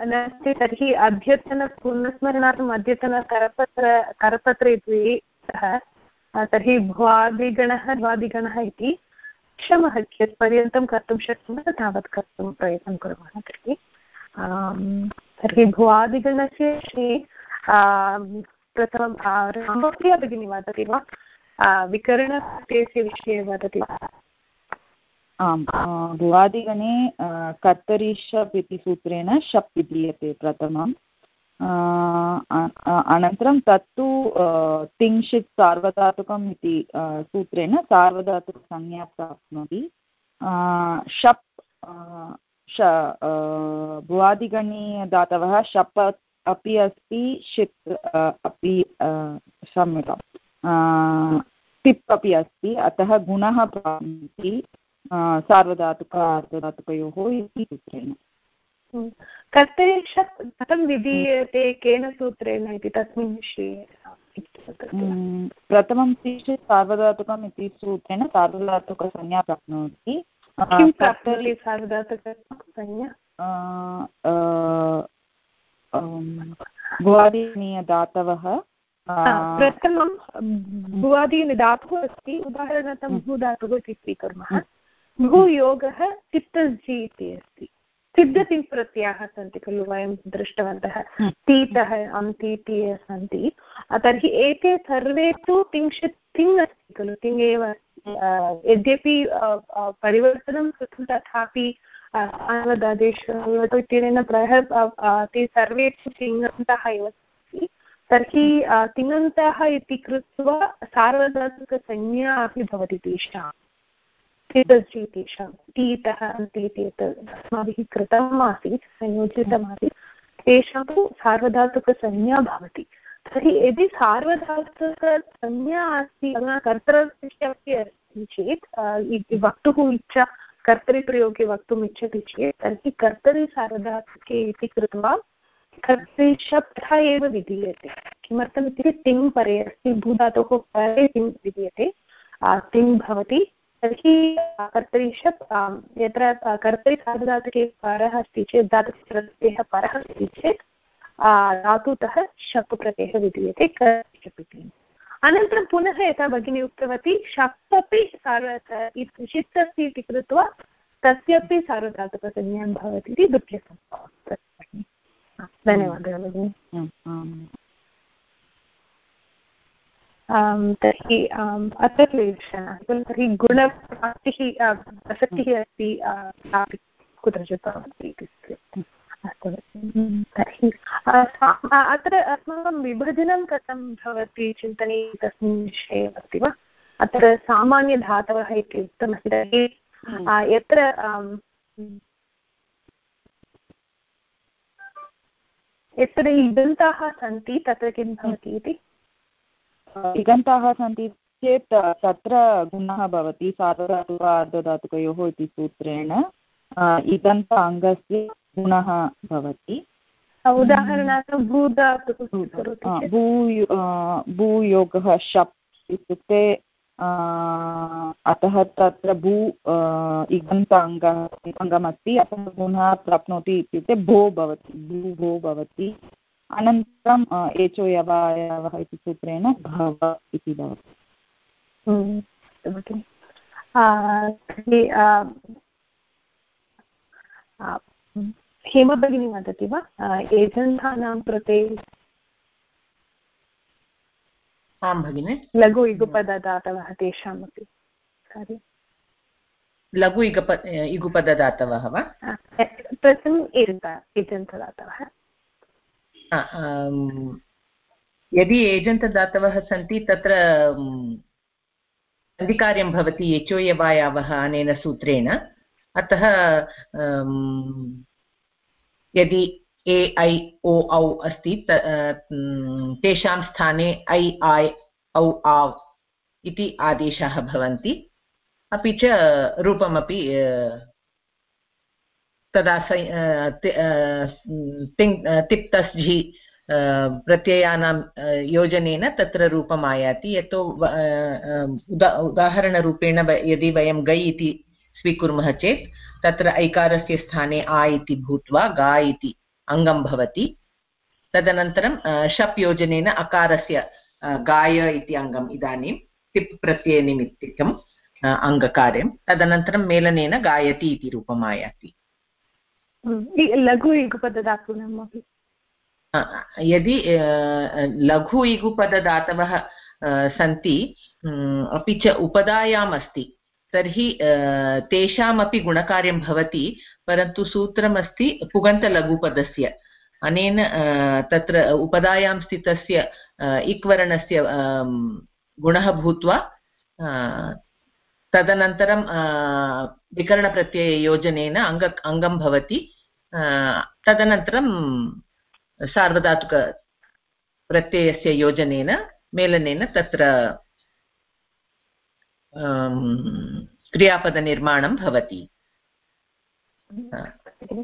नास्ति, तर्हि अद्यतन पुनस्मरणार्थम् अद्यतनकरपत्र करपत्रे द्वे स्तः तर्हि भ्वादिगणः द्वादिगणः इति क्षमः कियत्पर्यन्तं कर्तुं शक्नुमः तावत् कर्तुं प्रयत्नं कुर्मः तर्हि। तर्हि भुवादिगणस्य विषये प्रथमं रामप्रिया भगिनी वदति वा? विकरणस्य विषये वदति वा? आम् भुवादिगणे कर्तरि शप् इति सूत्रेण शप् विधीयते प्रथमम् अनन्तरं तत्तु तिंशित् सार्वधातुकम् इति सूत्रेण सार्वधातुकसंज्ञा प्राप्नोति। शप् भुवादिगणीयधातवः शप् अपि अस्ति षित् अपि क्षम्यताम् टिप् अपि अस्ति, अतः गुणः प्राप्नोति। सार्वधातुक अर्धधातुकयोः इति सूत्रेण कर्तरि शप् कथं विधीयते केन सूत्रेण इति तस्मिन् विषये प्रथमं तिष्ठित् सार्वधातुकम् इति सूत्रेण सार्वधातुकसंज्ञा प्राप्नोति किं प्राप्नोति सार्वधातुकसंज्ञा प्रथमं भुवादीनधातुः अस्ति उदाहरणार्थं भूधातुः इति स्वीकुर्मः भूयोगः चित्तजि इति अस्ति। सिद्धतिङ् प्रत्ययाः सन्ति खलु वयं दृष्टवन्तः। तीतः अन्तीति सन्ति। तर्हि एते सर्वे तु तिंशत् तिङ् अस्ति खलु तिङ् एव यद्यपि परिवर्तनं कृतं तथापि अन्वदादेशः इत्यनेन प्रायः ते सर्वे तु तिङन्तः एव सन्ति तर्हि तिङन्तः इति कृत्वा सार्वधातुकसंज्ञा अपि भवति तेषां तेजस्वी तेषां टीतः अन्तीति यत् अस्माभिः कृतम् आसीत् संयोजितमासीत्, तेषां तु सार्वधातुकसंज्ञा भवति। तर्हि यदि सार्वधातुकसंज्ञा अस्ति कर्तृस्य अपि अस्ति चेत् वक्तुः इच्छा, कर्तरिप्रयोगे वक्तुम् इच्छति चेत्, तर्हि कर्तरि सार्वधातुके इति कृत्वा कर्तृशब्दः एव विधीयते। किमर्थम् इत्युक्ते तिङ् परे अस्ति, भूधातोः परे तिङ् विधीयते। तिङ् भवति तर्हि कर्तरिशप् यत्र कर्तरि सार्वधातुके परः अस्ति चेत्, धातुप्रत्ययः परः अस्ति चेत् धातुतः शप् प्रत्ययः विधीयते कर्तरिशप् इति अनन्तरं पुनः यथा भगिनी उक्तवती शप् अपि सार्व षित् अस्ति इति कृत्वा, तस्यापि सार्वधातुकसंज्ञा भवति इति द्वितीयसम्भवः धन्यवादः, भगिनि। तर्हि अत्र क्लेशः। तर्हि गुणप्राप्तिः प्रसक्तिः अस्ति कुत्रचित् इति अस्तु तर्हि अत्र अस्माकं विभजनं कथं भवति, चिन्तने तस्मिन् विषये अस्ति वा? अत्र सामान्यधातवः इति उक्तमस्ति, तर्हि यत्र यत्र इदन्ताः सन्ति, तत्र किं भवति इति? इगन्ताः सन्ति चेत् तत्र गुणः भवति सार्वधातुक अर्धधातुकयोः इति सूत्रेण इगन्त अङ्गस्य गुणः भवति। उदाहरणार्थं भूधातुः भू भूयोगः शप् इत्युक्ते अतः तत्र भू इगन्त अङ्गः अङ्गमस्ति अतः गुणः प्राप्नोति इत्युक्ते भो भवति भू भो भवति। अनन्तरम् एचो यवायवः इति सूत्रेण भव इति भवति। हेमभगिनी वदति वा? एजन्तानां कृते आं भगिनि। लघु इगुपददातवः तेषामपि लघु इगप इगुपददातवः वा? प्रथमम् एजन्तदातवः। यदि एजन्तदातवः सन्ति, तत्र अधिकार्यं भवति यचोयवायावः अनेन सूत्रेण। अतः यदि ए ऐ ओ औ अस्ति तेषां स्थाने ऐ ऐ औ आव् इति आदेशाः भवन्ति। अपि च, रूपमपि तदा तिप्तस्झि प्रत्ययानां योजनेन तत्र रूपम् आयाति। यतो उदा, उदाहरणरूपेण यदि वयं गै इति स्वीकुर्मः चेत्, तत्र ऐकारस्य स्थाने आ इति भूत्वा गा इति अङ्गं भवति। तदनन्तरं शप् योजनेन अकारस्य गाय इति अङ्गम् इदानीं तिप् प्रत्ययनिमित्तिकम् अङ्गकार्यं। तदनन्तरं मेलनेन गायति इति रूपम् आयाति। लघु युगपदधातूनाम् अपि। यदि लघु इगुपदधातवः सन्ति अपि च उपधायाम् अस्ति तर्हि तेषामपि गुणकार्यं भवति, परन्तु सूत्रमस्ति पुगन्तलघुपदस्य। अनेन तत्र उपधायां स्थितस्य इक्वर्णस्य गुणः भूत्वा तदनन्तरं विकरणप्रत्यययोजनेन अङ्ग, अङ्गं भवति। तदनन्तरं सार्वधातुकप्रत्ययस्य योजनेन मेलनेन तत्र क्रियापदनिर्माणं भवति।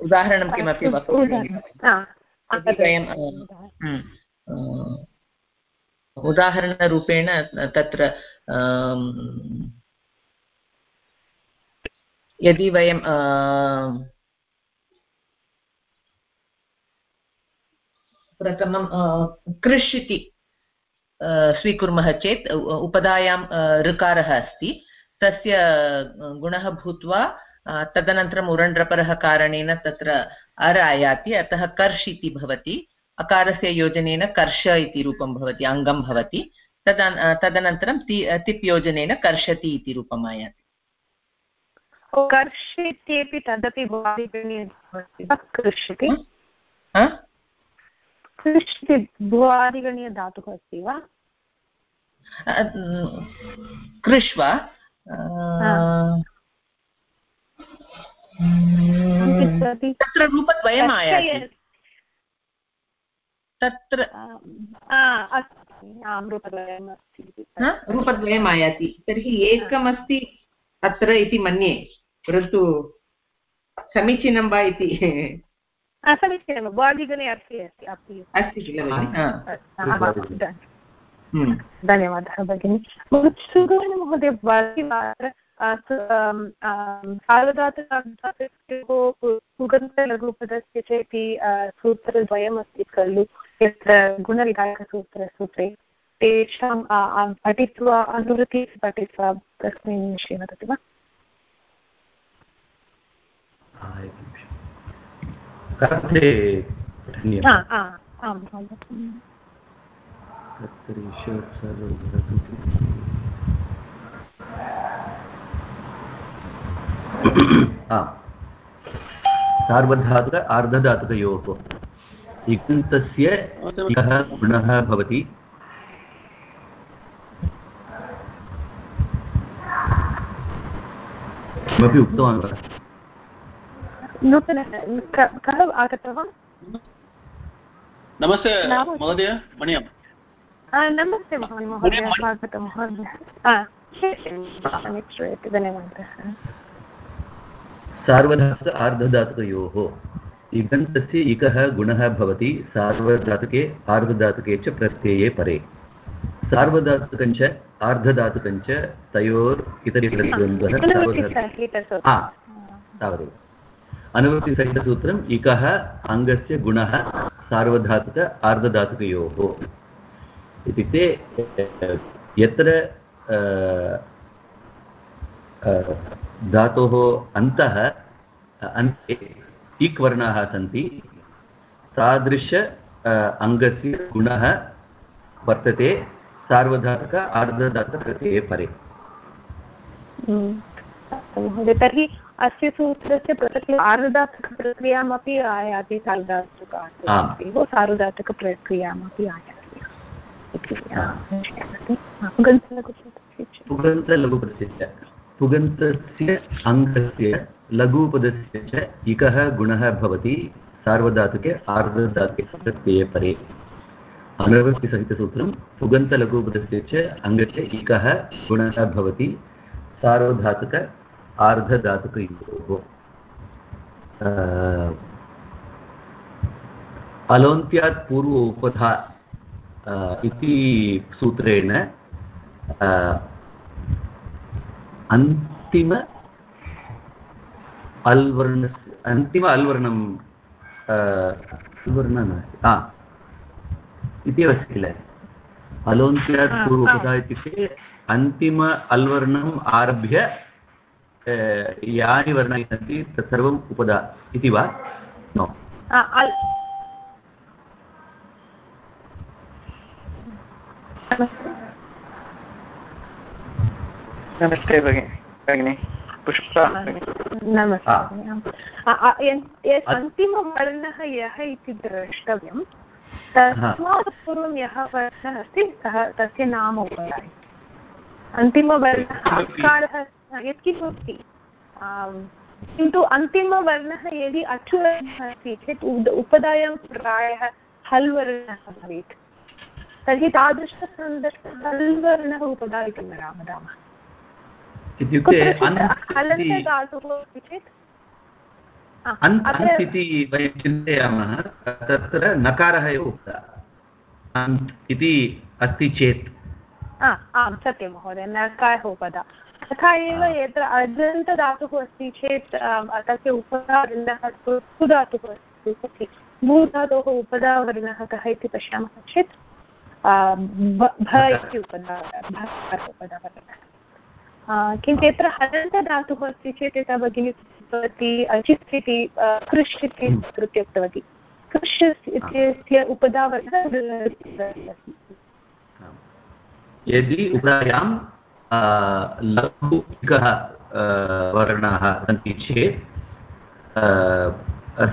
उदाहरणं किमपि वयं उदाहरणरूपेण तत्र यदि वयं प्रथमं कृष् इति स्वीकुर्मः चेत् उपधायां ऋकारः अस्ति। तस्य गुणः भूत्वा तदनन्तरम् उरण्ड्रपरः कारणेन तत्र अर आयाति अतः कर्ष् इति भवति। अकारस्य योजनेन कर्ष इति रूपं भवति अङ्गं भवति। तदा तदनन्तरं ति तिप् योजनेन कर्षति इति रूपम् आयाति। कर्ष इत्यपि तदपि कृष्यति कृष् भुवादिगणीयधातुः अस्ति वा? कृष् वा तत्र रूपद्वयम् आयाति। तत्र रूपद्वयम् आयाति। तर्हि एकमस्ति अत्र इति मन्ये परन्तु समीचीनं वा इति? समीचीनं वादिगणे अस्ति अस्ति अस्ति किल धन्यवादः भगिनि सुगमहोदय सार्वधातुकलघुपदस्य चेति सूत्रद्वयमस्ति खलु यत्र गुणविधायकसूत्र सूत्रे तेषां पठित्वा अनुवृत्तिः पठित्वा तस्मिन् विषये वदति वा। कर्ते आम् सार्वधातुक आर्धधातुकयोः इगन्तस्य यः गुणः भवति। किमपि उक्तवान् वा? नूतन कः आगतवान्? नमस्ते महोदय मणियम्। नमस्ते महोदय स्वागतं महोदय। श्रूयते धन्यवादः सार्वधातुक आर्धधातुकयोः। इगन्तस्य इकः गुणः भवति सार्वधातुके आर्धधातुके च प्रत्यये परे। सार्वधातुकञ्च आर्धधातुकञ्च तयोर् तावदेव। अनुवृत्तिसहितसूत्रम् इकः अङ्गस्य गुणः सार्वधातुक आर्धधातुकयोः इत्युक्ते यत्र धातोः अन्तः, अन्ते इक् वर्णाः सन्ति, तादृश अङ्गस्य गुणः वर्तते सार्वधातुक आर्धधातुकप्रत्यये परे। तर्हि अस्य सूत्रस्य पृथक् आर्धधातुकप्रक्रियामपि आयाति सार्वधातुक सार्वधातुकप्रक्रियामपि आयाति। पुगन्तलघुपदस्य पुगन्तस्य अङ्गस्य लघुपदस्य च इकः गुणः भवति सार्वधातुके आर्धधातुके प्रत्यये परे अनवृत्तिसहितसूत्रं पुगन्तलघुपदस्य च अङ्गस्य इकः गुणः भवति सार्वधातुक आर्धधातुकयोः अलोन्त्यात् पूर्व उपधा इति सूत्रेण अन्तिम अल्वर्णस्य अन्तिम अल्वर्णं वर्णः नास्ति इति अस्ति किल अलोन्त्यात् पूर्वपदा इत्युक्ते अन्तिम अल्वर्णम् आरभ्य यानि वर्णानि सन्ति तत्सर्वम् उपदा इति वा नो नमस्ते भगिनि नमस्ते अन्तिमवर्णः यः इति द्रष्टव्यं तस्मात् पूर्वं यः वर्णः अस्ति सः तस्य नाम उपयाति अन्तिमवर्णः अकारः यत्किमपि किन्तु अन्तिमवर्णः यदि अचुवर्णः अस्ति चेत् उपदायां प्रायः हल् वर्णः भवेत्। तर्हि तादृशसन्दर्भे हल् वर्णः उपदा इति वदामः इत्युक्ते अन्त् इति वयं चिन्तयामः तत्र नकारः एव उक्तः। अन्त् इति अस्ति चेत्। आं सत्यं महोदय नकारः उपदा तथा एव यत्र अजन्तधातुः अस्ति चेत् तस्य उपधावर्णः धातुः अस्ति भूधातोः उपधावर्णः कः इति पश्यामः चेत् भ इति उपधा उपधावर्णः। किन्तु यत्र हलन्तधातुः अस्ति चेत् यथा भगिनी उक्तवती अचित् इति कृष् इति स्वीकृत्य उक्तवती। कृष् इत्यस्य उपधावर्णः यदि उपधायां लघुकः वर्णाः सन्ति चेत्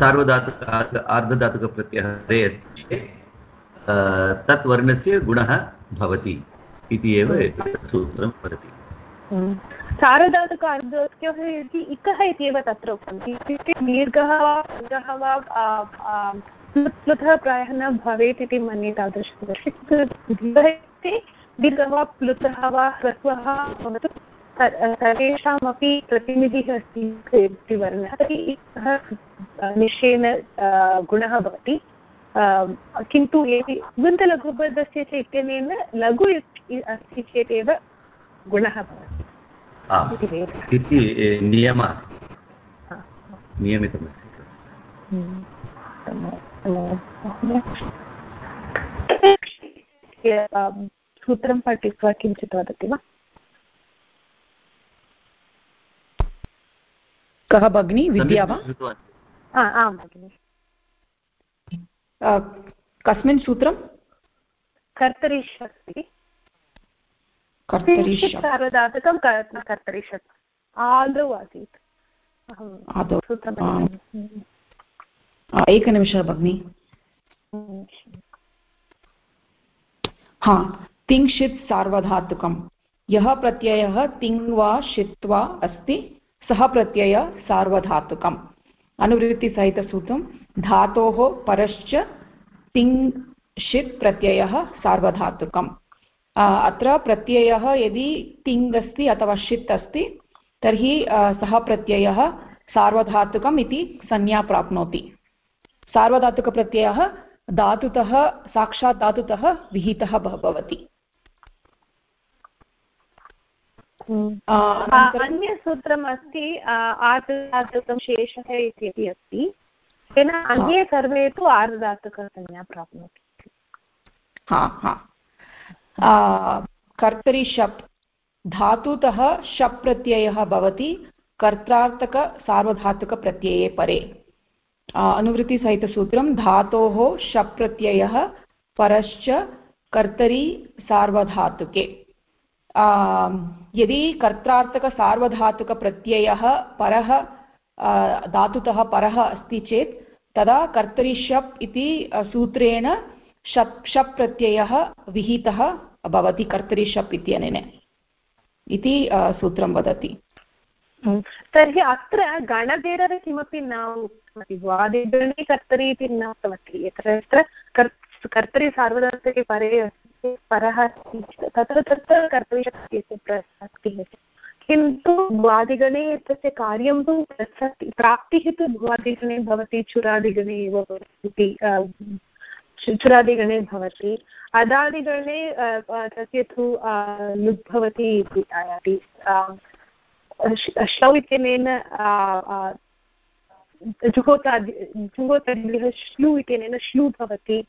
सार्वधातुक आर्धधातुकप्रत्ययः चेत् तत् वर्णस्य गुणः भवति इति एव सूत्रं वदति। सारधातुक अर्धोक्तयोः यदि इकः इत्येव तत्र उक्तम् इत्युक्ते दीर्घः वा दीर्घः वा प्लुतः प्रायः न भवेत् इति मन्ये दीर्घः इत्युक्ते दीर्घः वा प्लुतः वा ह्रस्वः भवतु सर्वेषामपि प्रतिनिधिः अस्ति इति वर्णः तर्हि निश्चयेन गुणः भवति किन्तु यदि उगन्तलघुपदस्य च इत्यनेन लघु अस्ति चेत् एव गुणः भवति नियमः सूत्रं पठित्वा किञ्चित् वदति वा? कः भगिनी? विद्या वा? आं भगिनि। कस्मिन् सूत्रं? कर्तरिष्यति कर्तरिष्यत् सार्वधातुकं कर्तरिष्यत् आदौ आसीत्। आदौ। एकनिमिषः भगिनि। हा तिङ्क्षित् सार्वधातुकं यः प्रत्ययः तिङ् वा षित् वा अस्ति, सः प्रत्यय सार्वधातुकम्। अनुवृत्तिसहितसूत्रं, धातोः परश्च तिङ् षित् प्रत्ययः सार्वधातुकम्। अत्र प्रत्ययः यदि तिङ् अस्ति अथवा षित् अस्ति, तर्हि सः प्रत्ययः सार्वधातुकम् इति संज्ञा प्राप्नोति। सार्वधातुकप्रत्ययः धातुतः, साक्षात् धातुतः विहितः भवति। अन्यसूत्रम् अस्ति आर्धधातुकं शेषः इत्यपि अस्ति। तेन अन्ये सर्वे तु आर्धधातुकसंज्ञा प्राप्नोति। हा हा। कर्तरि शप् धातुतः शप् प्रत्ययः भवति कर्त्रार्थकसार्वधातुकप्रत्यये परे। अनुवृत्तिसहितसूत्रं धातोः शप् प्रत्ययः परश्च कर्तरि सार्वधातुके। यदि कर्त्रार्थकसार्वधातुकप्रत्ययः परः धातुतः परः अस्ति चेत्, तदा कर्तरि शप् इति सूत्रेण शप् शप् प्रत्ययः विहितः भवति कर्तरि शप् इत्यनेन इति सूत्रं वदति। तर्हि अत्र गणभेदः किमपि न उक्तवती द्वादिगणे कर्तरि इति न उक्तवती? यत्र यत्र कर्तरि सार्वधातुके परे अस्ति, परः अस्ति तत्र तत्र कर्तरि शक्ति प्रसक्तिः किन्तु द्वादिगणे तस्य कार्यं तु प्रसक्ति, प्राप्तिः तु द्वादिगणे भवति, चुरादिगणे एव भवति चुरादिगणे भवति। अदादिगणे तस्य तु लुक् भवति इति आयाति। शौ इत्यनेन जुहोतादि जुहोतादिभ्यः श्लू इत्यनेन श्लू भवति।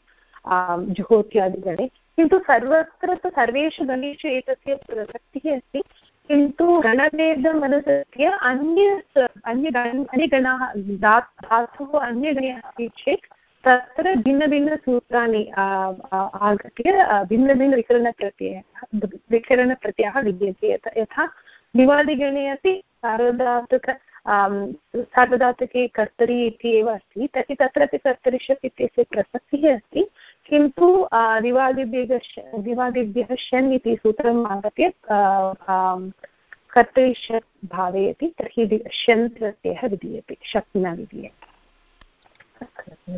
जुहोत्यादिगणे। किन्तु सर्वत्र तु सर्वेषु गणेषु एतस्य प्रसक्तिः अस्ति। किन्तु गणभेदम् अनुसृत्य अन्य अन्य अन्यगणाः धातुः अन्यगणे अस्ति चेत् तत्र भिन्नभिन्नसूत्राणि आगत्य भिन्नभिन्नविकरणप्रत्ययः विकरणप्रत्ययः विद्यते। यथा दिवादिगणे अपि सार्वधातुक सार्वधातुके कर्तरि इति एव अस्ति। तर्हि तत्रापि कर्तरिषत् इत्यस्य प्रसक्तिः अस्ति। किन्तु दिवादिभ्यः दिवादिभ्यः शन् इति सूत्रम् आगत्य कर्तरिषत् भावयति। तर्हि शन् प्रत्ययः विधीयते शक् न विधीयते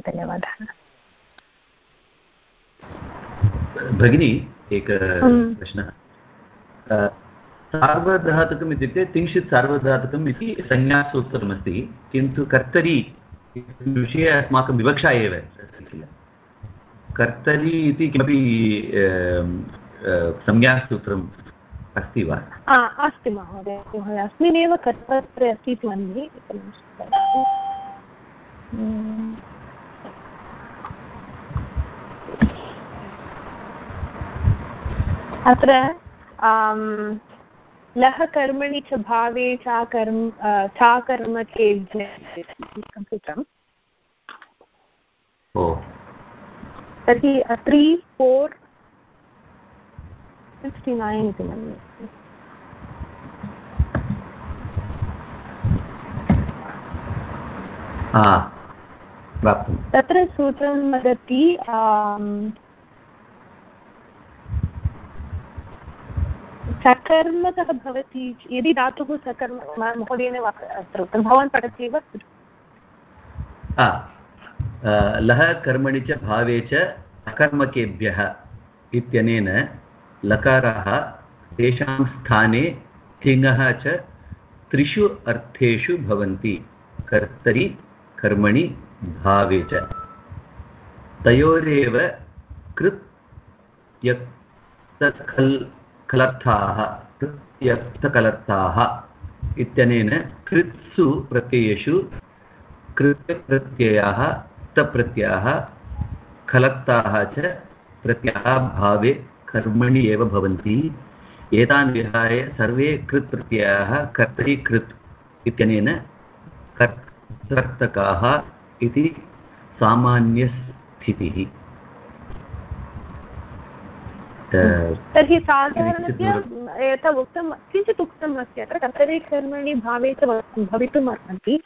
धन्यवादः। भगिनी एक प्रश्नः। सार्वधातुकम् इत्युक्ते तिंशित् सार्वधातुकम् इति संज्ञासूत्रमस्ति किन्तु कर्तरी विषये अस्माकं विवक्षा एव किल कर्तरी इति किमपि संज्ञासूत्रम् अस्ति वा? अस्ति महोदय महोदय, अस्मिन्नेव कर्तत्रे अस्ति इति मन्ये। अत्र लः कर्मणि च भावे चाकर्म चाकर्मकेभ्यः तर्हि त्री फोर् सिक्स्टि नैन् इति मन्ये। तत्र सूत्रं वदति सकर्मकः भवति। यदि धातुः सकर्म महोदयेन अत्र भवान् पठति एव लः कर्मणि च भावे च अकर्मकेभ्यः इत्यनेन लकारः तेषां स्थाने थिङः च त्रिषु अर्थेषु भवन्ति। कर्तरि, कर्मणि, भावे च। तयोरेव कृत् यत्तत्खल् कलर्थाः यर्थकलर्थाः इत्यनेन कृत्सु प्रत्ययेषु कृत्यप्रत्ययाः तप्रत्ययाः खलत्ताः च प्रत्ययाः भावे कर्मणि एव भवन्ति। एतान् विहाय सर्वे कृत् प्रत्ययाः इत्यनेन कर्तर्तकाः इति सामान्यस्थितिः। तर्हि साधारणतया यथा उक्तं किञ्चित् उक्तम् अस्ति अत्र, कर्तरि कर्मणि भावे च भवितुम् अर्हन्ति,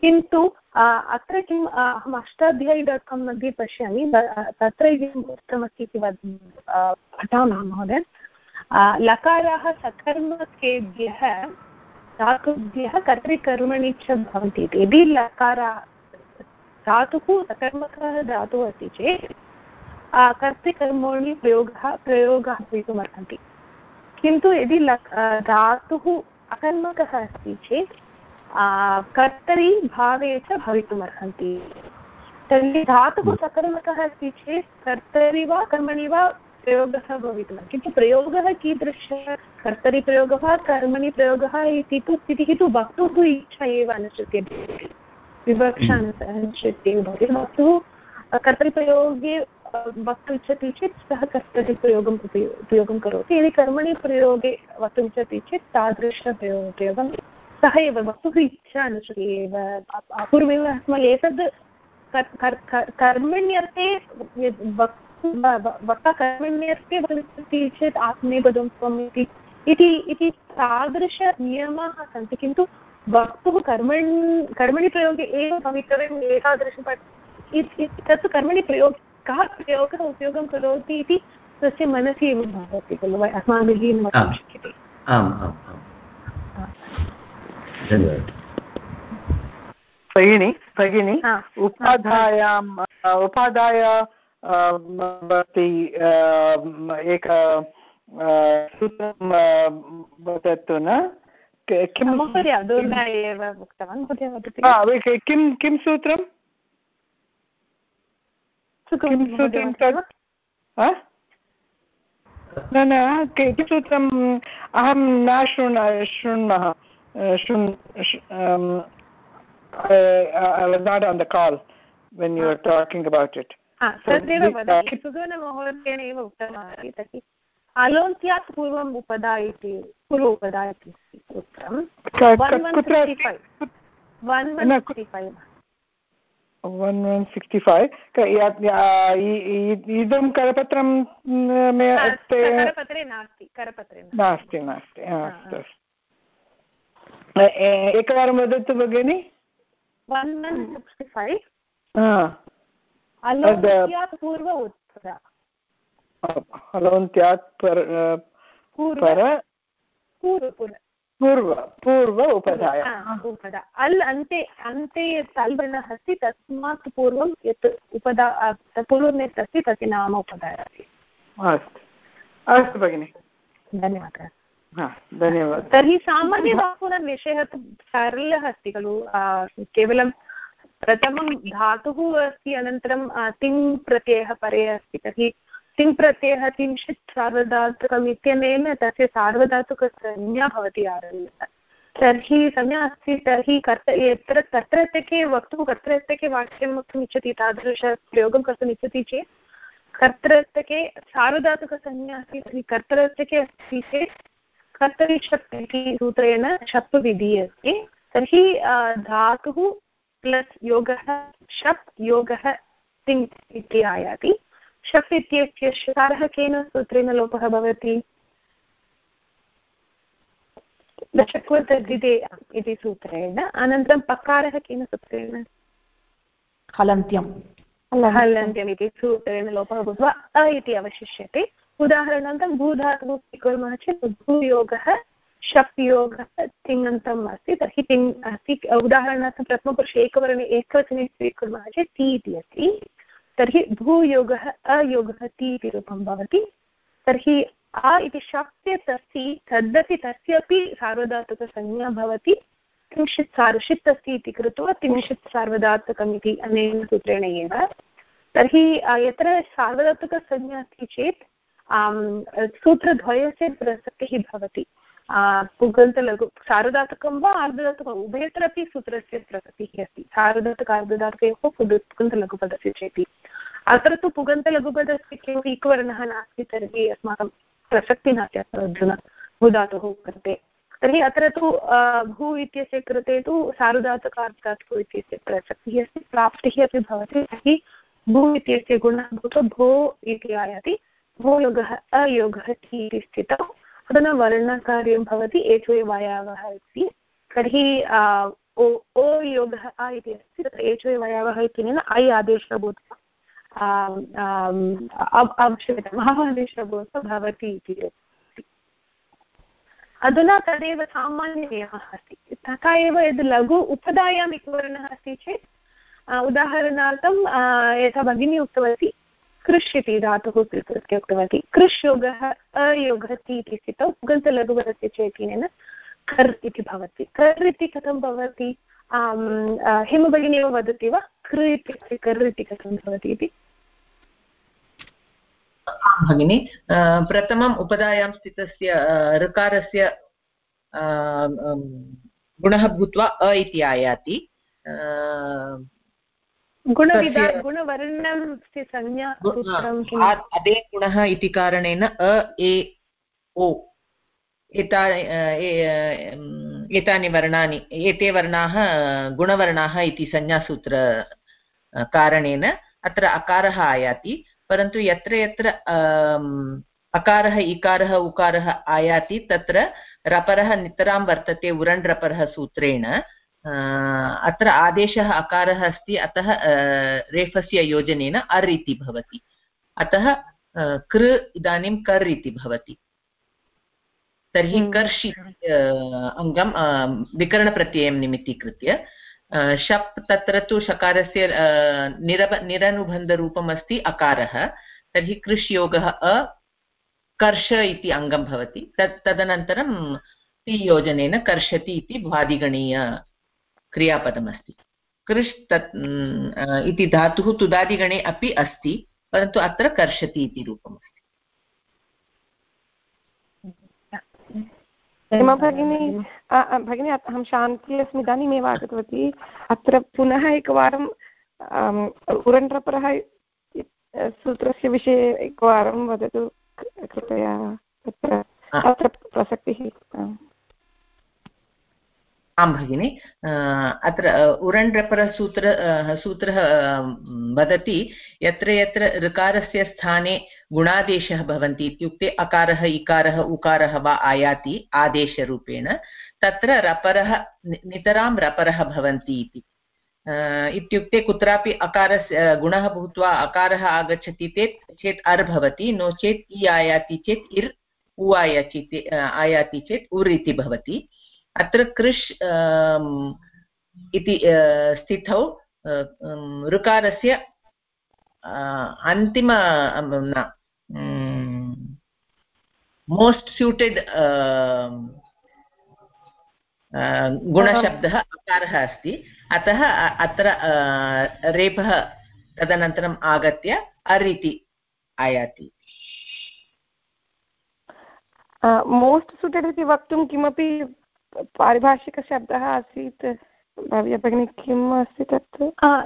किन्तु अत्र किम् अहम् अष्टाध्यायी डाट् काम् मध्ये पश्यामि तत्र किम् उक्तमस्ति इति वद् पठामः महोदय। लकाराः सकर्मकेभ्यः, धातुभ्यः कर्तृकर्मणि च भवन्ति यदि लकारा धातुः, सकर्मकः धातुः अस्ति चेत् कर्तृकर्मणि प्रयोगः प्रयोगः भवितुमर्हन्ति किन्तु यदि धातुः अकर्मकः अस्ति चेत् कर्तरि भावे च भवितुमर्हन्ति। तर्हि धातुः सकर्मकः अस्ति चेत् कर्तरि वा कर्मणि वा प्रयोगः भवितुम् किन्तु प्रयोगः कीदृशः? कर्तरिप्रयोगः वा कर्मणि प्रयोगः इति तु स्थितिः तु वक्तुः इच्छा एव अनुसृत्यते। विवक्षा अनुसृत्य भवति। वक्तुः कर्तरिप्रयोगे वक्तुम् इच्छति चेत् सः कर्तरिप्रयोगम् उपयोगं करोति। यदि कर्मणि प्रयोगे वक्तुम् चेत् तादृशप्रयोगं सः एव वस्तुः इच्छा अनुसृति एव पूर्वमेव अस्माकम् एतद् कर्मण्यर्थे वक्ता कर्मण्यर्थे भविष्यति चेत् आत्मेपदं त्वम् इति। इति तादृशनियमाः सन्ति, किन्तु वक्तुः कर्मण्, कर्मणि प्रयोगे एव भवितव्यम् एतादृश तत्तु कर्मणि प्रयोग कः प्रयोगः उपयोगं करोति इति तस्य मनसि एव भवति खलु अस्माभिः वक्तुं शक्यते आम्। आम् आम् धन्यवादः। भगिनि भगिनि उपाधायाम् उपाधाय भवति एक सूत्रं वदतु न? किं किं किं सूत्रं किं सूत्रं तद्? न न किं सूत्रम्? अहं न शृण् शृण्मः I was not on the call when you were talking about it. तदेव वदति सुगणमहोदयेन एव उक्तमस्ति तर्हि अलोन्त्यात् पूर्वम् उपदा इति पूर्व उपदा इति इदं करपत्रं करपत्रे नास्ति करपत्रे नास्ति। नास्ति अस्तु एकवारं वदतु भगिनि। वन् वन् सिक्स्टि फैव् पूर्व उत्तरा। हलोन्त्यात् पर पूर्व पूर्व। उपधाय। उपदा अल् अन्ते अन्ते यत् अल्वर्णः अस्ति तस्मात् पूर्वं यत् उपदा पूर्वं यत् अस्ति तस्य नाम उपदा अस्ति। अस्तु। अस्तु भगिनि। धन्यवादः। धन्यवादः। तर्हि सामान्यबाहुनां विषयः तु सरलः अस्ति खलु। केवलं प्रथमं धातुः अस्ति अनन्तरं तिङ् प्रत्ययः परे अस्ति। तर्हि तिङ् प्रत्ययः किञ्चित् सार्वधातुकम् इत्यनेन तस्य सार्वधातुकसंज्ञा भवति आरम्भः तर्हि संज्ञा अस्ति, तर्हि कर्त यत्र कर्तृत्यके वक्तुं कर्तृत्यके वाक्यं वक्तुम् इच्छति, तादृशप्रयोगं कर्तुम् इच्छति चेत्, कर्तृत्यके सार्वधातुकसंज्ञा अस्ति, तर्हि कर्तृत्यके अस्ति चेत् कर्तरिषप् इति सूत्रेण शप् विधिः अस्ति। तर्हि धातुः प्लस् योगः, शप् योगः तिङ् इति आयाति। शप् इत्यस्य शकारः केन सूत्रेण लोपः भवति? दशक्वतद्धिते इति सूत्रेण अनन्तरं पकारः केन सूत्रेण? हलन्त्यं हलन्त्यम् इति सूत्रेण लोपः भूत्वा अ इति अवशिष्यते। उदाहरणार्थं भूधातुः स्वीकुर्मः चेत् भूयोगः शप् योगः तिङन्तम् अस्ति तर्हि तिङ् अस्ति। उदाहरणार्थं प्रथमपुरुषे एकवर्णे एकवचने स्वीकुर्मः चेत् ति इति अस्ति। तर्हि भूयोगः अयोगः ति इति रूपं भवति। तर्हि आ इति शप् यत् अस्ति तदपि तस्यापि सार्वधातुकसंज्ञा भवति। त्रिंशत् सार्षित् अस्ति इति कृत्वा त्रिंशत् सार्वधातुकम् इति अनेन सूत्रेण एव। तर्हि यत्र सार्वधातुकसंज्ञा अस्ति चेत् सूत्रद्वयस्य प्रसक्तिः भवति। पुगन्तलघु सार्वधातुकं वा आर्धधातुकम् उभयत्रापि सूत्रस्य प्रसक्तिः अस्ति। सार्वधातुक आर्धधातुकयोः पुगन्तलघुपदस्य चेति। अत्र तु पुगन्तलघुपदस्य किमपि इकवर्णः नास्ति, तर्हि अस्माकं प्रसक्तिः नास्ति अत्र अधुना भूधातुः कृते। तर्हि अत्र तु भू इत्यस्य कृते तु सार्वधातुकार्धातुः इत्यस्य प्रसक्तिः अस्ति, प्राप्तिः अपि भवति। तर्हि भू इत्यस्य गुणः भूत्वा भो इति आयाति। भो योगः अयोगः इति स्थितौ। अधुना वर्णकार्यं भवति एचो वयावः इति। तर्हि ओ ओ योगः अ इति अस्ति, तत्र एचो वयावः इत्यनेन ऐ आदेशः भूत्वा आवश्यकता आदेशः भूत्वा भवति इति अधुना तदेव सामान्यनियमः अस्ति। तथा एव यद् लघु उपदायाम् एकवर्णः अस्ति चेत् उदाहरणार्थं यथा भगिनी उक्तवती कृष् इति धातुः स्वीकृत्य उक्तवती। कृष् योगः अयोगः ति इति स्थितौ पुगन्तलघुवरस्य चेतिनेन कर् इति भवति। कर् इति कथं भवति? हिमभगिनी एव वदति वा? कृ इत्युक्ते कर् इति कथं भवति इति? भगिनि। प्रथमम् उपधायां स्थितस्य ऋकारस्य गुणः भूत्वा अ इति आयाति। अदे गुणः इति कारणेन अ ए ओ एता एतानि वर्णानि एते वर्णाः गुणवर्णाः इति संज्ञासूत्र कारणेन अत्र अकारः आयाति परन्तु यत्र यत्र अकारः इकारः उकारः आयाति तत्र रपरः नितरां वर्तते उरण् रपरः सूत्रेण अत्र आदेशः अकारः अस्ति अतः रेफस्य योजनेन अर् इति भवति। अतः कृ इदानीं कर् इति भवति। तर्हि हम्म। कर्ष् अङ्गं विकरणप्रत्ययं निमित्तीकृत्य शप् तत्र तु शकारस्य निरब निरनुबन्धरूपम् अस्ति अकारः। तर्हि कृष् योगः अ कर्ष इति अङ्गं भवति। तत् तदनन्तरं ति योजनेन कर्षति इति भ्वादिगणीय क्रियापदमस्ति। कृष् तत् इति धातुः तुदादिगणे अपि अस्ति परन्तु अत्र कर्षति इति रूपम् अस्ति भगिनी भगिनी अहं शान्ति अस्मि इदानीमेव आगतवती। अत्र पुनः एकवारं उरण्ड्रपरः सूत्रस्य विषये एकवारं वदतु कृपया तत्र अत्र प्रसक्तिः आं भगिनि अत्र उरण्ड्रपरसूत्र सूत्रः वदति यत्र यत्र ऋकारस्य स्थाने गुणादेशः भवन्ति इत्युक्ते अकारः, इकारः, उकारः वा आयाति आदेशरूपेण, तत्र रपरः नितरां रपरः भवन्ति इति। इत्युक्ते कुत्रापि अकारस्य गुणः भूत्वा अकारः आगच्छति चेत् चेत् अर् भवति, नो चेत् इ आयाति चेत् इर्, उ आयाति आयाति चेत् उर् इति भवति। अत्र कृष् इति स्थितौ ऋकारस्य अन्तिम मोस्ट् स्यूटेड् गुणशब्दः अकारः अस्ति। अतः अत्र रेपः तदनन्तरम् आगत्य अर् इति आयाति। मोस्ट् सुटेड् इति वक्तुं किमपि पारिभाषिकशब्दः आसीत्। भव्य भगिनी किम् अस्ति तत्?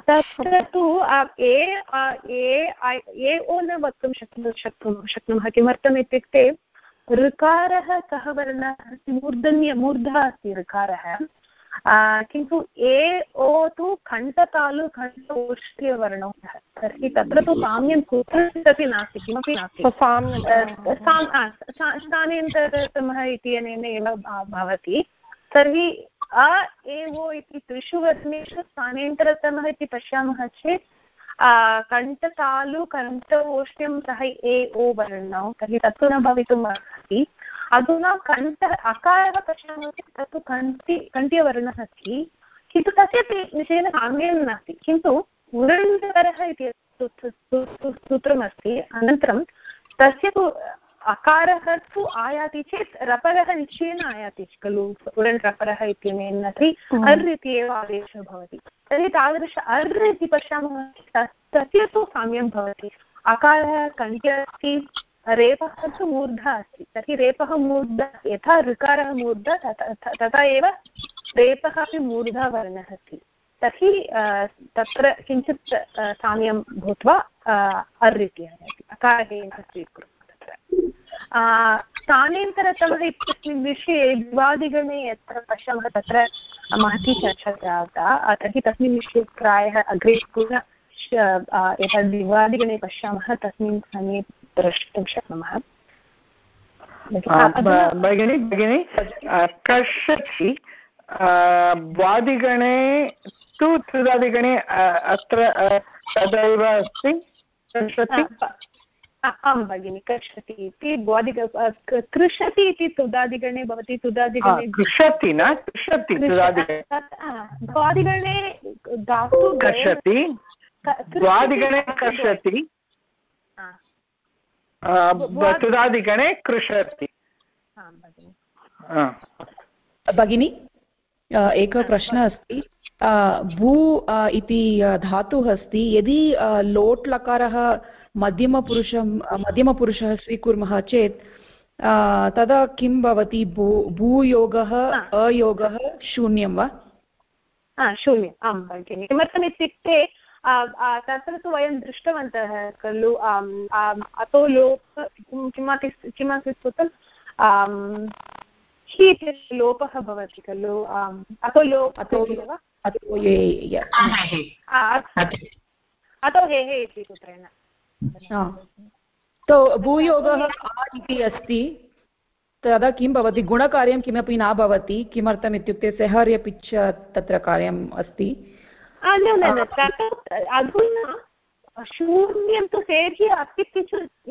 तत्र तु ए ओ न वक्तुं शक्नु शक्नुमः शक्नुमः किमर्थम् इत्युक्ते ऋकारः कः वर्णः अस्ति? मूर्धन्य मूर्धः अस्ति ऋकारः। किन्तु ए ओ तु कण्ठ ओष्ट्यवर्णौ तर्हि तत्र तु साम्यं कुत्रचिदपि नास्ति किमपि नास्ति। स्थानेन्तरतमः इत्यनेन एव भवति। तर्हि अ एवो इति त्रिषु वर्णेषु स्थानेन्तरतमः इति पश्यामः चेत् कण्ठतालु कण्ठ सः ए, ओ वर्णौ, तर्हि तत्तु न भवितुम् अर्हति। अधुना कण्ठ, अकारः पश्यामः चेत् तत्तु कण्ठि, कण्ठ्यवर्णः अस्ति। किन्तु तस्य विषयेन साम्यं नास्ति। किन्तु उरण्डकरः इति सूत्रमस्ति, अनन्तरं तस्य अकारः तु आयाति चेत् रपरः निश्चयेन आयाति खलु उरण् रपरः इत्यनेन तर्हि अर् इति एव आदेशः भवति। तर्हि तादृश अर् इति पश्यामः तस्य तु साम्यं भवति। अकारः कण्ठ्य अस्ति रेपः तु मूर्धा अस्ति। तर्हि रेपः मूर्ध यथा ऋकारः मूर्ध तथा एव रेपः अपि मूर्धावर्णः अस्ति। तर्हि तत्र किञ्चित् साम्यं भूत्वा अर् इति आयाति। अकारेण स्वीकुर्मः स्थानेन्तरतमः इत्यस्मिन् विषये द्वादिगणे यत्र पश्यामः तत्र महती चर्चा जाता तर्हि तस्मिन् विषये प्रायः अग्रे पुनः एतद् द्विवादिगणे पश्यामः तस्मिन् समये द्रष्टुं शक्नुमः। भगिनि भगिनि कषति द्वादिगणे तु त्रिदादिगणे अत्र तदैव अस्ति? आं भगिनि कर्षति इति द्वादिग कृषति इति तुदादिगणे भवति तुदादिगणे कृषति न? कृषति द्वादिगणे धातु कर्षति द्वादिगणे कर्षति तुदादिगणे कृषति। भगिनि। एकः प्रश्नः अस्ति। भू इति धातुः अस्ति। यदि लोट् लकारः मध्यमपुरुषं मध्यमपुरुषः स्वीकुर्मः चेत् तदा किं भवति? भू भूयोगः अयोगः शून्यं वा? शून्यम् आं भगिनि। किमर्थम् इत्युक्ते तत्र तु वयं दृष्टवन्तः खलु अतो लोप किमपि किमपि कृतं हि लोपः भवति खलु अतो लोप अतो अतो हे हे इति सूत्रेण। तो भूयोगः आ इति अस्ति। तदा किं भवति? गुणकार्यं किमपि न भवति। किमर्थम् इत्युक्ते सेहर्यपिच् तत्र कार्यम् अस्ति। शून्यं तु सेर्हि अस्ति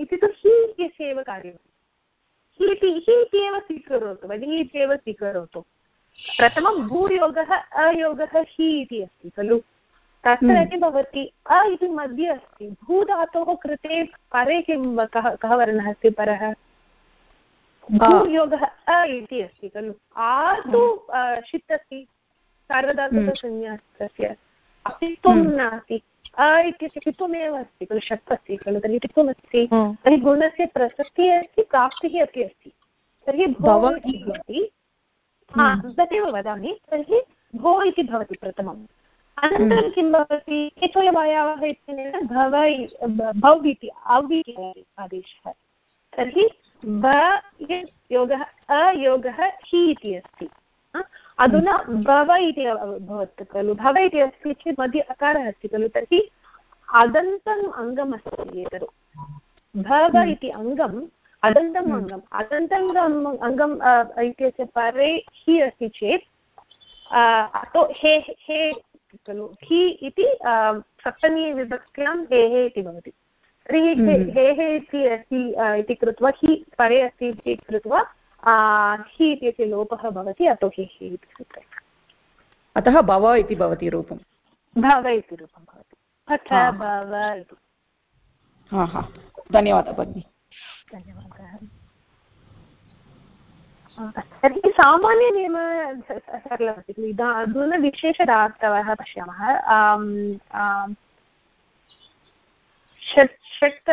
इति तु हि इत्यस्य कार्यं हि इति एव स्वीकरोतु भगिनी इत्येव स्वीकरोतु। प्रथमं भूयोगः अयोगः हि इति अस्ति खलु। तत्र किं भवति। अ इति मध्ये अस्ति। भूधातोः कृते परे किं कः कः वर्णः अस्ति परः? भूयोगः अ इति अस्ति खलु। आ तु षित् अस्ति। सार्वधातुकसंज्ञा तस्य अस्तित्वं नास्ति। अ इत्यस्य टित्वमेव अस्ति खलु षट् अस्ति खलु। तर्हि टित्वमस्ति तर्हि गुणस्य प्रसक्तिः अस्ति प्राप्तिः अपि अस्ति। तर्हि भवति। तदेव वदामि। तर्हि भो इति भवति प्रथमम्। अनन्तरं किं भवति? एतोयवायावः इत्यनेन भव भव् इति अव् इति आदेशः। तर्हि ब योगः अयोगः हि इति अस्ति। अधुना भव इति भवति खलु। भव इति अस्ति चेत् मध्ये अकारः अस्ति खलु। तर्हि अदन्तम् अङ्गमस्ति एतत् भव हम्म। इति अङ्गम् अदन्तम् हम्म। अङ्गम् अदन्तम् अङ्गम् इत्यस्य परे हि अस्ति चेत् अतो हे हे खलु। हि इति सप्तमी विभक्त्यां हे हे इति भवति। तर्हि हम्म। हे हे इति अस्ति इति कृत्वा हि परे अस्ति इति कृत्वा हि इत्यस्य लोपः भवति अतो हि हि इति सूत्रे अतः भव इति भवति रूपं भव इति रूपं भवति। अथ भव इति। हा हा। धन्यवादः भगिनि। धन्यवादः। तर्हि सामान्यनियमः सरलमस्ति खलु इदा अधुना विशेषदातवः पश्यामः। षट् षट्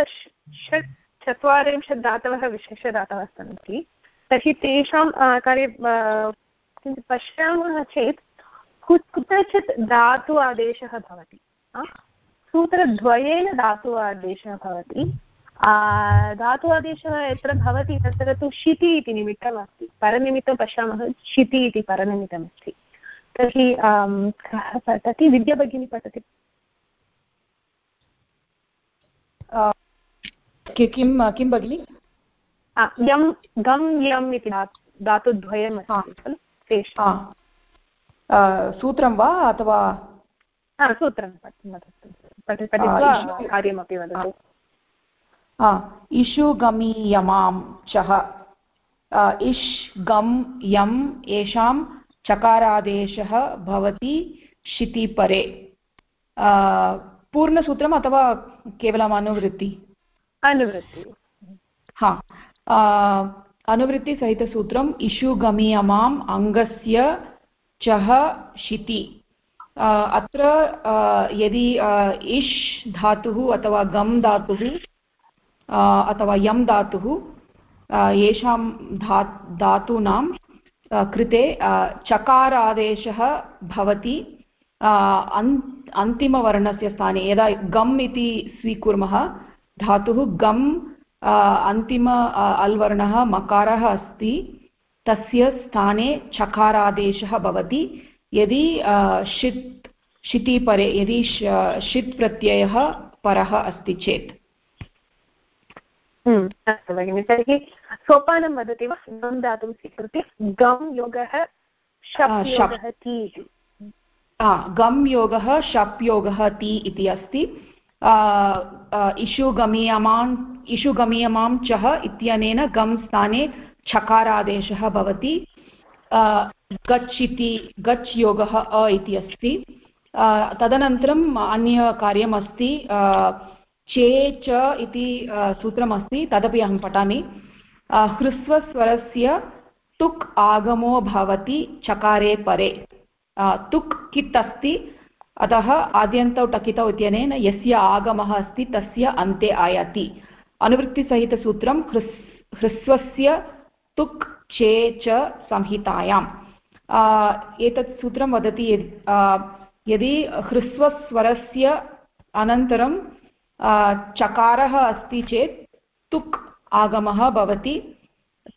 षट् चत्वारिंशत् दातवः विशेषदातवः सन्ति। तर्हि तेषां कार्ये किञ्चित् पश्यामः चेत् कुत्रचित् धातु आदेशः भवति सूत्रद्वयेन धातु आदेशः भवति। धातु आदेशः यत्र भवति तत्र तु शिति इति निमित्तमस्ति। परनिमित्तं पश्यामः शिति इति परनिमित्तमस्ति। तर्हि कः पठति? विद्याभगिनी पठति। किं किं भगिनि? यं गम् यम् इति धातुद्वयम् अस्ति खलु? तेषां। सूत्रं वा अथवा सूत्रं कार्यमपि वदतु। इषु गमि यमां चः इष् गम् यम् येषां चकारादेशः भवति शितिपरे पूर्णसूत्रम् अथवा केवलम् अनुवृत्ति अनुवृत्ति हा अनुवृत्तिसहितसूत्रम् इषु गमीयमाम् अङ्गस्य चः शिति अत्र यदि इष् धातुः अथवा गम् धातुः अथवा यम् धातुः येषां धा, धातूनां कृते चकारादेशः भवति। अन्तिमवर्णस्य स्थाने यदा गम् इति स्वीकुर्मः, धातुः गम् अन्तिम अल्वर्णः मकारः अस्ति, तस्य स्थाने चकारादेशः भवति। यदि षित् शितिपरे यदि षित् प्रत्ययः परः अस्ति चेत्। अस्तु भगिनि। तर्हि सोपानं वदति वा? गम् दातुं स्वीकृत्य गम् योगः गम् योगः शप् योगः ति इति अस्ति। इषुगमीयमान् इषुगमीयमां चः इत्यनेन गम् स्थाने छकारादेशः भवति। गच् इति गच् योगः अ इति अस्ति। तदनन्तरम् अन्यकार्यमस्ति। चे, च इति सूत्रमस्ति, तदपि अहं पठामि। ह्रस्वस्वरस्य तुक् आगमो भवति चकारे परे। तुक् कित् अस्ति? अतः आद्यन्तौ टकितौ इत्यनेन यस्य आगमः अस्ति तस्य अन्ते आयाति। अनुवृत्तिसहितसूत्रं हृस् ह्रस्वस्य तुक्, चे, च संहितायाम् एतत् सूत्रं वदति यदि ह्रस्वस्वरस्य अनन्तरं चकारः अस्ति चेत् तुक् आगमः भवति,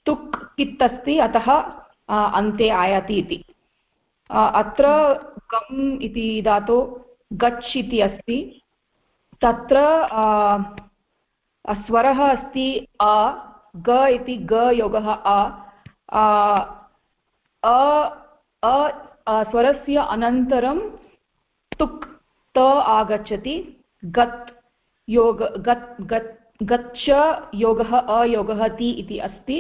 तुक् कित् अस्ति अतः अन्ते आयाति इति। अत्र गम् इति धातु गच्छ इति अस्ति। तत्र स्वरः अस्ति अ, ग इति ग योगः अ, स्वरस्य अनन्तरं तुक् त आगच्छति, गत् योग गच्छ, योगः, अयोगः, ति इति अस्ति।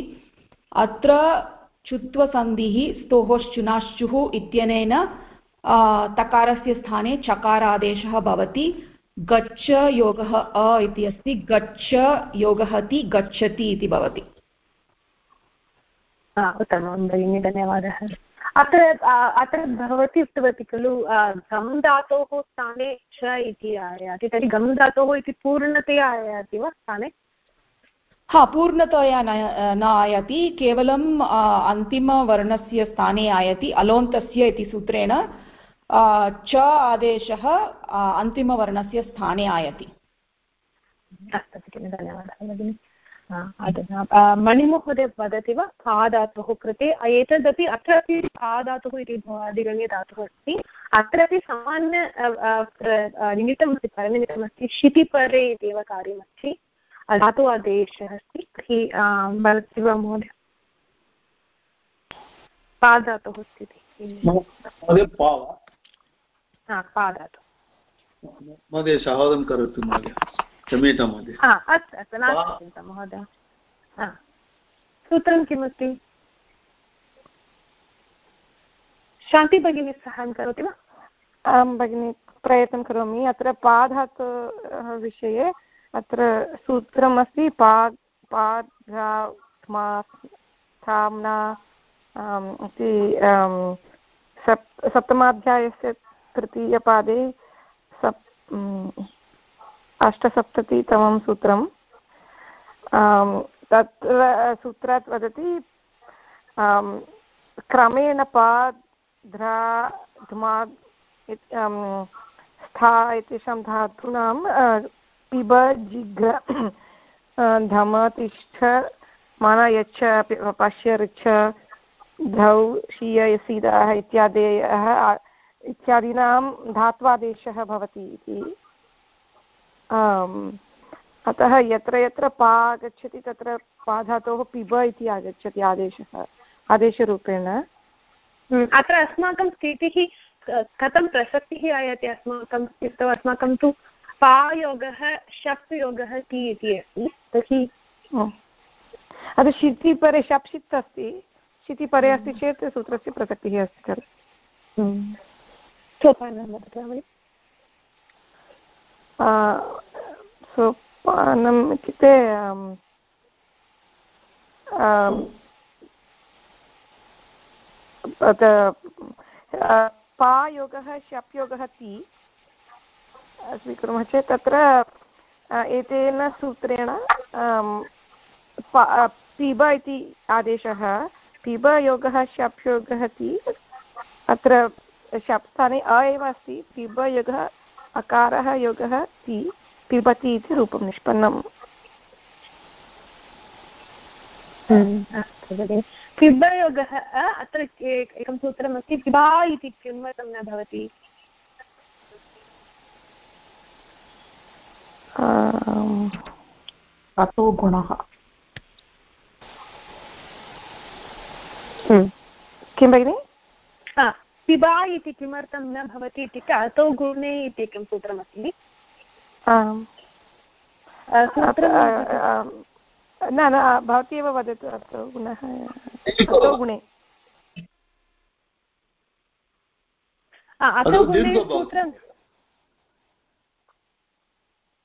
अत्र चुत्वसन्धिः, स्तोहोश्चुनाश्चुः इत्यनेन तकारस्य स्थाने चकारादेशः भवति। गच्छ, योगः, अ इति अस्ति। गच्छ, योगः, ति, गच्छति इति भवति। उत्तमं, भगिनि, धन्यवादः। अत्र अत्र भवती उक्तवती खलु गम् धातोः स्थाने च इति आयाति तर्हि गम् धातोः इति पूर्णतया आयाति वा स्थाने? हा पूर्णतया न आयाति केवलम् अन्तिमवर्णस्य स्थाने आयाति अलोन्तस्य इति सूत्रेण च आदेशः अन्तिमवर्णस्य स्थाने आयाति। अस्तु भगिनि धन्यवादः भगिनि। मणिमहोदय वदति वा? पाधातुः कृते एतदपि अत्रापि पाधातुः इति अधिगण्यधातुः अस्ति. अत्रापि सामान्य निमित्तमस्ति परनिमित्तमस्ति. क्षितिपरे इत्येव कार्यमस्ति. धातु आदेशः अस्ति. तर्हि वदति वा महोदय? पाधातुः स्थितिः पाधातु महोदय सहोदं करोतु महोदय. क्षम्यतां महोदय। अस्तु अस्तु नास्ति चिन्ता महोदय। सूत्रं किमस्ति? शान्ति भगिनी साहाय्यं करोति वा? आं भगिनि प्रयत्नं करोमि। अत्र पाधातु विषये अत्र सूत्रमस्ति पा पाध्रात्माम्ना इति सप् सप्तमाध्यायस्य तृतीयपादे सप् अष्टसप्ततितमं सूत्रं तत्र सूत्रात् वदति क्रमेण पाध्रा धुमाग् स्था एतेषां धातूनां पिब, जिघ्र धम, तिष्ठ, मन, यच्छ पश्य, ऋच्छ, धौ, शीय सीदाः इत्यादयः इत्यादीनां धात्वादेशः भवति इति। अतः यत्र यत्र पा आगच्छति तत्र पा धातोः पिब इति आगच्छति आदेशः आदेशरूपेण। अत्र अस्माकं स्थितिः कथं प्रसक्तिः आयाति? अस्माकम् इत्युक्तौ अस्माकं तु पायोगः शप् योगः ति इति अस्ति तर्हि अतः शितिपरे शप् अस्ति। शितिपरे अस्ति चेत् सूत्रस्य प्रसक्तिः अस्ति खलु। सोपानं वदतु सोपानम् इत्युक्ते पायोगः, शप्योगः ति स्वीकुर्मः चेत् तत्र एतेन सूत्रेण पिब इति आदेशः पिब योगः शप्योगः ति, अत्र शप्, स्थाने अ एव अस्ति पिब योगः अकारः योगः ति पिबति इति रूपं निष्पन्नम्। पिबयोगः अत्र एकं सूत्रमस्ति पिबा इति किमर्थं न भवति? गुणः। किं भगिनि? पिबा इति किमर्थं न भवति इत्युक्ते अतो गुणे इति एकं सूत्रमस्ति। न न भवती एव वदतु अतो गुणः। अतो गुणे। अतो गुणे सूत्रं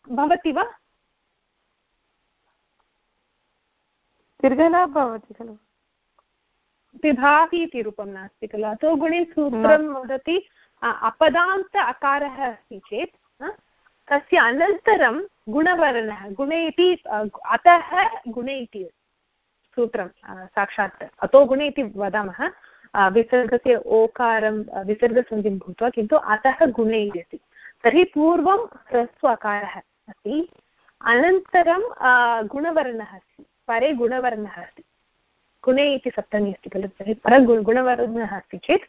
भवति वा? दीर्घः न भवति खलु। पिभाति इति रूपं नास्ति खलु। अतो गुणे सूत्रं वदति अपदान्त अकारः अस्ति चेत् तस्य अनन्तरं गुणवर्णः गुणे इति अतः गुणे इति सूत्रं साक्षात् अतो गुणे इति वदामः। विसर्गस्य ओकारं विसर्गसन्धिं भूत्वा किन्तु अतः गुणे इति तर्हि पूर्वं ह्रस्व अकारः अस्ति अनन्तरं गुणवर्णः अस्ति परे गुणवर्णः अस्ति। गुणे इति सप्तमी अस्ति खलु तर्हि परगु गुणवर्णः अस्ति चेत्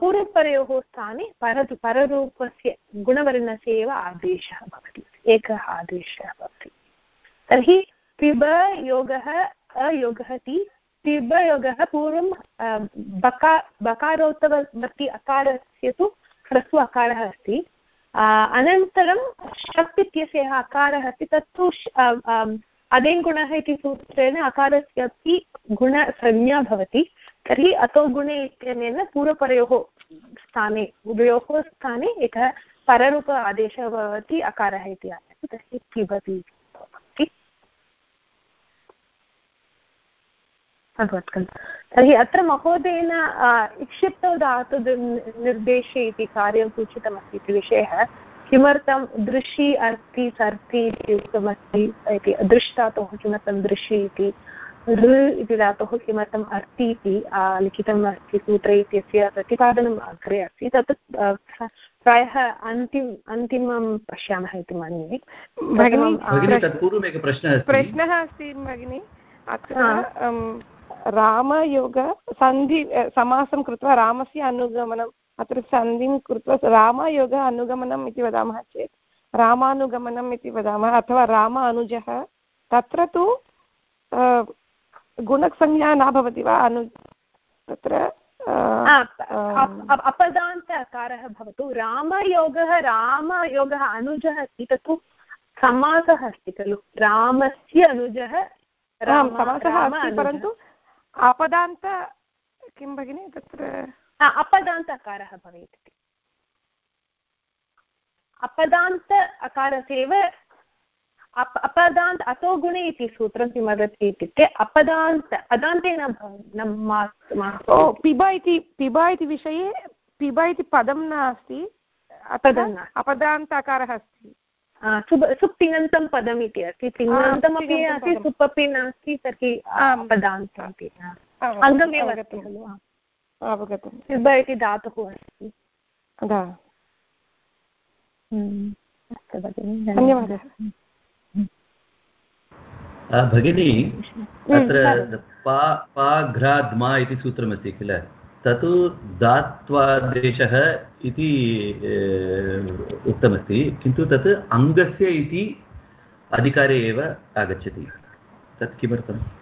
पूर्वपरयोः स्थाने पर पररूपस्य गुणवर्णस्य एव आदेशः भवति, एकः आदेशः भवति। तर्हि पिब योगः अयोगः ति पिबयोगः पूर्वं बका बकारोत्तवर्ति अकारस्य तु ह्रस्व अकारः अस्ति। अनन्तरं शप् इत्यस्य यः अकारः अस्ति, तत्तु अदेङ्गुणः इति सूत्रेण अकारस्यापि गुणसंज्ञा भवति, तर्हि अतो गुणे इत्यनेन पूर्वपरयोः स्थाने, उभयोः स्थाने एकः पररूप आदेशः भवति, अकारः इति आयाति तर्हि पिबति अभवत् तर्हि अत्र महोदयेन इक्षिप्तौ धातु निर्देशे इति कार्यं सूचितमस्ति इति विषयः। किमर्थं दृशि अस्ति सर्ति इति उक्तमस्ति इति दृष्टातोः किमर्थं दृशि इति ऋ इति धातोः किमर्थम् अर्ति इति लिखितम् अस्ति सूत्रे इत्यस्य प्रतिपादनम् अग्रे अस्ति तत् प्रायः अन्तिम अन्तिमं पश्यामः इति मन्ये। प्रश्नः अस्ति। भगिनि अत्र रामयोग सन्धि समासं कृत्वा रामस्य अनुगमनम् अत्र सन्धिं कृत्वा रामयोगः अनुगमनम् इति वदामः चेत् रामानुगमनम् इति वदामः अथवा राम अनुजः तत्र तु गुणसंज्ञा न भवति वा अनु तत्र अपदान्त अकारः भवतु रामयोगः रामयोगः अनुजः अस्ति तत्तु समासः अस्ति खलु रामस्य अनुजः समासः अस्ति परन्तु अपदान्त किं भगिनि तत्र अपदान्त अकारः भवेत् इति। अपदान्त अकारस्यैव अप अपदान्त अतो गुणे इति सूत्रं किं वदति इत्युक्ते अपदान्त अदान्ते न पिब इति पिब इति विषये पिब इति पदं नास्ति अपदान्त अकारः अस्ति। सुप् तिङन्तं पदम् इति अस्ति। तिङन्तमपि अस्ति सुप् अपि नास्ति तर्हि अपदान्तम् इति। अङ्गमेव खलु अवगतं। पिब इति धातुः अस्ति। हम्म। अस्तु भगिनि धन्यवादः। भगिनी अत्र पा पाघ्राध्मा इति सूत्रमस्ति किल? तत् दात्वादेशः इति उक्तमस्ति किन्तु तत् अङ्गस्य इति अधिकारे एव आगच्छति। तत् किमर्थम्?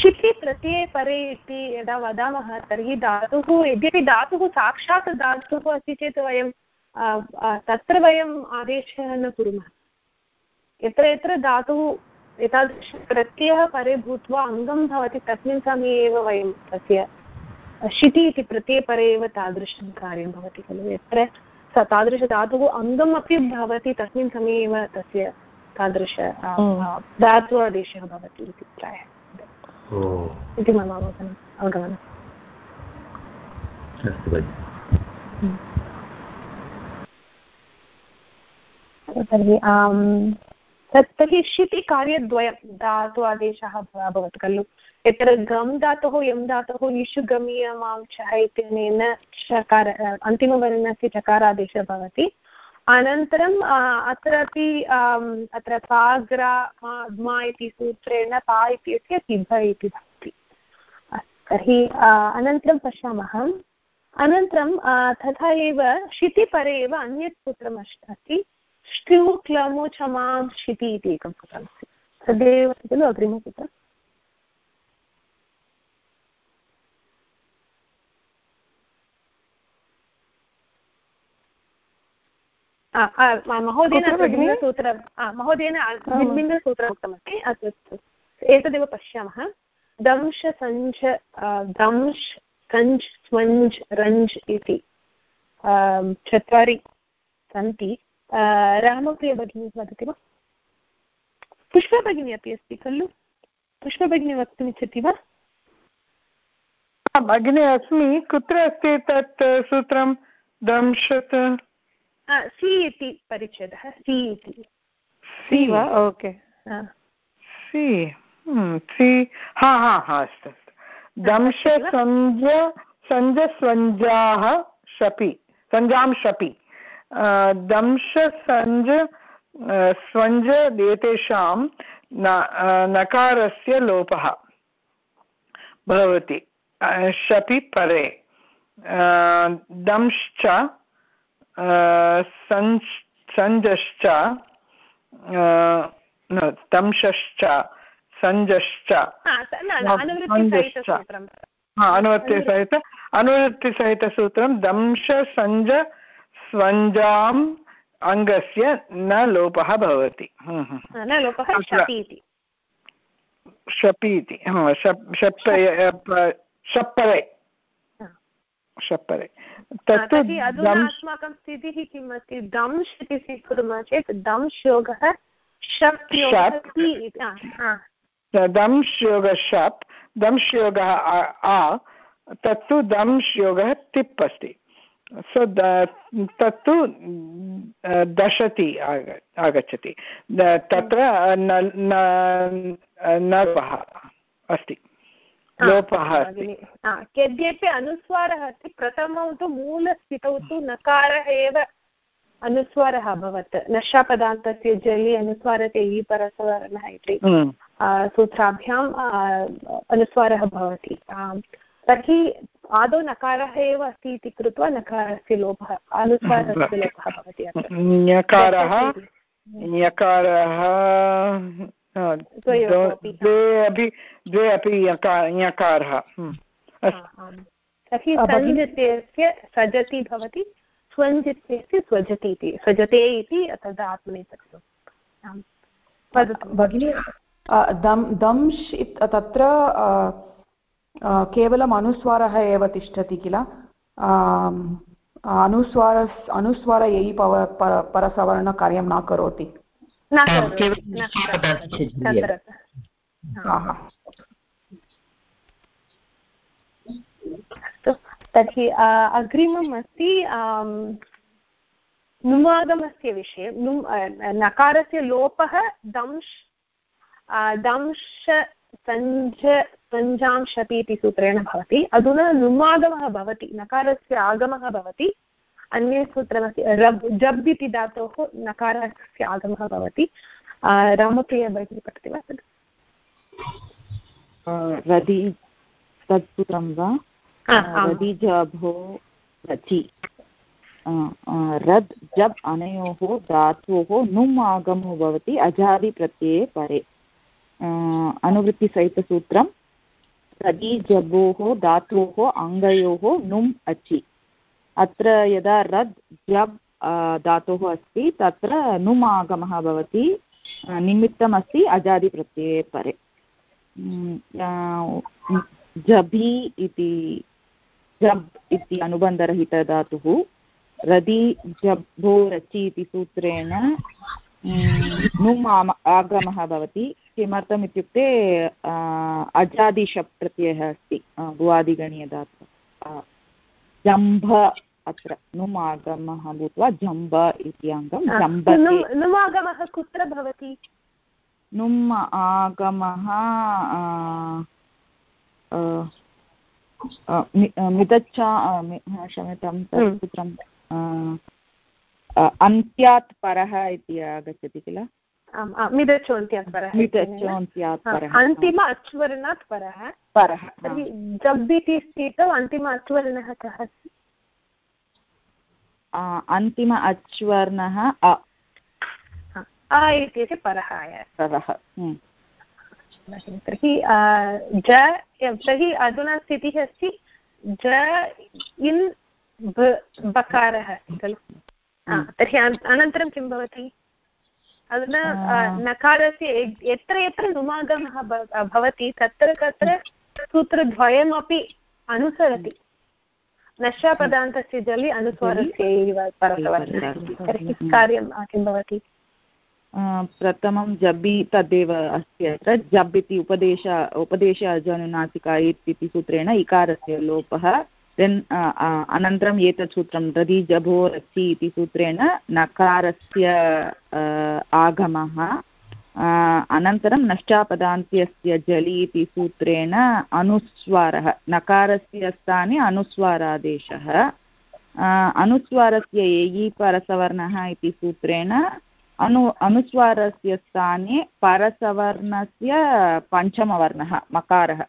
क्षिति प्रत्यये परे इति यदा वदामः तर्हि धातुः यद्यपि धातुः साक्षात् धातुः अस्ति चेत् वयं तत्र वयम् आदेशः न कुर्मः। यत्र यत्र धातुः एतादृशप्रत्ययः परे भूत्वा अङ्गं भवति तस्मिन् समये एव वयं तस्य शिति इति प्रत्ययपरे एव तादृशं कार्यं भवति खलु। यत्र स तादृशधातुः अङ्गम् अपि भवति तस्मिन् समये एव तस्य तादृश धातु आदेशः भवति इति प्रायः। इति मम अवगमनम् अवगमनम् अस्तु तर्हि तत् तर्हि शिति कार्यद्वयं धातु आदेशः अभवत् खलु? यत्र गम् धातुः यं धातुः इषु गमीयमांशः इत्यनेन चकार अन्तिमवर्णस्य चकारादेशः भवति। अनन्तरम् अत्रापि अत्र पाग्रा मा इति सूत्रेण पा इत्यस्य पिभ इति भवति। तर्हि अनन्तरं पश्यामः। अनन्तरं तथा एव शितिपरे एव अन्यत् सूत्रम् अस्ति। ष्टु क्लमु क्षमां क्षिति इति एकं सूत्रमस्ति तदेव खलु अग्रिमसूत्रम् महोदयेन भिन्नसूत्रं महोदयेन भिन्नसूत्रम् उक्तमस्ति अस्तु अस्तु एतदेव पश्यामः दंश सञ्झ दंश् सञ्झ् स्वञ्ज् रञ्ज् इति चत्वारि सन्ति रामप्रिय भगिनी वदति वा पुष्पभगिनी अपि अस्ति खलु पुष्पभगिनी वक्तुमिच्छति वा भगिनी अस्मि कुत्र अस्ति तत् सूत्रं दंशत् सि इति परिच्छेदः सि इति। सि वा? ओके। सि। सि। हा हा हा अस्तु अस्तु। दंश सञ्ज सञ्जस्वञ्जाः शपि सञ्जां शपि। दंश सञ्ज स्वञ्ज एतेषां नकारस्य लोपः भवति। शपि परे। दंश्च सञ्जश्च दंशश्च सञ्जश्च अनुवृत्तिसहित अनुवृत्तिसहितसूत्रं दंश सञ्ज स्वञ्जाम् अङ्गस्य न लोपः भवति। हम्म, हम्म। शपि शप्परे। शप्परे तत्तु अस्माकं स्थितिः किम् अस्ति दंश् इति स्वीकुर्मः चेत् दंश् योगः दंश् योगः शप्। दंश् योगः आ तत्तु दंश् योगः तिप् अस्ति। सो तत्तु दशति आगच्छति। तत्र नर्वः अस्ति। लोपः यद्यपि अनुस्वारः अस्ति प्रथमौ तु मूलस्थितौ तु नकारः एव अनुस्वारः अभवत्। नशापदान्तस्य जलि अनुस्वारते इ परसवर्णः इति हम्म। सूत्राभ्याम् अनुस्वारः भवति। तर्हि आदौ नकारः एव अस्ति इति कृत्वा नकारस्य लोपः अनुस्वारस्य लोपः भवति द्वे अपि द्वे अपि हम्म। तर्हि सञ्जत्यस्य सजति भवति स्वञ् इत्यस्य स्वजति इति स्वजते इति तद् आत्मनेपथ्यं भगिनी दम् दंश् तत्र केवलम् अनुस्वारः एव तिष्ठति किल? अनुस्वार अनुस्वार ययि पव परसवर्णकार्यं न करोति। अस्तु तर्हि अग्रिमम् अस्ति नुमागमस्य विषये नुम् नकारस्य लोपः दंश् दंश सञ्ज सञ्जांशपि इति सूत्रेण भवति। अधुना नुमागमः भवति नकारस्य आगमः भवति। अन्ये सूत्रमस्ति रब् जब् इति धातोः नकारस्य आगमः भवति। रामप्रिया भगिनी पठति वा? तद् रदि तत् सूत्रं वा रदिजभो रचि। रद् जब् अनयोः धातोः नुम् आगमो भवति अजादिप्रत्यये परे। अनुवृत्तिसहितसूत्रं रदि जबोः धातोः अङ्गयोः नुम् अचि। अत्र यदा रद् जब् धातुः अस्ति, तत्र नुम् आगमः भवति निमित्तमस्ति अजादिप्रत्यये परे। जभि इति, जब् इति अनुबन्धरहितधातुः, रदि जब्भो रचि इति सूत्रेण नुम् आगमः भवति। किमर्थम् इत्युक्ते अजादिशप् प्रत्ययः अस्ति भुवादिगणीयधातुः जम्भ अत्र नुम् आगमः भूत्वा जम्ब इति अङ्गं जम्ब नुमागमः कुत्र भवति? नुम् आगमः मिदच्चा क्षम्यतां सूत्रं अन्त्यात् परः इति आगच्छति किल? परः परः अन्तिम अच्वर्णात् परः परः जब् इति स्थितौ अन्तिम अच्वर्णः कः? अस्ति अन्तिम अच्वर्णः अ. इत्यस्य परः परः तर्हि ज तर्हि अधुना स्थितिः अस्ति। ज इन् बकारः अस्ति खलु तर्हि अनन्तरं किं भवति? अधुना नकारस्य यत्र यत्र नुमागमः भवति तत्र तत्र सूत्रद्वयमपि अनुसरति। नशापदान्तस्य जलि अनुस्वारस्य एव तर्हि कार्यं किं भवति? प्रथमं जबि तदेव अस्ति अत्र जब् इति उपदेश उपदेश अजनुनासिका इति सूत्रेण इकारस्य लोपः देन् अनन्तरम् एतत् सूत्रं दधि जभो रचि इति सूत्रेण नकारस्य आगमः। अनन्तरं नष्टापदान्त्यस्य जलि इति सूत्रेण अनुस्वारः नकारस्य स्थाने अनुस्वारादेशः। अनुस्वारस्य एयि परसवर्णः इति सूत्रेण अनु अनुस्वारस्य स्थाने परसवर्णस्य पञ्चमवर्णः मकारः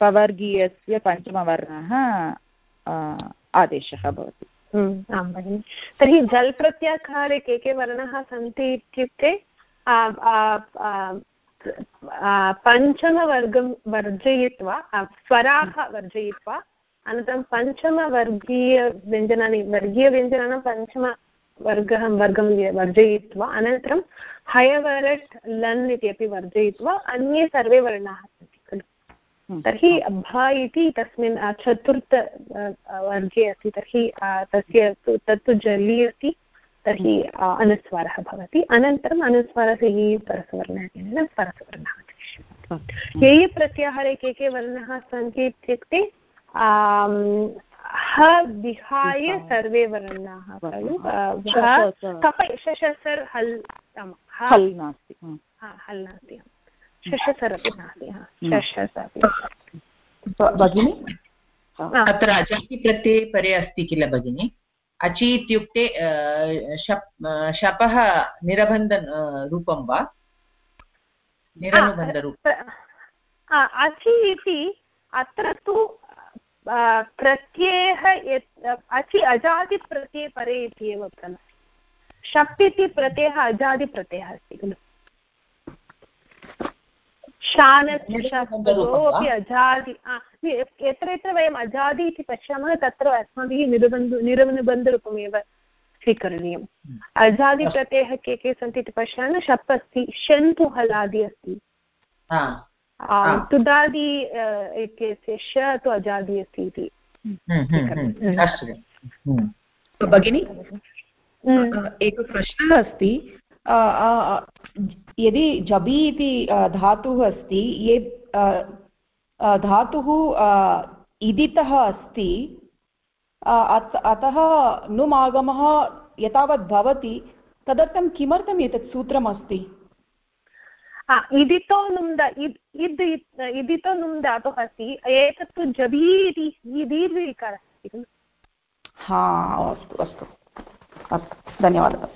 पवर्गीयस्य पञ्चमवर्णः आदेशः भवति। हम्म, आं भगिनि। तर्हि जल् प्रत्याहारे के के वर्णाः सन्ति इत्युक्ते? पञ्चमवर्गं वर्जयित्वा स्वराः वर्जयित्वा अनन्तरं पञ्चमवर्गीयव्यञ्जनानि वर्गीयव्यञ्जनानां पञ्चम वर्गः वर्जयित्वा अनन्तरं हयवरट् लन् इति अपि वर्जयित्वा अन्ये सर्वे वर्णाः सन्ति खलु। तर्हि भ इति तस्मिन् चतुर्थ वर्गे अस्ति तर्हि तस्य तत्तु जलि अस्ति तर्हि हम्म। अनुस्वारः भवति। अनन्तरम् अनुस्वारः ये परसवर्णः परसवर्णः ये ये प्रत्याहारे के के वर्णाः सन्ति इत्युक्ते ह विहाय सर्वे वर्णाः खलु। कपै शशसर् हल् हल् नास्ति हल् नास्ति शशसर् अपि नास्ति शशस् अपि भगिनि? अत्र अजाति प्रत्यये परे अस्ति किल भगिनि? अचि इत्युक्ते शप् निरबन्धरूपं वा? अचि इति अत्र तु प्रत्ययः यत्, अचि अजादिप्रत्यये परे इति एव उक्तम्। शप् इति प्रत्ययः अजादिप्रत्ययः अस्ति खलु। शानपि अजादि यत्र यत्र वयम् अजादि इति पश्यामः तत्र अस्माभिः निरुबन्धु निरनुबन्धरूपमेव स्वीकरणीयम्। अजादिप्रत्ययः के के सन्ति इति पश्यामः शप् अस्ति। शन् तु हलादि अस्ति तुदादि इत्यस्य श तु अजादि अस्ति इति भगिनि एकः प्रश्नः अस्ति। यदि जबि इति धातुः अस्ति ये धातुः इदितः अस्ति अतः नुम् आगमः यतावत् भवति तदर्थं किमर्थम् एतत् सूत्रमस्ति? इदितो नुम् इद् इदितो नुम् धातुः अस्ति एतत् तु जबी इति दीर्घिकारः अस्ति खलु। हा अस्तु अस्तु। अस्तु धन्यवादः।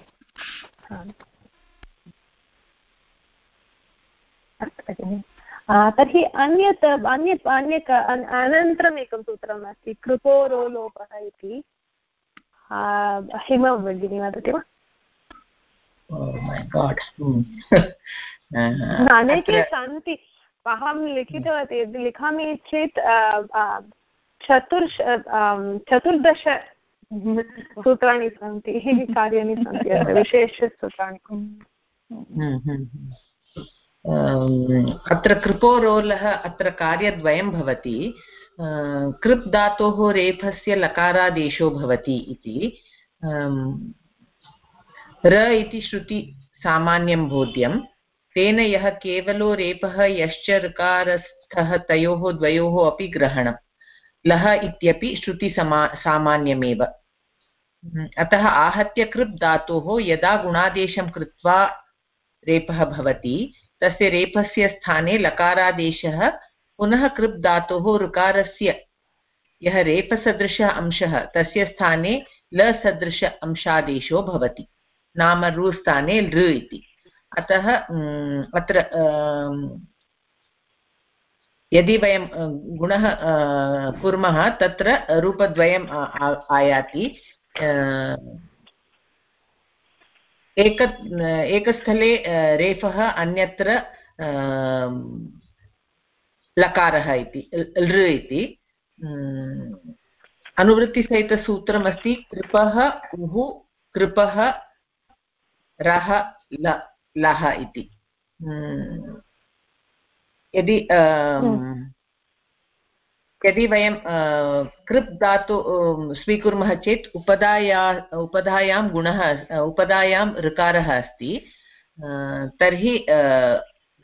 अस्तु भगिनि तर्हि अन्यत् अन्यत् अन्य अनन्तरम् एकं सूत्रम् अस्ति कृपोरोलोपः इति हिम भगिनी वदति वा? अनेके सन्ति अहं लिखितवती यदि लिखामि चेत् चतुर् चतुर्दश सूत्राणि सन्ति कार्याणि सन्ति विशेषसूत्राणि। अत्र कृपोरोलः, अत्र कार्यद्वयं भवति। कृप् धातोः रेफस्य लकारादेशो भवति इति। र इति श्रुति सामान्यं बोध्यं। तेन यः केवलो रेपः, यश्च ऋकारस्थः, तयोः द्वयोः अपि ग्रहणं लः इत्यपि श्रुतिसमा सामान्यमेव। अतः आहत्य कृप् धातोः यदा गुणादेशं कृत्वा रेपः भवति तस्य रेपस्य स्थाने लकारादेशः, पुनः कृप् धातोः ऋकारस्य। यः रेपसदृशः अंशः, तस्य स्थाने लसदृश अंशादेशो भवति। नाम रुस्थाने लृ इति। अतः अत्र यदि वयं गुणः कुर्मः, तत्र रूपद्वयम् आयाति। एक, एकस्थले रेफः अन्यत्र लकारः इति, लृ इति। अनुवृत्तिसहितसूत्रमस्ति, कृपः, उः, कृपः, रः, ल, लः इति। यदि यदि वयं कृप् धातु स्वीकुर्मः चेत् उपधाया उपधायां गुणः उपधायां ऋकारः अस्ति। तर्हि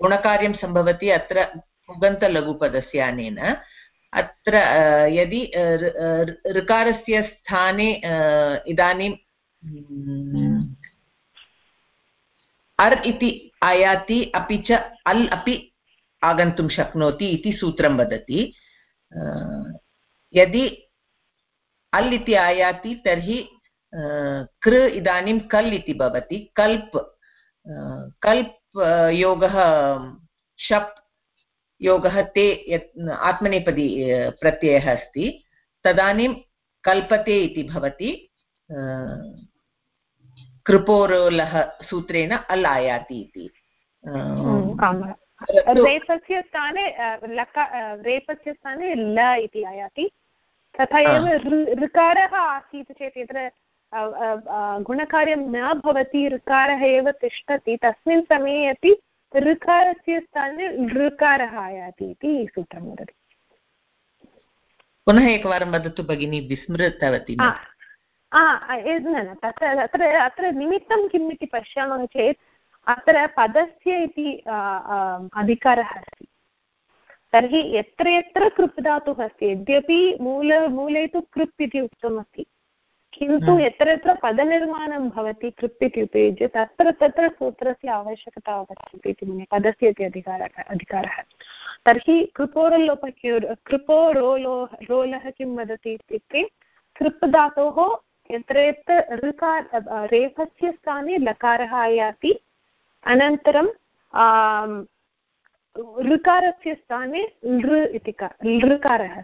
गुणकार्यं सम्भवति अत्र उगन्तलघुपदस्य अनेन। अत्र यदि ऋकारस्य स्थाने इदानीं अर् इति आयाति, अपि च अल् अपि आगन्तुं शक्नोति इति सूत्रं वदति। यदि अल् इति आयाति तर्हि कृ इदानीं कल् इति भवति। कल्प् कल्प् योगः, शप् योगः ते यत्, आत्मनेपदी प्रत्ययः अस्ति। तदानीं कल्पते इति भवति। कृपोरोलः सूत्रेण अल् आयाति इति। रेफस्य स्थाने लका रेफस्य स्थाने ल इति आयाति। तथा एव ऋकारः आसीत् चेत् यत्र गुणकार्यं न भवति ऋकारः एव तिष्ठति तस्मिन् समये अपि ऋकारस्य स्थाने ऋकारः आयाति इति सूत्रं वदति। पुनः एकवारं वदतु भगिनी विस्मृतवती न? तत्र अत्र अत्र निमित्तं किम् इति पश्यामः चेत् अत्र पदस्य इति अधिकारः अस्ति तर्हि यत्र यत्र कृप् धातुः अस्ति यद्यपि मूल मूले तु कृप् इति उक्तमस्ति किन्तु हम्म। यत्र यत्र पदनिर्माणं भवति कृप् इति उपयुज्य तत्र तत्र सूत्रस्य आवश्यकता वर्तते इति मन्ये पदस्य इति अधिकारः अधिकारः तर्हि कृपोरोलोप कृपो रोलो रोलः किं वदति इत्युक्ते कृप् धातोः यत्र यत्र ऋकार रेफस्य स्थाने लकारः आयाति अनन्तरं ऋकारस्य स्थाने लृ इति लृकारः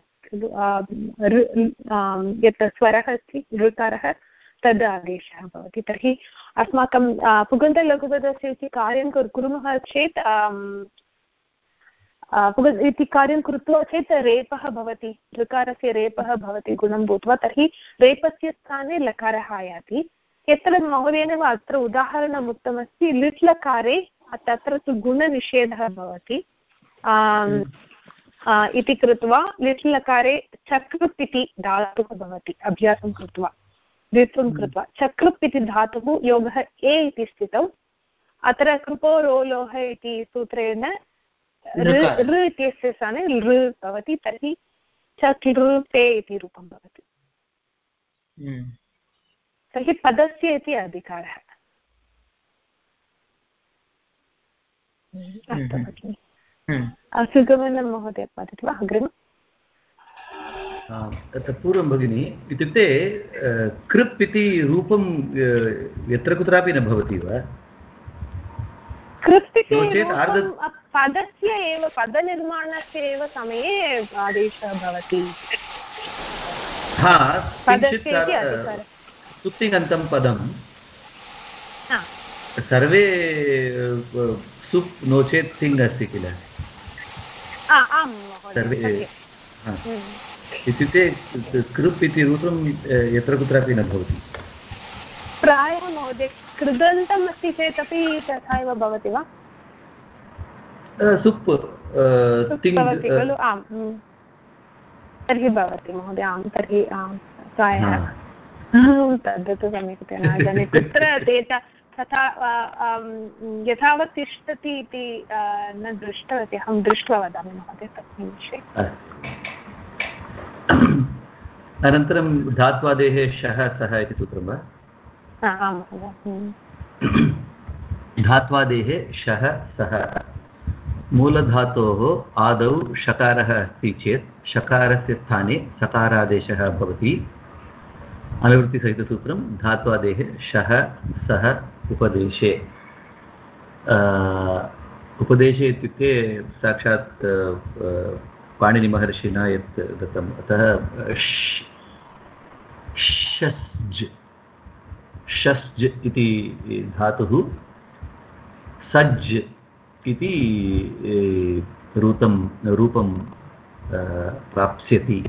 यत् स्वरः अस्ति, ऋकारः, तद् आदेशः भवति। तर्हि अस्माकं पुगन्तलघुपदस्य इति कार्यं कुर्मः चेत् इति कार्यं कृत्वा चेत् रेपः भवति, ऋकारस्य रेपः भवति गुणं भूत्वा। तर्हि रेपस्य स्थाने लकारः आयाति। यत्र महोदयेन अत्र उदाहरणम् उक्तमस्ति लिट् लकारे तत्र तु गुणनिषेधः भवति इति कृत्वा लिट् लकारे चकृप् इति धातुः भवति अभ्यासं कृत्वा द्वित्वं हम्म। कृत्वा चकृप् इति धातुः योगः ए इति स्थितौ अत्र कृपो रोलोह इति सूत्रेण ऋ इत्यस्य स्थाने लृ भवति तर्हि चकृपे इति रूपं भवति हम्म। तर्हि पदस्य इति अधिकारः अस्तु भगिनि सुगमनं महोदय वदति वा अग्रिमम् तत् पूर्वं भगिनि इत्युक्ते कृप् इति रूपं यत्र कुत्रापि न भवति वा कृप् इति पदस्य एव पदनिर्माणस्य एव समये आदेशः भवति सुप्तिङन्तं पदं सर्वे सुप् नो चेत् सिङ्ग् अस्ति किल? सर्वे हम्म। इत्युक्ते कृप् इति रूपं यत्र कुत्रापि न भवति। प्रायः महोदय कृदन्तम् अस्ति चेदपि तथा एव भवति वा? सुप् खलु? आम् हम्म। तर्हि भवति महोदय आं तर्हि आं प्रायः। तद् तु सम्यक्तया न जाने। कुत्र ते तथा यथावत् तिष्ठति इति न दृष्टवती। अहं दृष्ट्वा वदामि महोदय तस्मिन् विषये। अनन्तरं धात्वादेः शः सः इति सूत्रं वा? आं धात्वादेः शः सः। मूलधातोः आदौ शकारः अस्ति चेत् शकारस्य स्थाने सकारादेशः भवति। अनुवृत्तिसहितसूत्रं धात्वादेः शः, सः उपदेशे। उपदेशे इत्युक्ते साक्षात् पाणिनिमहर्षिणा यत् दत्तम्। अतः षस्ज् षस्ज् इति धातुः सज्ज् इति रूतं रूपं प्राप्स्यति।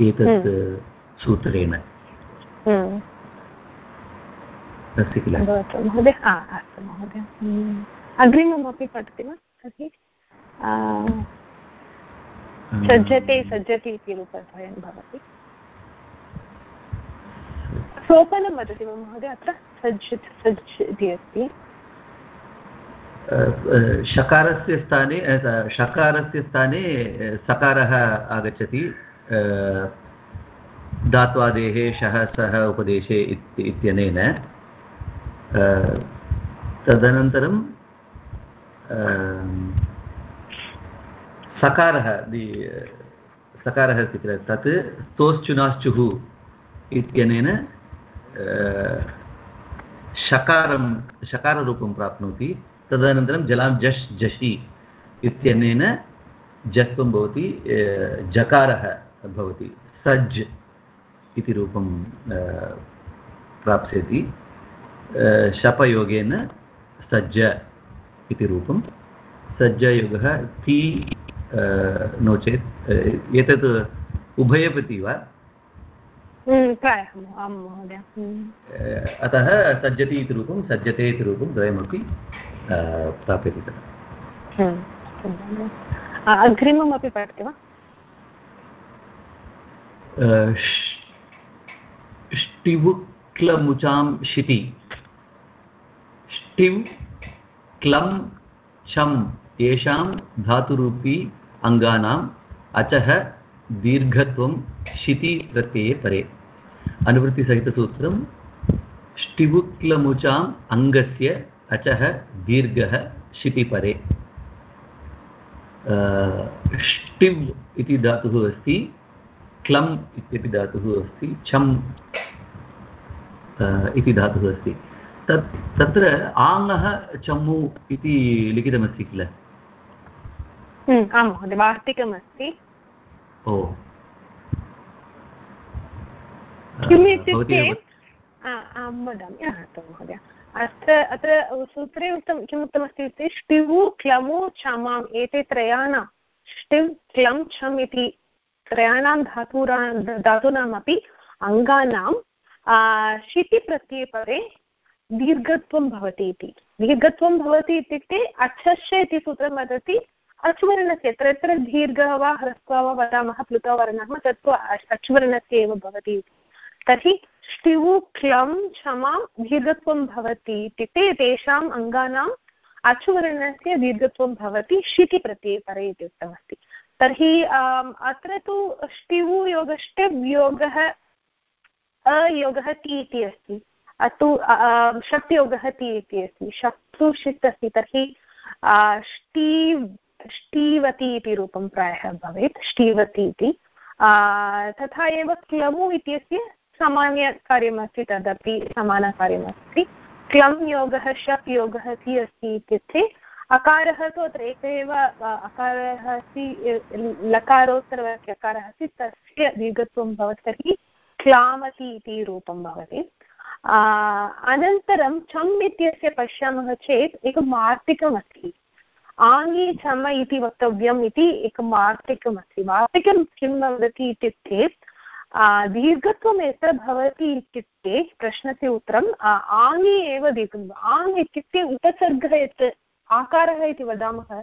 एतत् हम्म। सूत्रेण हम्म। अस्ति किल महोदय अस्तु महोदय हम्म। अग्रिममपि पठति वा तर्हि सज्जते सज्जति इति रूपद्वयं भवति सोपनं वदति वा महोदय अत्र सज्ज सज्ज इति अस्ति शकारस्य स्थाने शकारस्य स्थाने सकारः आगच्छति धात्वादेः शः सः उपदेशे इत्यनेन तदनन्तरं सकारः सकारः अस्ति किल? तत् स्तोश्चुनाश्चुः इत्यनेन शकारं, शकाररूपं प्राप्नोति। तदनन्तरं जलां जश् जषि इत्यनेन जत्वं भवति जकारः भवति। सज् इति रूपं प्राप्स्यति। शपयोगेन सज्ज इति रूपं। सज्जयुगः ति नो चेत् एतत् उभयपति वा? हम्म, हम्म। अतः सज्जति इति रूपं सज्जते इति रूपं द्वयमपि प्राप्यते तथा हम्म, अग्रिममपि पठति वा? ष्टिवुक्लमुचां शिति ष्टिव् क्लं शम् येषां धातुरूपी अङ्गानाम् अचः दीर्घत्वं शिति प्रत्यये परे। अनुवृत्तिसहितसूत्रं ष्टिवुक्लमुचाम् अङ्गस्य अचः दीर्घः शितिपरे ष्टिव् इति धातुः अस्ति, क्लम् इत्यपि धातुः अस्ति, छम् इति धातुः अस्ति। तत् तत्र आङ्गः चम्मु इति लिखितमस्ति किल? हम्म, आं महोदय वार्तिकमस्ति। ओ। किम् इत्युक्ते? आं वदामि। अस्तु महोदय। अत्र अत्र सूत्रे उक्तं किम् उक्तमस्ति इत्युक्ते ष्टिवु क्लमु क्षमाम् एते त्रयाणां ष्टिव् क्लं छम् इति त्रयाणां धातूरा धातूनामपि अङ्गानां शितिप्रत्ययपरे दीर्घत्वं भवति इति। दीर्घत्वं भवति इत्युक्ते अक्षश्च इति सूत्रं वदति अचुवर्णस्य यत्र यत्र दीर्घः वा, ह्रस्वः वा वदामः, प्लुतो वर्णः तत्तु अचुवर्णस्य एव भवति तर्हि ष्टिवु क्लं क्षमां दीर्घत्वं भवति इत्युक्ते तेषाम् अङ्गानाम् अचुवर्णस्य दीर्घत्वं भवति शितिप्रत्ययपरे इति उक्तमस्ति। तर्हि अत्र तु ष्टिवु योगष्टिव् योगः अयोगः ति इति अस्ति। अतु शक्तियोगः ति इति अस्ति। शक्तु षित् अस्ति, तर्हि ष्टीव् ष्टीवति इति रूपं प्रायः भवेत्, ष्टीवति इति। तथा एव क्लमु इत्यस्य सामान्यकार्यमस्ति, तदपि समानकार्यमस्ति। क्लं योगः शप् योगः ति अस्ति इत्युक्ते अकारः तु अत्र एक एव अकारः अस्ति, लकारोत्तरवाक्यकारः अस्ति, तस्य दीर्घत्वं भवति। तर्हि क्लामति इति रूपं भवति। अनन्तरं चम् इत्यस्य पश्यामः चेत् एकं मार्तिकमस्ति। आङ्गी चम इति वक्तव्यम् इति एकं वार्तिकमस्ति वार्तिकं किं वदति इत्युक्ते दीर्घत्वं यत्र भवति इत्युक्ते प्रश्नस्य उत्तरम् आङ्गी एव दीर्घम् आङ् इत्युक्ते उपसर्गः यत् आकारः इति वदामः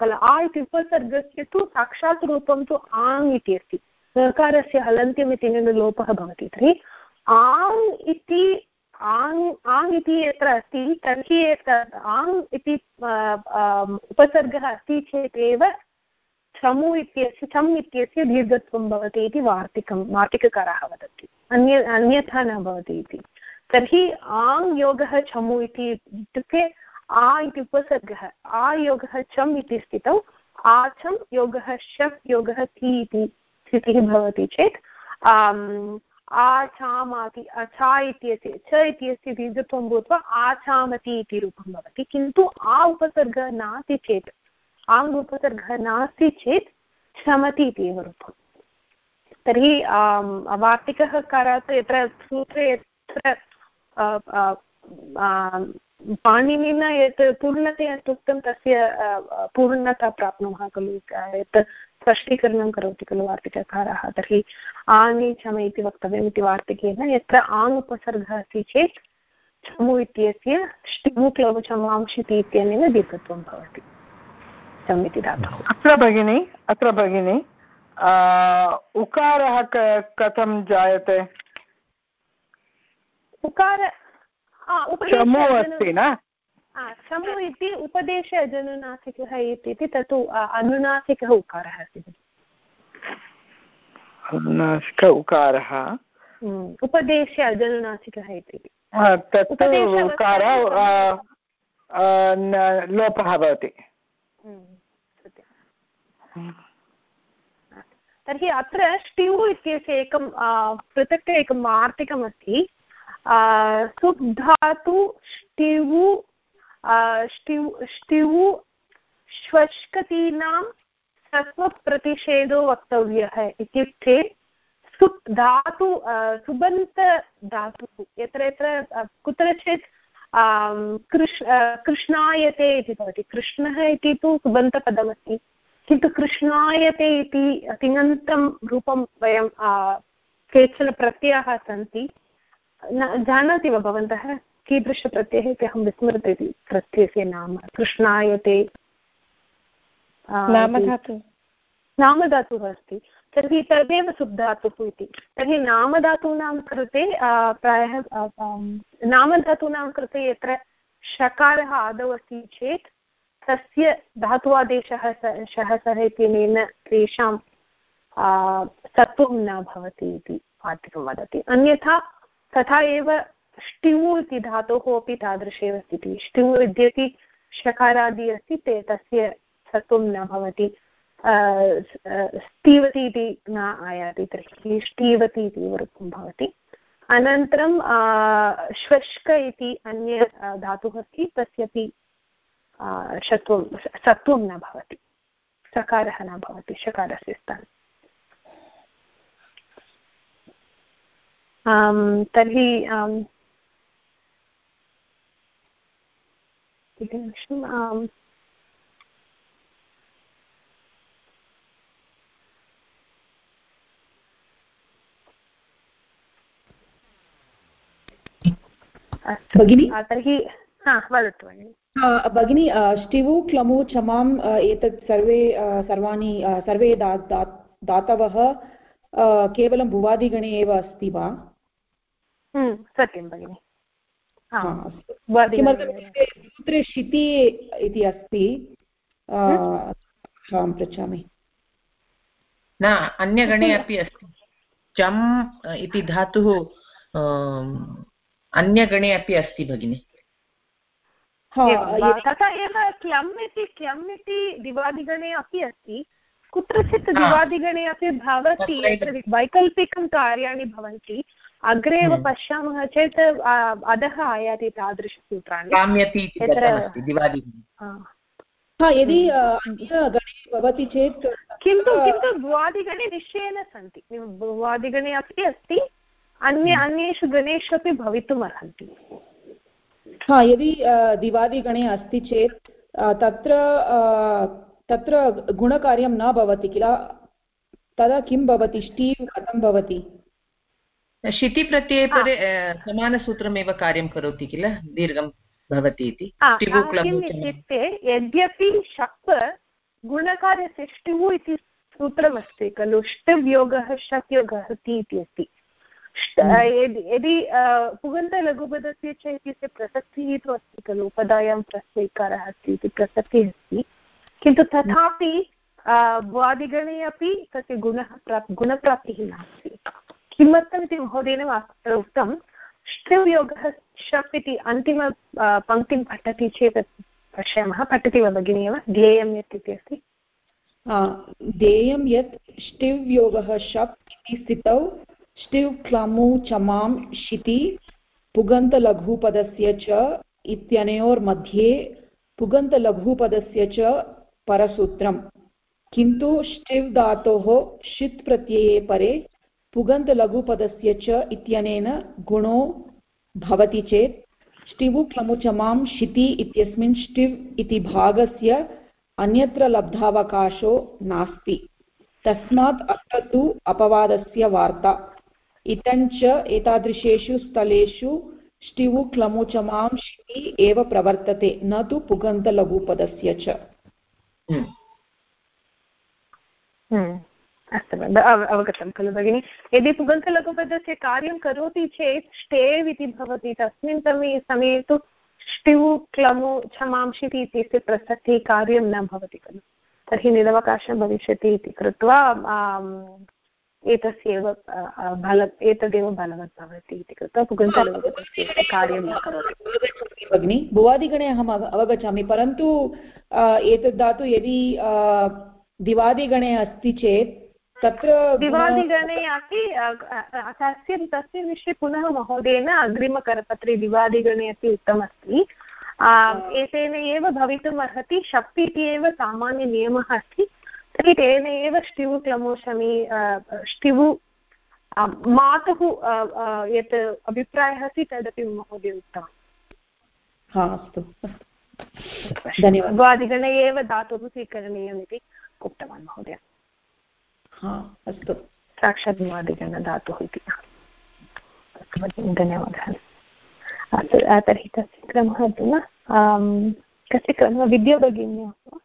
खलु आ इति उपसर्गस्य तु साक्षात् रूपं तु आङ् इति अस्ति। सकारस्य हलन्त्यम् इति लोपः भवति तर्हि आङ् इति, आङ् आङ् इति यत्र अस्ति, तर्हि आङ् इति उपसर्गः अस्ति चेत् एव चमु इत्यस्य चम् इत्यस्य दीर्घत्वं भवति इति वार्तिकं, वार्तिककारः वदति अन्य, अन्यथा न भवति इति। तर्हि आङ् योगः चमु इति इत्युक्ते आ इति उपसर्गः आयोगः चम् इति स्थितौ आचम् योगः शप् योगः ति इति स्थितिः भवति चेत् आचामाति अचा इत्यस्य, च इत्यस्य दीर्घत्वं भूत्वा आचामति इति रूपं भवति। किन्तु आ उपसर्गः नास्ति चेत् आङ् उपसर्गः नास्ति चेत् क्षमति इति एव रूपम्। तर्हि वार्तिकः कारात् यत्र सूत्रे यत्र पाणिनिना यत् पूर्णतया उक्तं तस्य पूर्णता प्राप्नुमः खलु, यत् स्पष्टीकरणं करोति खलु वार्तिककारः तर्हि आङि क्षम इति वक्तव्यम् इति वार्तिकेन। यत्र आङ् उपसर्गः अस्ति चेत् छमु इत्यस्य ष्टिमु क्लवु चमांशिति इत्यनेन दीर्घत्वं भवति। चम् इति धातुः अत्र भगिनि अत्र भगिनि उकारः कथं जायते? उकार चमु अस्ति न? समु इति उपदेशे अजनुनासिकः इति तत्तु अनुनासिकः उकारः अस्ति। अनुनासिक उकारः? हम्म, उपदेशे अजनुनासिकः इति उकार लोपः भवति। हम्म, तर्हि अत्र स्ट्यू इत्यस्य एकं पृथक् एकं वार्तिकमस्ति सुधातु स्टिवु ष्टिवु श्वष्कतीनां सत्वप्रतिषेधो वक्तव्यः इत्युक्ते सुप् धातु सुबन्तधातुः यत्र यत्र कुत्रचित् कृष् कृष्णायते इति भवति। कृष्णः इति तु सुबन्तपदमस्ति। किन्तु कृष्णायते इति तिङन्तं रूपं वयं केचन प्रत्ययाः सन्ति। जानाति वा भवन्तः? कीदृशप्रत्ययः इति अहं विस्मृतवती प्रत्ययस्य नाम। कृष्णायते नामधातुः। नामधातुः अस्ति। तर्हि तदेव सुब्धातुः इति। तर्हि नामधातूनां कृते प्रायः नामधातूनां कृते यत्र षकारः आदौ अस्ति चेत् तस्य धात्वादेशः शः सः इत्यनेन तेषां सत्त्वं न भवति इति वार्तिकं वदति। अन्यथा तथा एव ष्टिवु इति धातोः अपि तादृशेव स्थितिः। ष्टिवु यद्यपि शकारादि अस्ति, ते तस्य सत्त्वं न भवति। स्तीवति इति न आयाति तर्हि ष्टीवति इति रूपं भवति। अनन्तरं श्वष्क इति अन्य धातुः अस्ति, तस्यपि शत्वं सत्त्वं न भवति। सकारः न भवति, शकारस्य स्थाने। तर्हि एकनिमिषम् भगिनि तर्हि वदतु भगिनि। भगिनि ष्टिवु क्लमु चमाम् एतत् सर्वे सर्वाणि सर्वे दा दातवः केवलं भुवादिगणे एव अस्ति वा? हम्म, सत्यं भगिनि। किमर्थं शिति इति अस्ति? अहं पृच्छामि. न अन्यगणे अपि अस्ति. चम् इति धातुः अन्यगणे अपि अस्ति भगिनि. तथा एव क्लम् इति क्लम् इति दिवादिगणे अपि अस्ति. कुत्रचित् दिवादिगणे अपि भवति वैकल्पिकं कार्याणि भवन्ति अग्रे एव हम्म। पश्यामः चेत् अधः आयाति तादृशसूत्राणि यदि भवति चेत् किन्तु किन्तु भुवादिगणे निश्चयेन सन्ति। भुवादिगणे अपि अस्ति अन्य हम्म। अन्येषु गणेषु अपि भवितुम् अर्हन्ति हा यदि दिवादिगणे अस्ति चेत् तत्र तत्र गुणकार्यं न भवति किल? तदा किं भवति? ष्टीव् कथं भवति? शितिप्रत्यये परे समानसूत्रमेव कार्यं करोति किल? दीर्घं भवति इति। इत्युक्ते यद्यपि शप् गुणकार्यस्य ष्टिवु इति सूत्रमस्ति खलु? ष्टिव्योगः शक्योगः ति इति अस्ति। यदि पुगन्तलघुपदस्य च इत्युक्ते प्रसक्तिः तु अस्ति खलु? पदायां प्रस्यैकारः अस्ति इति प्रसक्तिः अस्ति। किन्तु तथापि भ्वादिगणे अपि तस्य गुणः प्राप् गुणप्राप्तिः नास्ति। किमर्थमिति महोदयेन उक्तं ष्टिव्योगः शप् इति अन्तिम पङ्क्तिं पठति चेत् पश्यामः। पठति वा भगिनी एव? ध्येयं यत् इति अस्ति? ध्येयं यत् ष्टिव्योगः शप् इति स्थितौ ष्टिव् क्लमु चमां शिति, पुगन्तलघुपदस्य च इत्यनयोर्मध्ये पुगन्तलघुपदस्य च परसूत्रम्। किन्तु ष्टिव् धातोः षित् प्रत्यये परे पुगन्तलघुपदस्य च इत्यनेन गुणो भवति चेत् ष्टिवु क्लमुचमां शिति इत्यस्मिन् ष्टिव् इति भागस्य अन्यत्र लब्धावकाशो नास्ति तस्मात् अत्र तु अपवादस्य वार्ता इतञ्च एतादृशेषु स्थलेषु ष्टिवु क्लमुचमां शिति एव प्रवर्तते, न तु पुगन्तलघुपदस्य च हम्म। हम्म। अस्तु अवगतं खलु भगिनि। यदि पुगन्तलघुपदस्य कार्यं करोति चेत् स्टेव् इति भवति, तस्मिन् समये समये तु ष्टिवु क्लमु क्षमांशिति इत्यस्य प्रसक्तिः कार्यं न भवति खलु। तर्हि निरवकाशं भविष्यति इति कृत्वा एतस्यैव बल, एतदेव बलवत् भवति इति कृत्वा पुगन्तलघुपदस्य कार्यं न करोति। भगिनि, भुवादिगणे अहम् अवगच्छामि, परन्तु एतद् धातु यदि दिवादिगणे अस्ति चेत् तत्र दिवादिगणे अपि तस्य तस्य विषये पुनः महोदयेन अग्रिमकरपत्रे दिवादिगणे अपि उक्तमस्ति एतेन एव भवितुम् अर्हति शप् इति एव सामान्यनियमः अस्ति तर्हि तेन एव ष्टिवु क्लमोशमि ष्टिवु मातुः यत् अभिप्रायः अस्ति तदपि महोदय उक्तवान् अस्तु धन्यवादः द्वादिगणे एव धातुः स्वीकरणीयम् इति उक्तवान् महोदय अस्तु। साक्षात् द्वादिगणधातुः इति। अस्तु भगिनि धन्यवादः। अस्तु तर्हि तस्य क्रमः तु न कस्य क्रमः? विद्याभगिन्या वा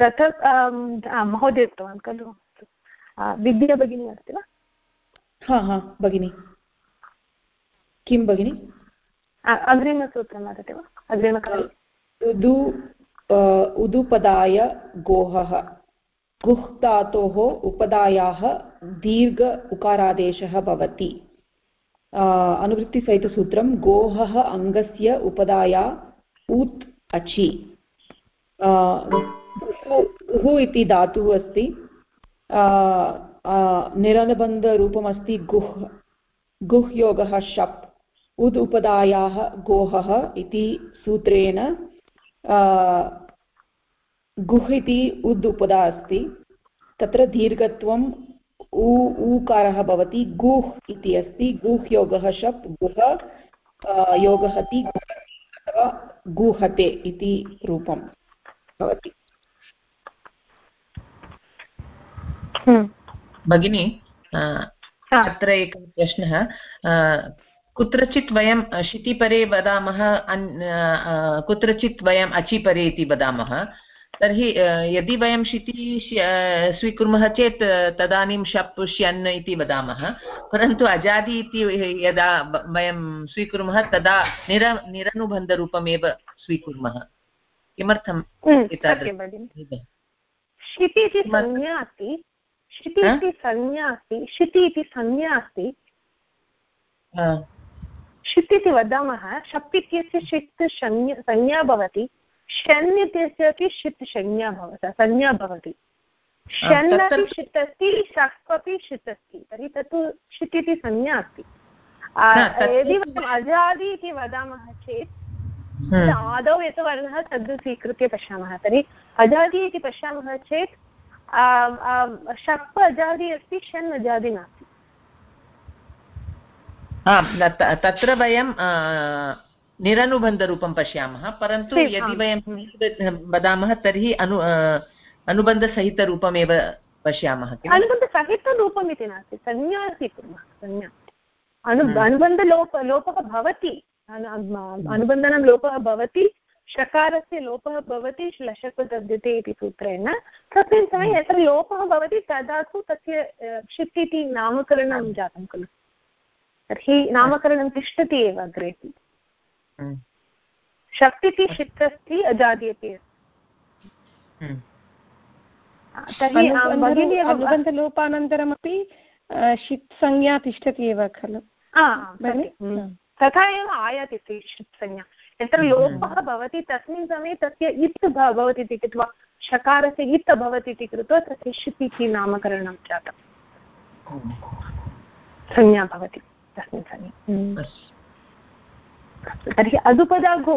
गत महोदय उक्तवान् खलु। विद्या भगिनी अस्ति वा? हा हा भगिनि। किं भगिनि? अग्रिमसूत्रं वदति वा? अग्रिमकाले। उदु उदुपदाय गोहः। गुह् धातोः उपदायाः दीर्घ उकारादेशः भवति। अनुवृत्तिसहितसूत्रं गोहः अङ्गस्य उपदाया उत् अचि। गुः इति धातुः अस्ति। निरनुबन्धरूपमस्ति गुह् गुह् योगः शप्। उद् उपदायाः गोहः इति सूत्रेण गुह् इति उद् उपदा अस्ति। तत्र दीर्घत्वम् ऊ ऊकारः भवति गुह् इति अस्ति। गुह् योगः शप् गुह योगहति अथवा गुहते इति रूपं भवति। हम्म। भगिनी अत्र एकः प्रश्नः कुत्रचित् वयं शितिपरे वदामः कुत्रचित् वयम् अचिपरे इति वदामः। तर्हि यदि वयं शिति स्वीकुर्मः चेत् तदानीं शप् श्यन् इति वदामः। परन्तु अजादि इति यदा वयं स्वीकुर्मः तदा निर निरनुबन्धरूपमेव स्वीकुर्मः। किमर्थं शिति इति संज्ञा अस्ति। शिति इति संज्ञा अस्ति। शिति इति संज्ञा अस्ति। षित् इति वदामः। शप् इत्यस्य षित् संज्ञा भवति। षन् इत्यस्य अपि षित् संज्ञा भवति संज्ञा भवति। षन् अपि षित् अस्ति शप् अपि षित् अस्ति तर्हि तत्तु षित् इति संज्ञा अस्ति। यदि वयम् अजादि इति वदामः चेत्। आदौ यत् वर्णः तद् स्वीकृत्य पश्यामः। तर्हि अजादि इति पश्यामः चेत् शप् अजादि अस्ति षन् अजादि नास्ति। तत्र वयं निरनुबन्धरूपं पश्यामः परन्तु यदि वयं वदामः तर्हि अनु अनुबन्धसहितरूपमेव पश्यामः अनुबन्धसहितरूपम् इति नास्ति संज्ञा स्वीकुर्मः संज्ञा। अनु अनुबन्धलोप लोपः भवति अनुबन्धनं लोपः भवति शकारस्य लोपः भवति तद्यते इति सूत्रेण। तस्मिन् समये यत्र लोपः भवति तदा तु तस्य षित् इति नामकरणं जातं खलु। तर्हि नामकरणं तिष्ठति एव अग्रे हम्म। शक्ति इति षित् अस्ति अजादि अपि अस्ति तर्हि अनुबन्धलोपानन्तरमपि षित् संज्ञा तिष्ठति एव खलु। हम्म। तथा एव आयाति षित् संज्ञा। यत्र हम्म। लोपः भवति तस्मिन् समये तस्य इत् भवति इति कृत्वा शकारस्य इत् भवति इति कृत्वा तस्य षित् इति नामकरणं जातं। संज्ञा भवति तस्मिन् समये। तर्हि अदुपदा गो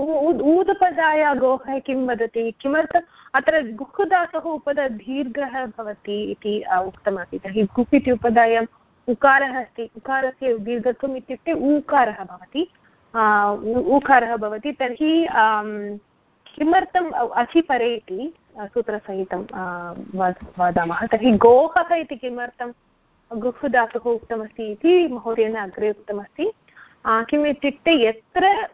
ऊदपदाय गोः किं वदति? किमर्थम्? अत्र गुः धातुः उपदा दीर्घः भवति इति उक्तमस्ति। तर्हि गुप् इति उपदायाम् उकारः अस्ति। उकारस्य दीर्घत्वम् इत्युक्ते ऊकारः भवति। ऊकारः भवति। तर्हि किमर्थम् अचिपरे इति सूत्रसहितं वदामः। तर्हि गोहः इति किमर्थं गुह् उक्तमस्ति इति महोदयेन अग्रे उक्तमस्ति। किम् इत्युक्ते यत्र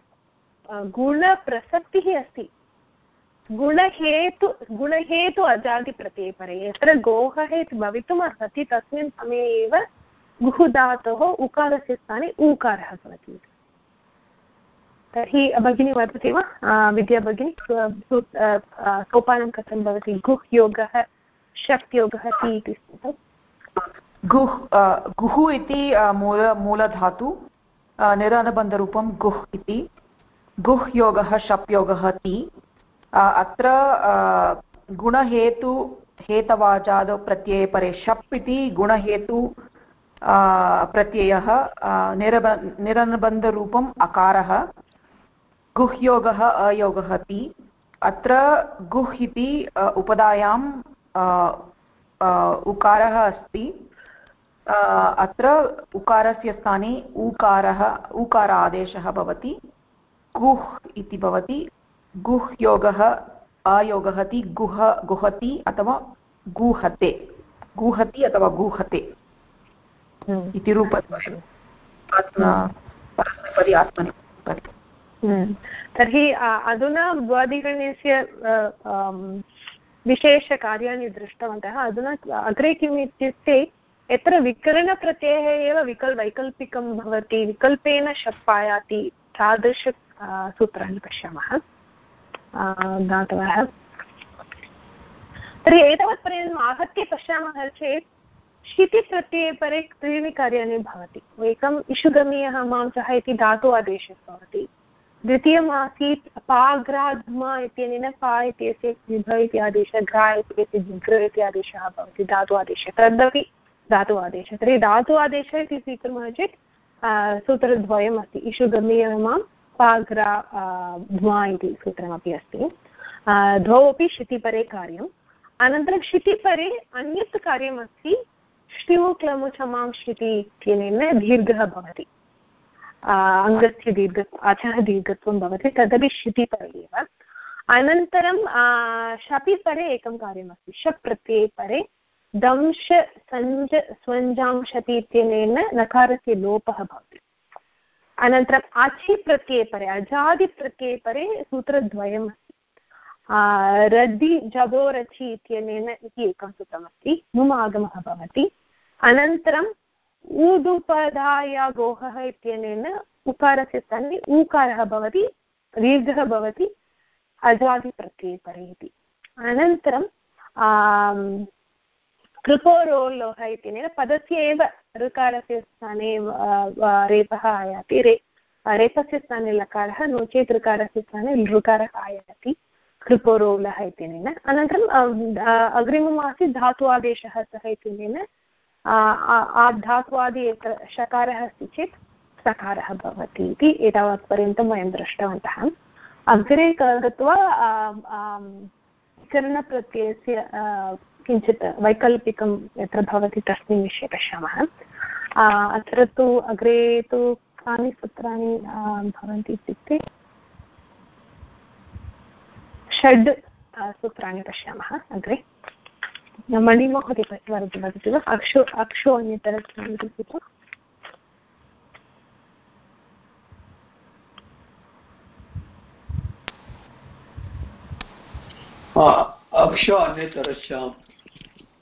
गुणप्रसक्तिः अस्ति, गुणहेतु गुणहेतु अजादिप्रत्ययपरे यत्र गोहः भवितुम् अर्हति, तस्मिन् समये एव गुः धातोः उकारस्य स्थाने ऊकारः भवति। तर्हि, भगिनी वदति वा? विद्या भगिनी सोपानं कथं भवति? गुह् योगः ति इति गुह् गुः इति मूल, मूलधातु निरनुबन्धरूपं गुह् इति। गुह् योगः, शप् योगः ति। अत्र गुणहेतु, हेतवाजादौ प्रत्यये परे शप् इति, गुणहेतु प्रत्ययः निरब निरनुबन्धरूपम् अकारः। गुह्योगः अयोगः ति। अत्र गुह् इति उपदायां उकारः अस्ति। अत्र उकारस्य स्थाने ऊकारः ऊकार आदेशः भवति गुह् इति भवति गुह् योगः अयोगः ति गुह गुहति अथवा गुहते गुहति अथवा गुहते हम्म। इति रूपद्वयम् परस्मैपदी आत्मनेपदी हम्म। तर्हि अधुना द्वादिगण्यस्य विशेषकार्याणि दृष्टवन्तः अधुना अग्रे किम् इत्युक्ते यत्र विकरणप्रत्ययः एव विकल्, वैकल्पिकं भवति, विकल्पेन शप् आयाति तादृश सूत्राणि पश्यामः। ज्ञातवः तर्हि एतावत्पर्यन्तम् आहत्य पश्यामः चेत् क्षितिप्रत्यये परे त्रीणि कार्याणि भवति। एकम् इषुगमीयः मांसः इति धातु आदेशः भवति। द्वितीयम् आसीत् पाग्राध्मा इत्यनेन पा इत्यस्य विभ इति आदेशः घ्रा इत्यस्य जिघ्र इति आदेशः भवति धातु आदेशः तदपि धातु आदेशः तर्हि धातु आदेशः इति स्वीकुर्मः चेत् सूत्रद्वयम् अस्ति इषुगमीयमां पाग्रा ध्वा इति सूत्रमपि अस्ति। द्वौ अपि क्षितिपरे कार्यम्। अनन्तरं क्षितिपरे अन्यत् कार्यमस्ति श्ल्यु क्लमुचमां क्षिति इत्यनेन दीर्घः भवति। अङ्गस्य दीर्घ अचः दीर्घत्वं भवति, तदपि क्षितिपरे एव। अनन्तरं शपिपरे एकं कार्यमस्ति। शप् प्रत्यये परे दंश सञ्ज स्वञ्जांशति इत्यनेन नकारस्य लोपः भवति। अनन्तरम् अचि प्रत्यये परे अजादिप्रत्यये परे सूत्रद्वयम् रदि जबोरचि इत्यनेन इति एकं सूत्रमस्ति आगमः भवति। अनन्तरं ऊदुपधाया गोहः इत्यनेन उकारस्य स्थाने ऊकारः भवति, दीर्घः भवति अजादिप्रत्यये परे इति अनन्तरं कृपोरोल्लोः इत्यनेन पदस्य एव ऋकारस्य स्थाने रेपः आयाति। रे, रेपस्य स्थाने लकारः, नो चेत् ऋकारस्य स्थाने लृकारः आयाति। कृपोरोलः इत्यनेन अनन्तरम् अग्रिमम् आसीत् आदेशः सः इत्यनेन धात्वादि शकारः अस्ति चेत् सकारः भवति इति एतावत्पर्यन्तं वयं दृष्टवन्तः। अग्रे गत्वा विकरणप्रत्ययस्य किञ्चित् वैकल्पिकं यत्र भवति तस्मिन् विषये पश्यामः. अत्र तु अग्रे तु कानि सूत्राणि भवन्ति इत्युक्ते षड् सूत्राणि पश्यामः अग्रे. मणिमहोदय वदति वा? अक्षो अक्षो अन्यतरं अक्ष अन्यतरस्याम्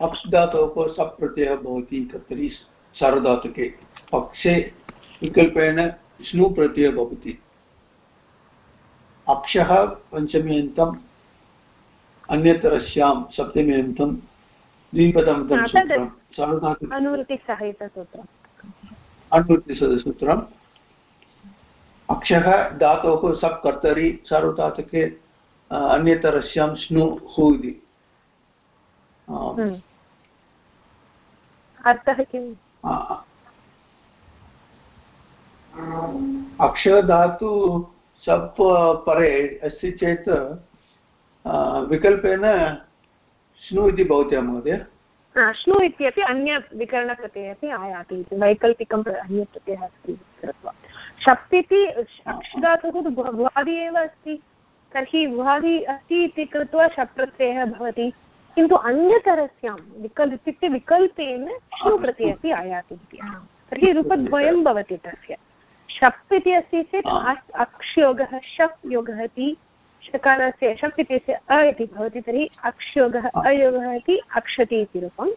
अक्ष धातोः सप् प्रत्ययः भवति तर्हि सार्वधातुके पक्षे विकल्पेन स्नु प्रत्ययः भवति। अक्षः पञ्चम्यन्तम् अन्यतरस्यां सप्तम्यन्तं द्विपदं सूत्रम् अनुवृत्तिसूत्रम् अक्षः धातोः सप् कर्तरि सार्वधातुके अन्यतरस्यां स्नु हु इति। अर्थः किम्? अक्षरधातु सप् परे अस्ति चेत् विकल्पेन श्नु इति भवति महोदय? श्नु इत्यपि अन्यविकरणप्रत्यये अपि आयाति इति वैकल्पिकं अन्यप्रत्ययः अस्ति कृत्वा। शप् इति अक्षधातुः तु भुवादि एव अस्ति तर्हि भुवादि अस्ति इति कृत्वा शप् प्रत्ययः भवति। किन्तु अन्यतरस्यां विकल् इत्युक्ते विकल्पेन प्रत्यये अपि आयाति इति। तर्हि रूपद्वयं भवति तस्य। शप् इति अस्ति चेत् अक्ष्योगः शप् योगः इति शकारस्य शप् इत्यस्य अ इति भवति तर्हि अक्षयोगः अयोगः इति अक्षति इति रूपं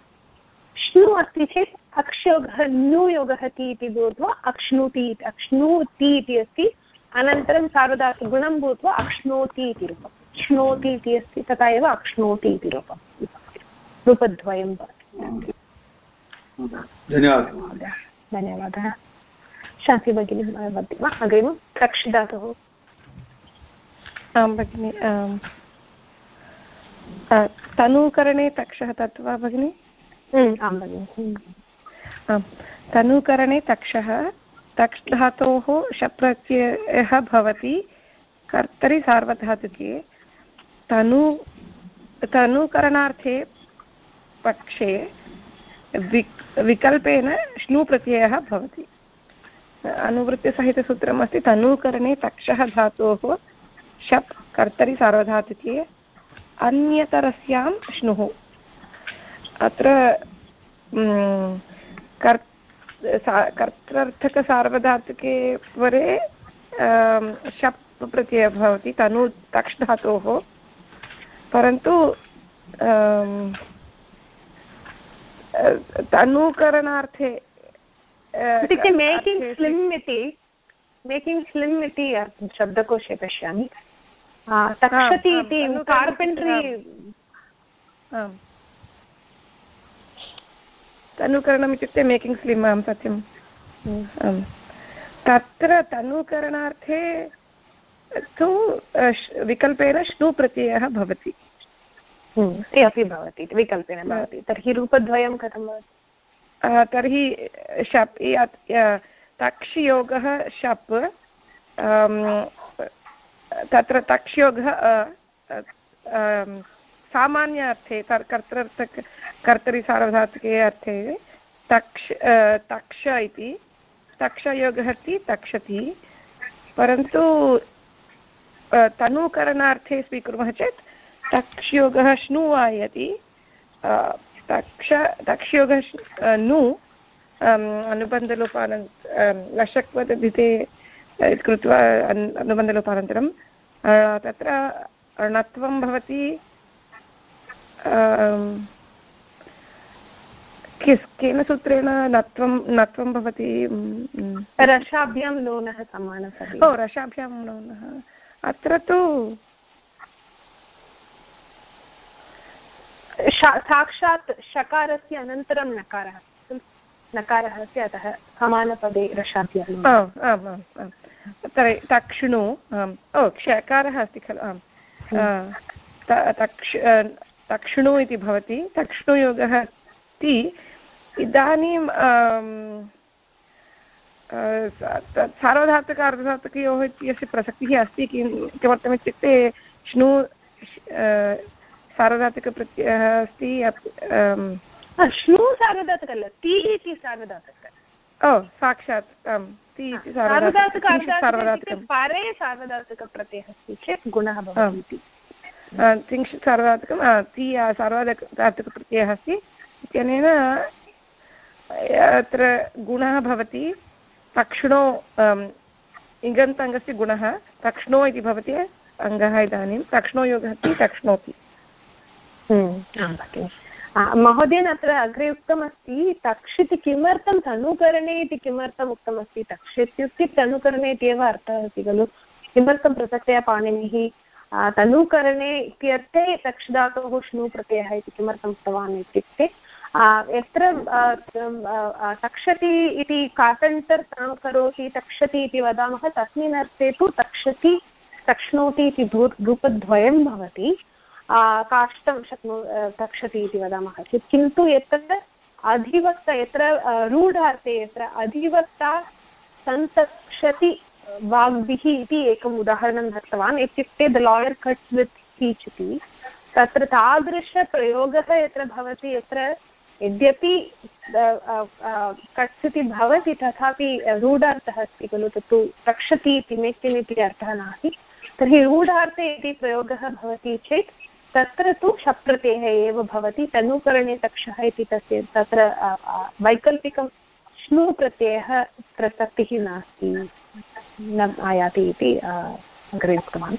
श्नु अस्ति चेत् अक्षयोगः नु योगः ति इति भूत्वा अक्ष्णुति अक्ष्णुति इति अस्ति। अनन्तरं सार्वधातुगुणं भूत्वा अक्ष्णोति इति रूपं श्नोति इति अस्ति तथा एव अक्ष्णोति इति रूपं रूपद्वयं भवति। धन्यवादः। धन्यवादः। शान्ति भगिनी वदति वा? अग्रिमं कक्षधातुः आं भगिनि तनूकरणे तक्षः तत् वा भगिनि? आं भगिनि। आं। तनूकरणे तक्षः तक्ष् धातोः शप्रत्ययः भवति। कर्तरि सार्वधातुके तनु, तनुकरणार्थे पक्षे विक्, विकल्पेन श्नु प्रत्ययः भवति। अनुवृत्तिसहितसूत्रमस्ति, तनूकरणे तक्षः धातोः शप्, कर्तरि सार्वधातुके, अन्यतरस्यां श्नुः। अत्र कर्तर्थकसार्वधातुके परे शप् प्रत्ययः भवति, तनु, तक्ष् धातोः परन्तु तनूकरणार्थे इत्युक्ते मेकिङ्ग् स्लिम् इति मेकिङ्ग् स्लिम् इति शब्दकोशे पश्यामि. तक्षति इति कार्पेण्ट्रि तनुकरणम् इत्युक्ते मेकिङ्ग् स्लिम् आं सत्यं तत्र तनुकरणार्थे तु विकल्पेन श्नु प्रत्ययः भवति. ते अपि भवति विकल्पेन भवति। तर्हि रूपद्वयं कथं भवति? तर्हि शप् तक्षयोगः शप् तत्र तक्षयोगः सामान्य अर्थे कर्तृर्थक कर्तरि सार्वधातुके अर्थे तक्ष तक्ष इति तक्षयोगः अस्ति तक्षति। परन्तु तनुकरणार्थे स्वीकुर्मः चेत् तक्ष्योगः श्नु आयति। तक्ष तक्ष्योगः नु अनुबन्धलोपान लशक्वदधिते कृत्वा अनुबन्धलोपानन्तरं तत्र णत्वं भवति किस् केन सूत्रेण नत्वं नत्वं भवति रसाभ्यां लोनः समानः ओ रसाभ्यां लोनः अत्र तु साक्षात् शकारस्य अनन्तरं नकारः नकारः अस्ति अतः समानपदे रसाभ्याम् आम् आम् आम् तर्हि तक्षणु आम्। ओ क्षकारः अस्ति खलु आम्। तक्ष तक्षणु इति भवति। तक्ष्णुयोगः अस्ति। इदानीं सार्वधातुक अर्धधातुकयोः इत्यस्य प्रसक्तिः अस्ति किं किमर्थमित्युक्ते श्नु सार्वधातुकप्रत्ययः अस्ति श्नु सार्वधातुकल्ल ति इति सार्वधातुक ओ साक्षात् आम् ति इति सार्वधातुकं परे सार्वधातुकप्रत्ययः अस्ति चेत् गुणः भवति त्रिंशत् सार्वधातुकं ति सार्वधातुकप्रत्ययः अस्ति। इत्यनेन अत्र गुणः भवति तक्षणो इगन्ताङ्गस्य गुणः तक्ष्णो इति भवति अङ्गः इदानीं तक्ष्णो योगः अस्ति तक्ष्णोति। महोदयेन अत्र अग्रे उक्तमस्ति तक्ष इति किमर्थं तनुकरणे इति किमर्थम् उक्तमस्ति? तक्ष इत्युक्ते तनुकरणे इत्येव अर्थः अस्ति खलु। किमर्थं पृथक्तया पाणिनिः? तनुकरणे इत्यर्थे तक्षधातोः श्नु प्रत्ययः इति किमर्थम् उक्तवान् इत्युक्ते यत्र तक्षति इति कार्पेण्टर् तां करोति, तक्षति इति वदामः, तस्मिन् अर्थे तु तक्षति, तक्ष्णोति इति भू रूपद्वयं भवति। काष्ठं शक्नो तक्षति इति वदामः चेत् किन्तु यत्र अधिवक्ता, यत्र रूढार्थे यत्र अधिवक्ता सन्तक्षति वाग्भिः इति एकम् उदाहरणं दत्तवान्। इत्युक्ते the liar cuts with speech इति। तत्र तादृशप्रयोगः यत्र भवति, यत्र यद्यपि कट्स् इति भवति, तथापि रूढार्थः अस्ति खलु, तत्तु रक्षति इति मेक्तिन् इति अर्थः नास्ति। तर्हि रूढार्थे यदि प्रयोगः भवति चेत् तत्र तु शप्रत्ययः एव भवति तनुकरणे तक्षः इति तस्य तत्र वैकल्पिकं श्नु प्रत्ययः प्रसक्तिः नास्ति न आयाति इति अग्रे उक्तवान्।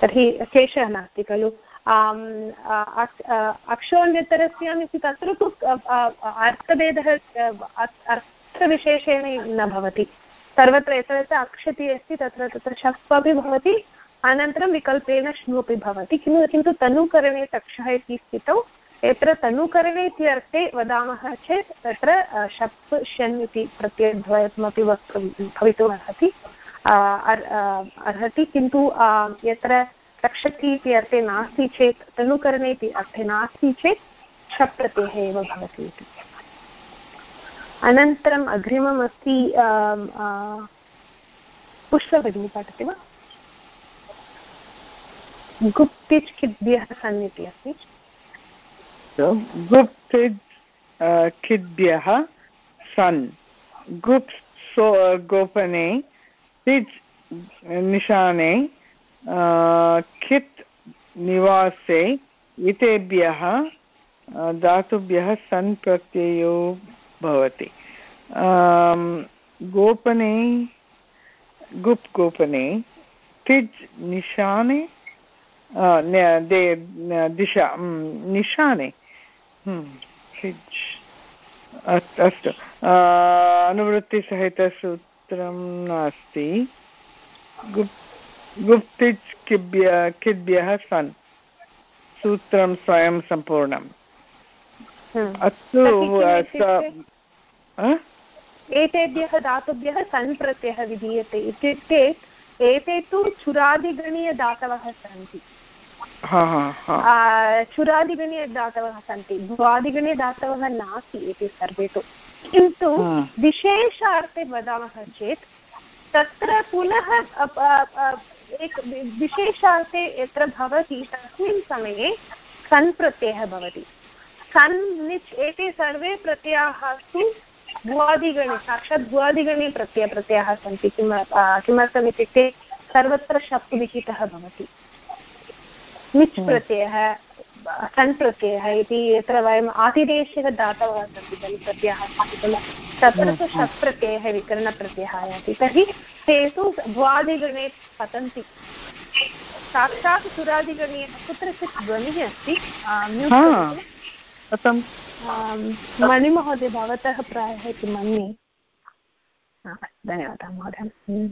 तर्हि क्लेशः नास्ति खलु। अक्षोन्यतरस्याम् इति तत्र तु अर्थभेदः अर्थविशेषेण न भवति। सर्वत्र यत्र यत्र अक्षति अस्ति तत्र तत्र शप् अपि भवति। अनन्तरं विकल्पेन श्नु अपि भवति, किन्तु किन्तु तनुकरणे तक्षः इति स्थितौ, यत्र तनुकरणे इति अर्थे वदामः चेत् तत्र शप् शन् इति प्रत्ययद्वयमपि वक्तुं भवितुम् अर्हति अर्हति, किन्तु यत्र रक्षति इति अर्थे नास्ति चेत्, तनुकरणे इति अर्थे नास्ति चेत् शप् प्रत्ययः एव भवति इति। अनन्तरम् अग्रिमम् अस्ति पुष्पभगिनी पठति वा? गुप्तिच् किद्भ्यः सन् इति अस्ति गुप्तिज् किद्भ्यः सन् गुप् सो, गोपने, तिज् निशाने निवासे एतेभ्यः धातुभ्यः सन् प्रत्ययो भवति। गोपने गुप् गोपने, तिज् निशाने दिशा निशाने अस्तु अनुवृत्तिसहितसूत्रं नास्ति गुप्तिच् किभ्य किद्भ्यः सन् सूत्रं स्वयं सम्पूर्णम्। अस्तु एतेभ्यः धातुभ्यः सन् प्रत्ययः विधीयते इत्युक्ते एते तु चुरादिगणीयदातवः सन्ति चुरादिगणीयदातवः सन्ति। भ्वादिगणीयदातवः नास्ति एते सर्वे तु। किन्तु विशेषार्थे वदामः चेत् तत्र पुनः एक विशेषार्थे यत्र भवति तस्मिन् समये सन् प्रत्ययः भवति। सन् निच् एते सर्वे प्रत्ययाः तु भुवादिगणे साक्षात् भुवादिगणे प्रत्यय प्रत्ययाः सन्ति। किम किमर्थम् इत्युक्ते सर्वत्र शप् विहितः भवति। निच् प्रत्ययः सन् प्रत्ययः इति यत्र वयम् आतिदेशः दातवः सन्ति खलु प्रत्ययः सन्ति खलु। तत्र तु शप् प्रत्ययः विकरणप्रत्ययः आयाति। तर्हि ते तु भुवादिगणे पतन्ति। साक्षात् सुरादिगणे कुत्रचित् ध्वनिः अस्ति मणिमहोदय भवतः प्रायः इति मन्ये। धन्यवादः महोदय। हम्म।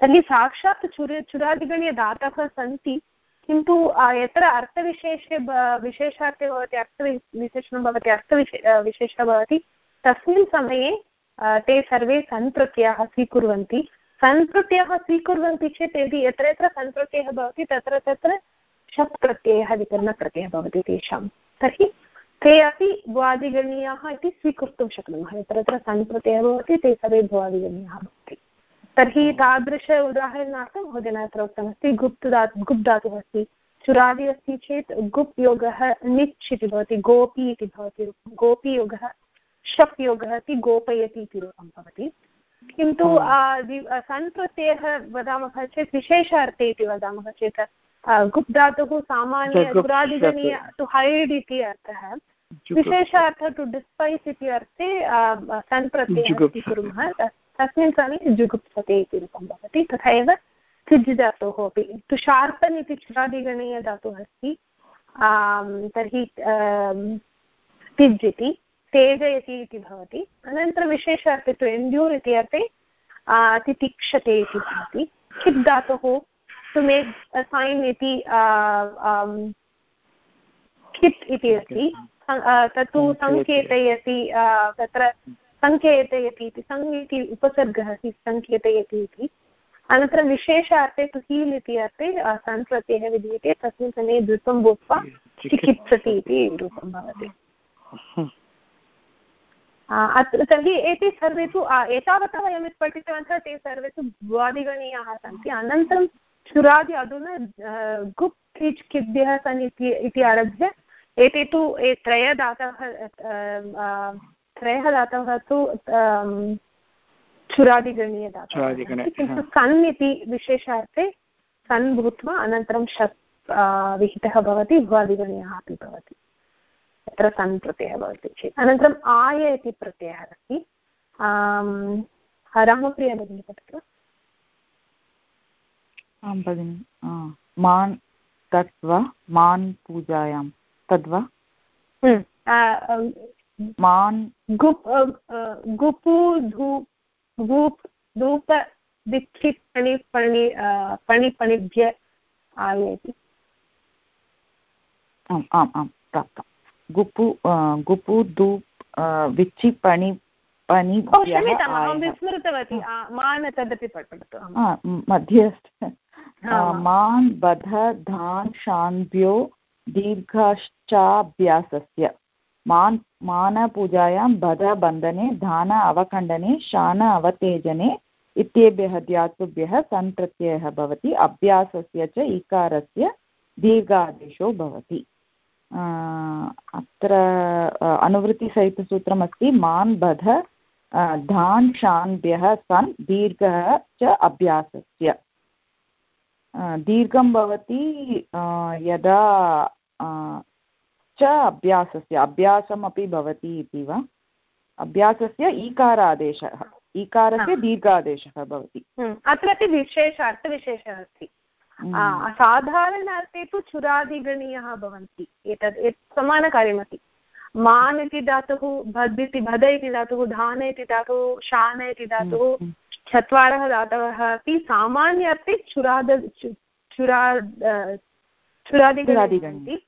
तर्हि साक्षात् चुर चुरादिगणीयदातवः सन्ति। किन्तु यत्र अर्थविशेषे विशेषार्थे भवति, अर्थविशेषणं भवति, अर्थविशे विशेषः भवति, तस्मिन् समये ते सर्वे सन्प्रत्ययाः स्वीकुर्वन्ति। सन्प्रत्ययः स्वीकुर्वन्ति चेत् यदि यत्र यत्र सन्प्रत्ययः भवति, तत्र तत्र शप् प्रत्ययः विकरणप्रत्ययः भवति तेषां। तर्हि ते अपि भुवादिगणीयाः इति स्वीकर्तुं शक्नुमः। यत्र यत्र सन्प्रत्ययः भवति, ते सर्वे भुवादिगणीयाः भवन्ति। तर्हि तादृश उदाहरणार्थं अत्र उक्तमस्ति गुप् धातु अस्ति चुरादि अस्ति चेत् गुप् योगः निच् इति भवति गोपी इति भवति गोपी योगः शप् योगः इति गोपयति इति रूपं भवति। किन्तु सन् प्रत्ययः वदामः चेत् विशेषार्थे इति वदामः चेत् गुप् धातुः सामान्य गुरादिगणीय टु हैड् इति अर्थः। विशेषार्थः टु डिस्पैस् इति अर्थे सन् प्रत्ययः स्वीकुर्मः तस्मिन् समये जुगुप्सते इति रूपं भवति तथा एव तिज् धातोः अपि। तु शार्पन् इति चुरादिगणीयधातुः अस्ति तर्हि तिज् इति तेजयति इति भवति। अनन्तरं विशेषार्थे तु एण्ड्यूर् इति अर्थे तितिक्षते इति भवति। खित् धातुः टु मेक् सैन् इति कित् इति अस्ति। तत्तु सङ्केतयति तत्र सङ्केतयति इति सङ् इति उपसर्गः अस्ति सङ्केतयति इति। अनन्तरं विशेषार्थे तु हील् इति अर्थे सन् प्रत्ययः विधीयते, तस्मिन् समये द्वित्वं भूत्वा चिकित्सति इति रूपं भवति। अत्र तर्हि एते सर्वे तु एतावता वयं यत् पठितवन्तः, ते सर्वे तु द्वादिगणीयाः सन्ति। अनन्तरं सुरादि अधुना गुप् किच् किद्भ्यः सन् इति आरभ्य, एते तु त्रय दातवः त्रयः दातवः तु चुरादिगणीयदातवः किन्तु सन् इति विशेषार्थे सन् भूत्वा अनन्तरं शत् विहितः भवति भ्वादिगणीयः अपि भवति। तत्र सन् प्रत्ययः भवति चेत्। अनन्तरम् आय इति प्रत्ययः अस्ति। रामप्रिया भगिनी पठतु। आं भगिनि मान् तत्वा मान् पूजायां तद्वा हम्म, मान्। गुप् गुपु धूप् धूप् धूप दीक्षित् पणि पणि पणिपणिभ्य आनयति। आम् आम् आं प्राप्तं गुपु गुपु धूप् विच्छि पणि विस्मृतवती। मान तदपि पठतु मध्ये अस्ति। मान् बध धान् शान्त्यो दीर्घश्चाभ्यासस्य। मान् मानपूजायां बध बन्धने धान अवखण्डने, शान अवतेजने इत्येभ्यः धातुभ्यः सन् भवति। अभ्यासस्य च इकारस्य दीर्घादेशो भवति। अत्र अनुवृत्तिसहितसूत्रमस्ति, मान् बध धान् शान्भ्यः सन् दीर्घः च अभ्यासस्य। दीर्घं भवति यदा च अभ्यासस्य अभ्यासमपि भवति इति वा? अभ्यासस्य ईकारादेशः ईकारस्य दीर्घादेशः भवति। हम्म, अत्रापि विशेष अर्थविशेषः अस्ति। हम्म। साधारणार्थे तु चुरादिगणीयः भवन्ति एतद् समानकार्यमस्ति। मान् इति धातुः भद् इति भद इति धातुः धान इति धातुः शान इति धातुः हम्म, चत्वारः धातवः अपि सामान्यार्थे चुराद चुरा चुरादिगणि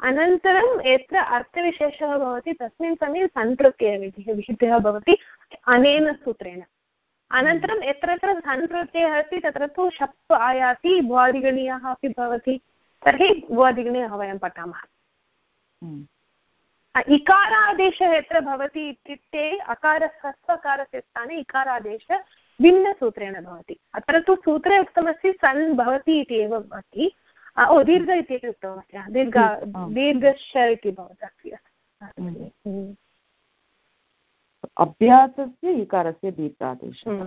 अनन्तरं यत्र अर्थविशेषः भवति तस्मिन् समये सन्प्रत्ययविधिः विहितः भवति अनेन सूत्रेण। अनन्तरं यत्र यत्र सन्प्रत्ययः अस्ति तत्र तु शप् आयाति भुवादिगणीयः अपि भवति। तर्हि भुवादिगणीयः वयं पठामः। हम्म। इकारादेशः यत्र भवति इत्युक्ते अकारस्य स्वकारस्य स्थाने इकारादेशः भिन्नसूत्रेण भवति। अत्र तु सूत्रे उक्तमस्ति सन् भवति इति एव अस्ति। ओ दीर्घ इत्यपि उक्तमस्ति दीर्घ दीर्घश्च इति भवति अस्ति अभ्यासस्य इकारस्य दीर्घादेशः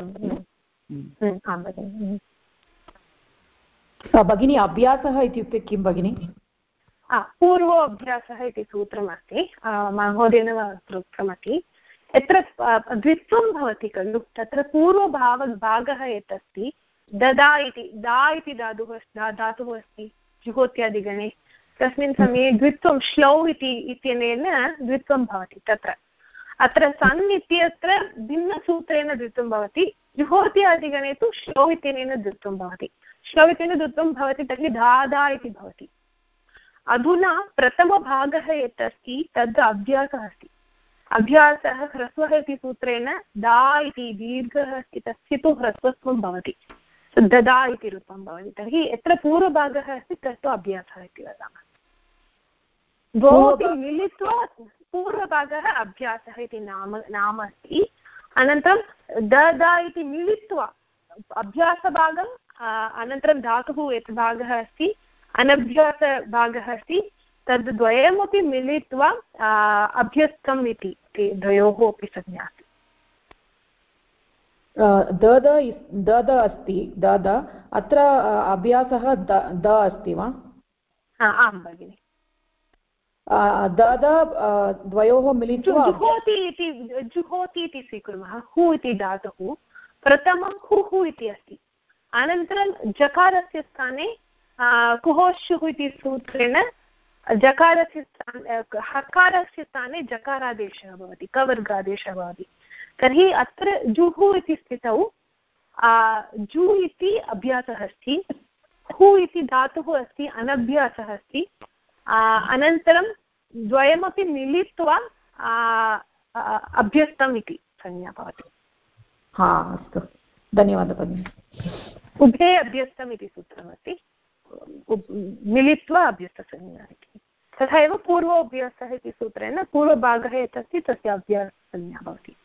भगिनी अभ्यासः इत्युक्ते किं भगिनि पूर्वोऽभ्यासः इति सूत्रमस्ति महोदयेन उक्तमस्ति यत्र द्वित्वं भवति खलु तत्र पूर्वभाव भागः यत् अस्ति ददा इति दा इति धातुः धातुः अस्ति जुहोत्यादिगणे। तस्मिन् समये द्वित्वं श्लौ इति, इत्यनेन द्वित्वं भवति, तत्र। अत्र सन् इत्यत्र भिन्नसूत्रेण द्वित्वं भवति, जुहोत्यादिगणे तु श्लौ इत्यनेन द्वित्वं भवति। श्लौ इत्यनेन द्वित्वं भवति तर्हि धादा इति भवति। अधुना प्रथमभागः यत् अस्ति तद् अभ्यासः अस्ति। अभ्यासः ह्रस्वः इति सूत्रेण दा इति दीर्घः अस्ति, तस्य तु ह्रस्वत्वं भवति। ददा इति रूपं भवति तर्हि यत्र पूर्वभागः अस्ति तत्तु अभ्यासः इति वदामः। द्वौ मिलित्वा पूर्वभागः अभ्यासः इति नाम नाम अस्ति। अनन्तरं ददा इति मिलित्वा अभ्यासभागम् अनन्तरं धातुः यत् भागः अस्ति अनभ्यासभागः अस्ति तद् द्वयमपि मिलित्वा अभ्यस्तम् इति द्वयोः अपि संज्ञा दद दद अस्ति दद अत्र अभ्यासः द अस्ति वा? आं भगिनि। दद द्वयोः मिलित्वा जुहोति इति जुहोति इति स्वीकुर्मः हु इति धातुः प्रथमं हुः इति अस्ति। अनन्तरं जकारस्य स्थाने कुहोशुः इति सूत्रेण जकारस्य स्थाने हकारस्य स्थाने जकारादेशः भवति कवर्गादेशः भवति। तर्हि अत्र जुः इति स्थितौ जु इति अभ्यासः अस्ति हु इति धातुः अस्ति अनभ्यासः अस्ति अनन्तरं द्वयमपि मिलित्वा अभ्यस्तम् इति संज्ञा भवति। हा अस्तु। धन्यवादः भगिनि। उभे अभ्यस्तम् इति सूत्रमस्ति। मिलित्वा अभ्यस्तसंज्ञा इति। तथा एव पूर्वोऽभ्यासः इति सूत्रेण पूर्वभागः यत् अस्ति तस्य अभ्याससंज्ञा भवति।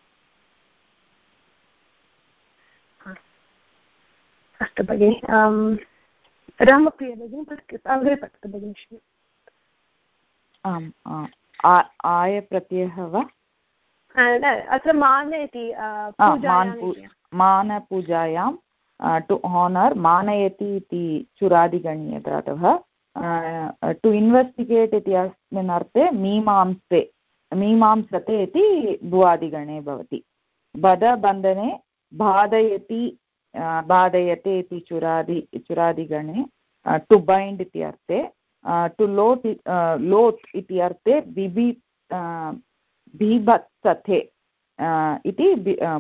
अस्तु भगिनि रामप्रिय भगिनि अग्रे पठतु भगिनि आम् आयप्रत्ययः वा अत्र मान इति मानपूजायां टु हानर् मानयति इति चुरादिगण्यधातवः टु इन्वेस्टिगेट् इति अस्मिन् अर्थे मीमांसे मीमांसते इति भुवादिगणे भवति बधबन्धने बाधयति बाधयते इति चुरादि चुरादिगणे टु बैण्ड् इति अर्थे टु लोट् लोत् इति अर्थे बिबि बीभत्सथे इति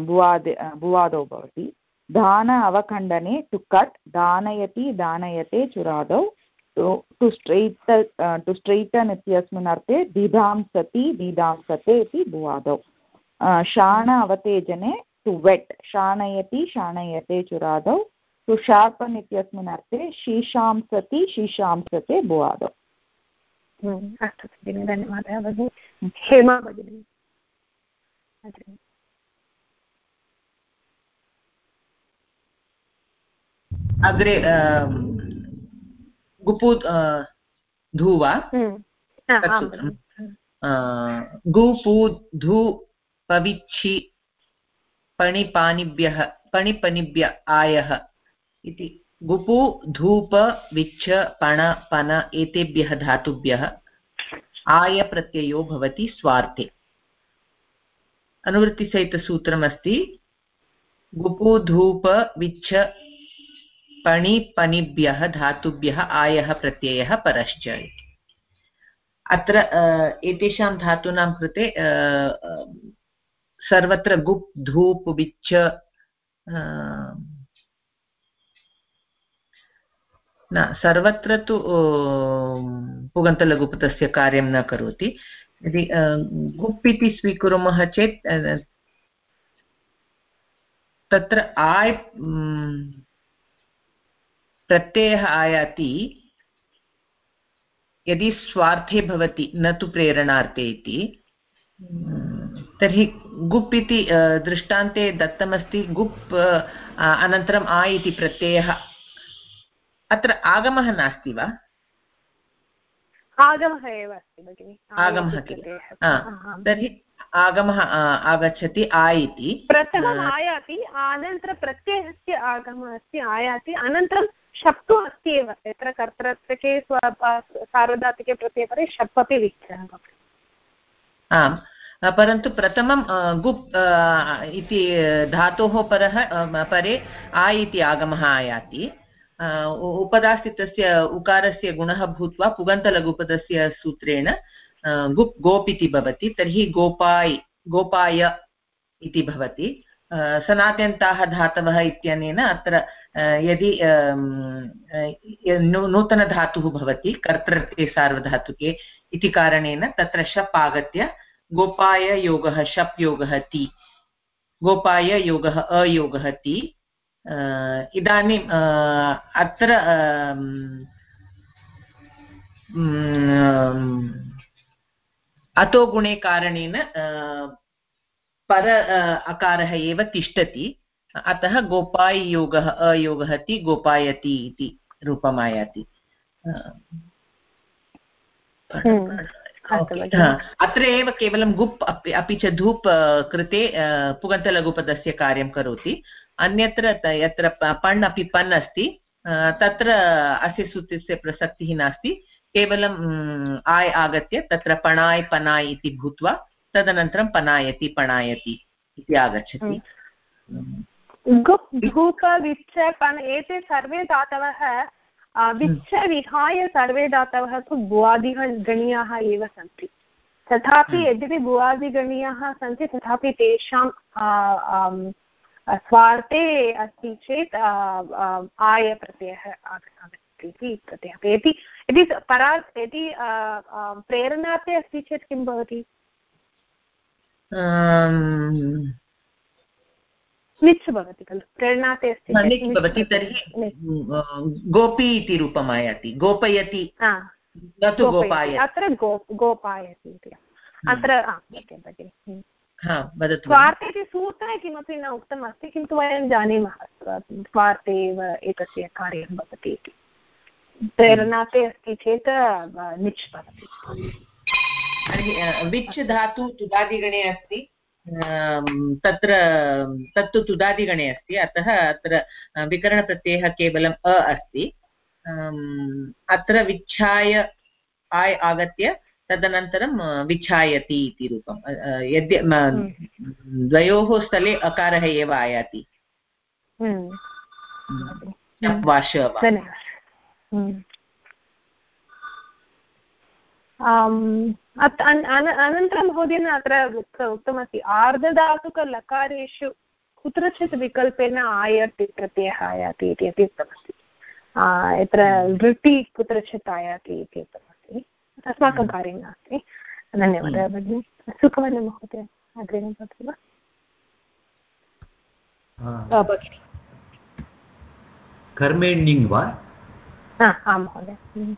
भुवादि भुवादौ भवति दान अवखण्डने टु कट् दानयति दानयते चुरादौ टु स्ट्रैट टु स्ट्रैटन् इत्यस्मिन् अर्थे दिधांसति दिधांसते इति भुवादौ शाण अवतेजने टु वेट् शाणयति शाणयते चुरादौ टु शार्पन् इत्यस्मिन् अर्थे शीशांसति शीशांसते भुवादौ अस्तु भगिनि धन्यवादः भगिनि। हेमा भगिनि। अग्रे। गुपु धू वा गुपु धू पविच्छि पणिपानिभ्यः पणिपनिभ्य आयः इति। गुपु, धूप, विच्छ, पण, पन एतेभ्यः धातुभ्यः आयप्रत्ययो भवति स्वार्थे। अनुवृत्तिसहितसूत्रमस्ति। गुपु, धूप, विच्छ पणिपनिभ्यः धातुभ्यः आयः प्रत्ययः परश्च अत्र एतेषां धातूनां कृते सर्वत्र गुप्, धूप् विच्च न, सर्वत्र तु पुगन्तलघुप् तस्य कार्यं न करोति। यदि गुप् इति स्वीकुर्मः चेत् तत्र आय् प्रत्ययः आयाति। यदि स्वार्थे भवति, न तु प्रेरणार्थे इति। तर्हि गुप् इति दृष्टान्ते दत्तमस्ति गुप् अनन्तरम् आ इति प्रत्ययः। अत्र आगमः नास्ति वा? आगमः एव अस्ति भगिनि। आगमः किल? तर्हि आगमः आगच्छति आ इति। प्रथमम् आयाति अनन्तरं प्रत्ययस्य आगमः अस्ति आयाति अनन्तरं शप् तु अस्ति एव। यत्र कर्तृत्वके सार्वधातिके प्रत्ययपरे शप् अपि विग्रहः आम्। परन्तु प्रथमं गुप् इति धातोः परः परे आ इति आगमः आयाति। उपदास्थितस्य उकारस्य गुणः भूत्वा पुगन्तलघुपदस्य सूत्रेण गुप् गोप् इति भवति, तर्हि गोपाय्, गोपाय इति भवति। सनात्यन्ताः धातवः इत्यनेन अत्र यदि नूतनधातुः भवति, कर्तृत्वे सार्वधातुके इति कारणेन तत्र शप् आगत्य गोपाय योगः शप् योगः ति, गोपाय योगः अयोगः ति इदानीम् अत्र अतो गुणे कारणेन पर अकारः एव तिष्ठति, अतः गोपाय् योगः अयोगः ति गोपायति इति रूपम् आयाति अत्र एव केवलं गुप् अपि च धूप् कृते पुगन्तलघुपदस्य कार्यं करोति। अन्यत्र यत्र पण् अपि पन् अस्ति तत्र अस्य सूत्रस्य प्रसक्तिः नास्ति। केवलम् आय् आगत्य तत्र पणाय् पनाय् इति भूत्वा तदनन्तरं पनायति पणायति इति आगच्छति। धूप विच्छ एते सर्वे धातवः विच्छ विहाय सर्वे धातवः तु भुवादिगणीयाः एव सन्ति। तथापि हम्म। यद्यपि भुवादिगणीयाः सन्ति तथापि तेषां स्वार्थे अस्ति चेत् आय प्रत्ययः आगच्छति इति प्रत्ययः। यदि यदि परा यदि प्रेरणार्थे अस्ति चेत् किं भवति? निच् भवति खलु? प्रेरणार्थे अस्ति भवति तर्हि गोपी इति रूपम् आयाति गोपयति। अत्र गोपायति इति। अत्र भगिनि स्वार्थे इति सूत्रे किमपि न उक्तम् अस्ति किन्तु वयं जानीमः स्वार्थे एव एतस्य कार्यं भवति इति। प्रेरणाते अस्ति चेत् निच् भवति। विच् धातु तुदादिगणे अस्ति। तत्र तत्तु तुदादिगणे अस्ति अतः अत्र विकरणप्रत्ययः केवलम् अ अस्ति। अत्र विच्छाय आय् आगत्य तदनन्तरं विच्छायति इति रूपं यद्य हम्म। द्वयोः स्थले अकारः एव आयाति। हम्म। अनन्तरं महोदयेन अत्र उक्तमस्ति। आर्धधातुकलकारेषु कुत्रचित् विकल्पेन आयति प्रत्ययः आयाति इति अपि उक्तमस्ति। यत्र वृत्ति कुत्रचित् आयाति इति उक्तमस्ति। अस्माकं हम्म। कार्यं नास्ति। धन्यवादः हम्म। भगिनि। सुखवर्णमहोदय अग्रिमं भवति वा? भगिनि। वा? आं महोदय। हम्म।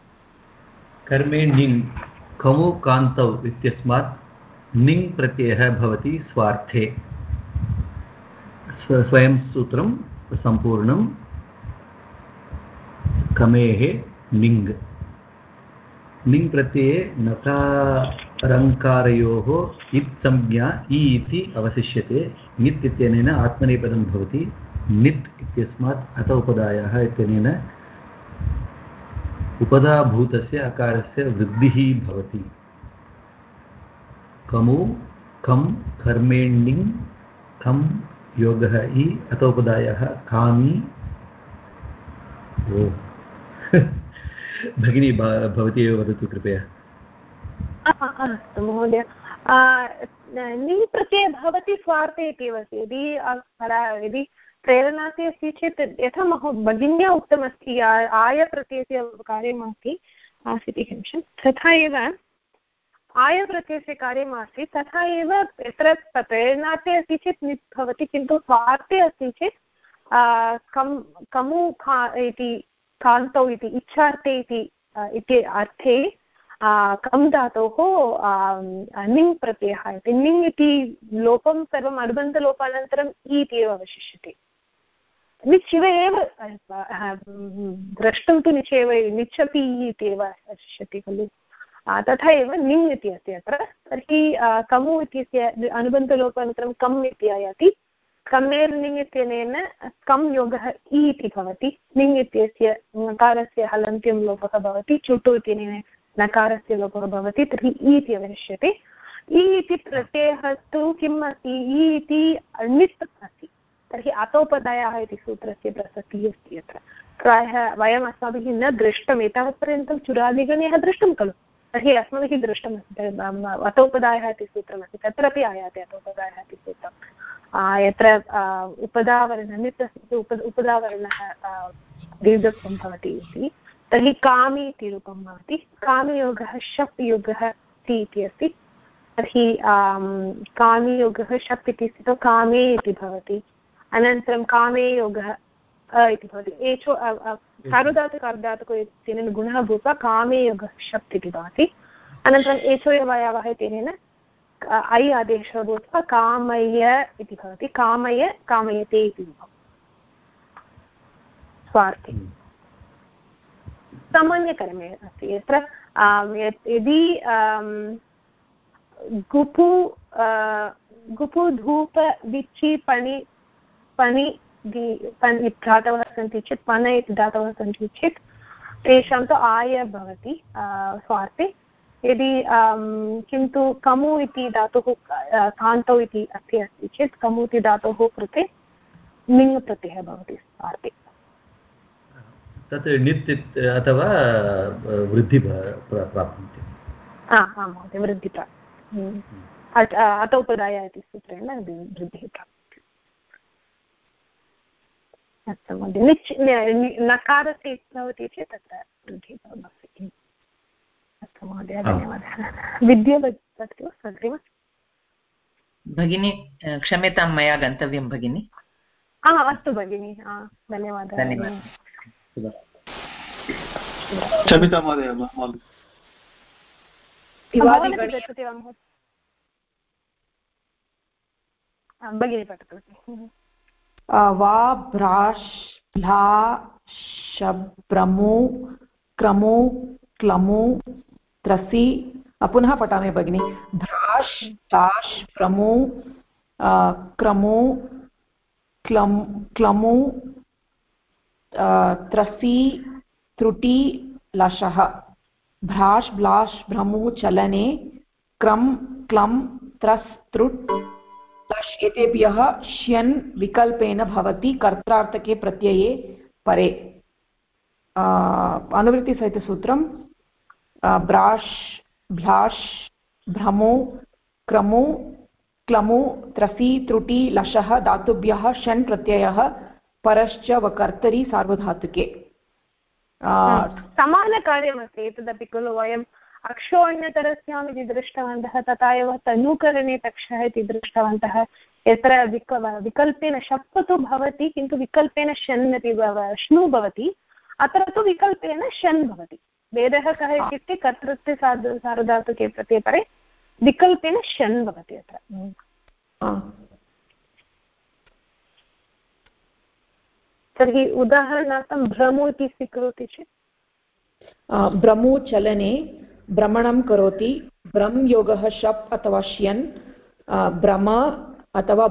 कमु कान्तौ इत्यस्मात् निङ् प्रत्ययः भवति स्वार्थे। स्वयं सूत्रं सम्पूर्णं कमेः निङ्। लिङ् प्रत्यये नकारङ्कारयोः इत् संज्ञा इ इति अवशिष्यते। नित् इत्यनेन आत्मनेपदं भवति। नित् इत्यस्मात् अत उपदायः इत्यनेन उपदाभूतस्य अकारस्य वृद्धिः भवति। कमु खं कर्मेण्डिङ् खं योगः, इ अत उपदायः कामी। ओ। भगिनी भवती एव वदतु कृपया। अस्तु महोदय। नि भवति स्वार्थे इत्येव अस्ति यदि यदि प्रेरणाति अस्ति चेत् यथा महो, भगिन्या उक्तमस्ति आयप्रत्ययस्य कार्यमस्ति, आसीत् एकनिमिषं तथा एव आयप्रत्ययस्य कार्यमासीत्, तथा एव यत्र प्रेरणार्थे अस्ति चेत् निप् भवति, किन्तु स्वार्थे अस्ति चेत् कम्, कमु खा, इति, कान्तौ इति, इच्छार्थे इति अर्थे कं धातोः निङ् प्रत्ययः इति। निङ् इति लोपं सर्वम्, अनुबन्धलोपानन्तरम् इ इति एव अवशिष्यते। निश्चिव एव द्रष्टुं तु निश्चयेव निच्छपि इति एव अवशिष्यते खलु। तथा एव निङ् इति अस्ति अत्र। तर्हि कमु इत्यस्य अनुबन्धलोपानन्तरं कम् इति आयाति। कम्नेर् निङ् इत्यनेन कं योगः इ इति भवति। निङ् इत्यस्य नकारस्य हलन्त्यं लोपः भवति। चुटु इत्यनेन नकारस्य लोपः भवति। तर्हि इ इति अवशिष्यते। इ इति प्रत्ययः तु किम् अस्ति? इ इति अण्वित् अस्ति। तर्हि अतोपदायाः इति सूत्रस्य प्रसक्तिः अस्ति अत्र प्रायः वयम् अस्माभिः न दृष्टम्, एतावत्पर्यन्तं चुरादिगणयः दृष्टं खलु। तर्हि अस्माभिः दृष्टमस्ति अतोपदायः इति सूत्रमस्ति तत्रापि आयाति अतोपदायः इति सूत्रं यत्र उपदावर्ण, नित्यस्य उप, उपदावर्णः दीर्घत्वं भवति इति। तर्हि कामि इति रूपं भवति। कामयोगः शप् योगः ति इति अस्ति। तर्हि कामयोगः शप् इति स्थितौ कामे इति भवति। अनन्तरं कामे योगः इति भवति एचो सार्वधातुक अर्धातुक इत्यनेन गुणः भूत्वा कामे योगः शप् इति भवति अनन्तरम् एचो यवयवः इत्यनेन ऐ आदेशः भूत्वा कामय इति भवति कामय कामयते इति स्वार्थे सामान्यकर्मे अस्ति यत्र यदि गुपु गुपु धूप पणि पणि धातवः सन्ति चेत् पन इति धातवः सन्ति चेत् तेषां तु आय भवति स्वार्थे। यदि किन्तु कमु इति धातुः कान्तौ इति अस्ति अस्ति चेत् कमु इति धातोः कृते निङ् प्रत्ययः भवति स्वार्थे। तत् नित् अथवा वृद्धि प्राप्नोति। आं महोदय वृद्धि प्राप्नोति अत उपदाय इति सूत्रेण वृद्धिः प्राप्नोति अस्तु महोदय निच् नकारस्य भवति चेत् तत्र वृद्धिः भवति अस्तु महोदय धन्यवादः विद्या वदति वा अग्रिम भगिनी क्षम्यतां मया गन्तव्यं भगिनि अस्तु भगिनि धन्यवादः धन्यवादः क्षम्यतां महोदय भगिनी पठतु वा, भ्राश्, भ्ला शब्रमु क्रमु, क्लमु, त्रसि। पुनः पठामि भगिनि। भ्राश् ताश् प्रमु क्रमु, क्लम्, क्लमु त्रसि, त्रुटि, लशः। भ्राश्, ब्लाश् भ्रमुः चलने। क्रम् क्लं त्रस्, त्रुट्। लश् एतेभ्यः श्यन् विकल्पेन भवति कर्त्रार्थके प्रत्यये परे। अनुवृत्तिसहितसूत्रं ब्राश् भ्लाश् भ्रमो, क्रमो, क्लमु, त्रसि, त्रुटि, लशः, धातुभ्यः षण् प्रत्ययः, परश्च वकर्तरि, सार्वधातुके। समानकार्यमस्ति, एतदपि खलु वयम् अक्षोण्यतरस्याम् इति दृष्टवन्तः तथा एव तनुकरणे तक्षः इति दृष्टवन्तः। यत्र विक विकल्पेन शप् तु भवति किन्तु विकल्पेन शन् अपि श्नु भवति अत्र तु विकल्पेन शन् भवति। भेदः कः इत्युक्ते कर्तृत्वे सार्ध सार्वधातुके प्रत्यपरे विकल्पेन शन् भवति अत्र। तर्हि उदाहरणार्थं भ्रमु इति स्वीकरोति चेत्? भ्रमु चलने भ्रमणं करोति, भ्रम् योगः शप् अथवा श्यन् भ्रम अथवा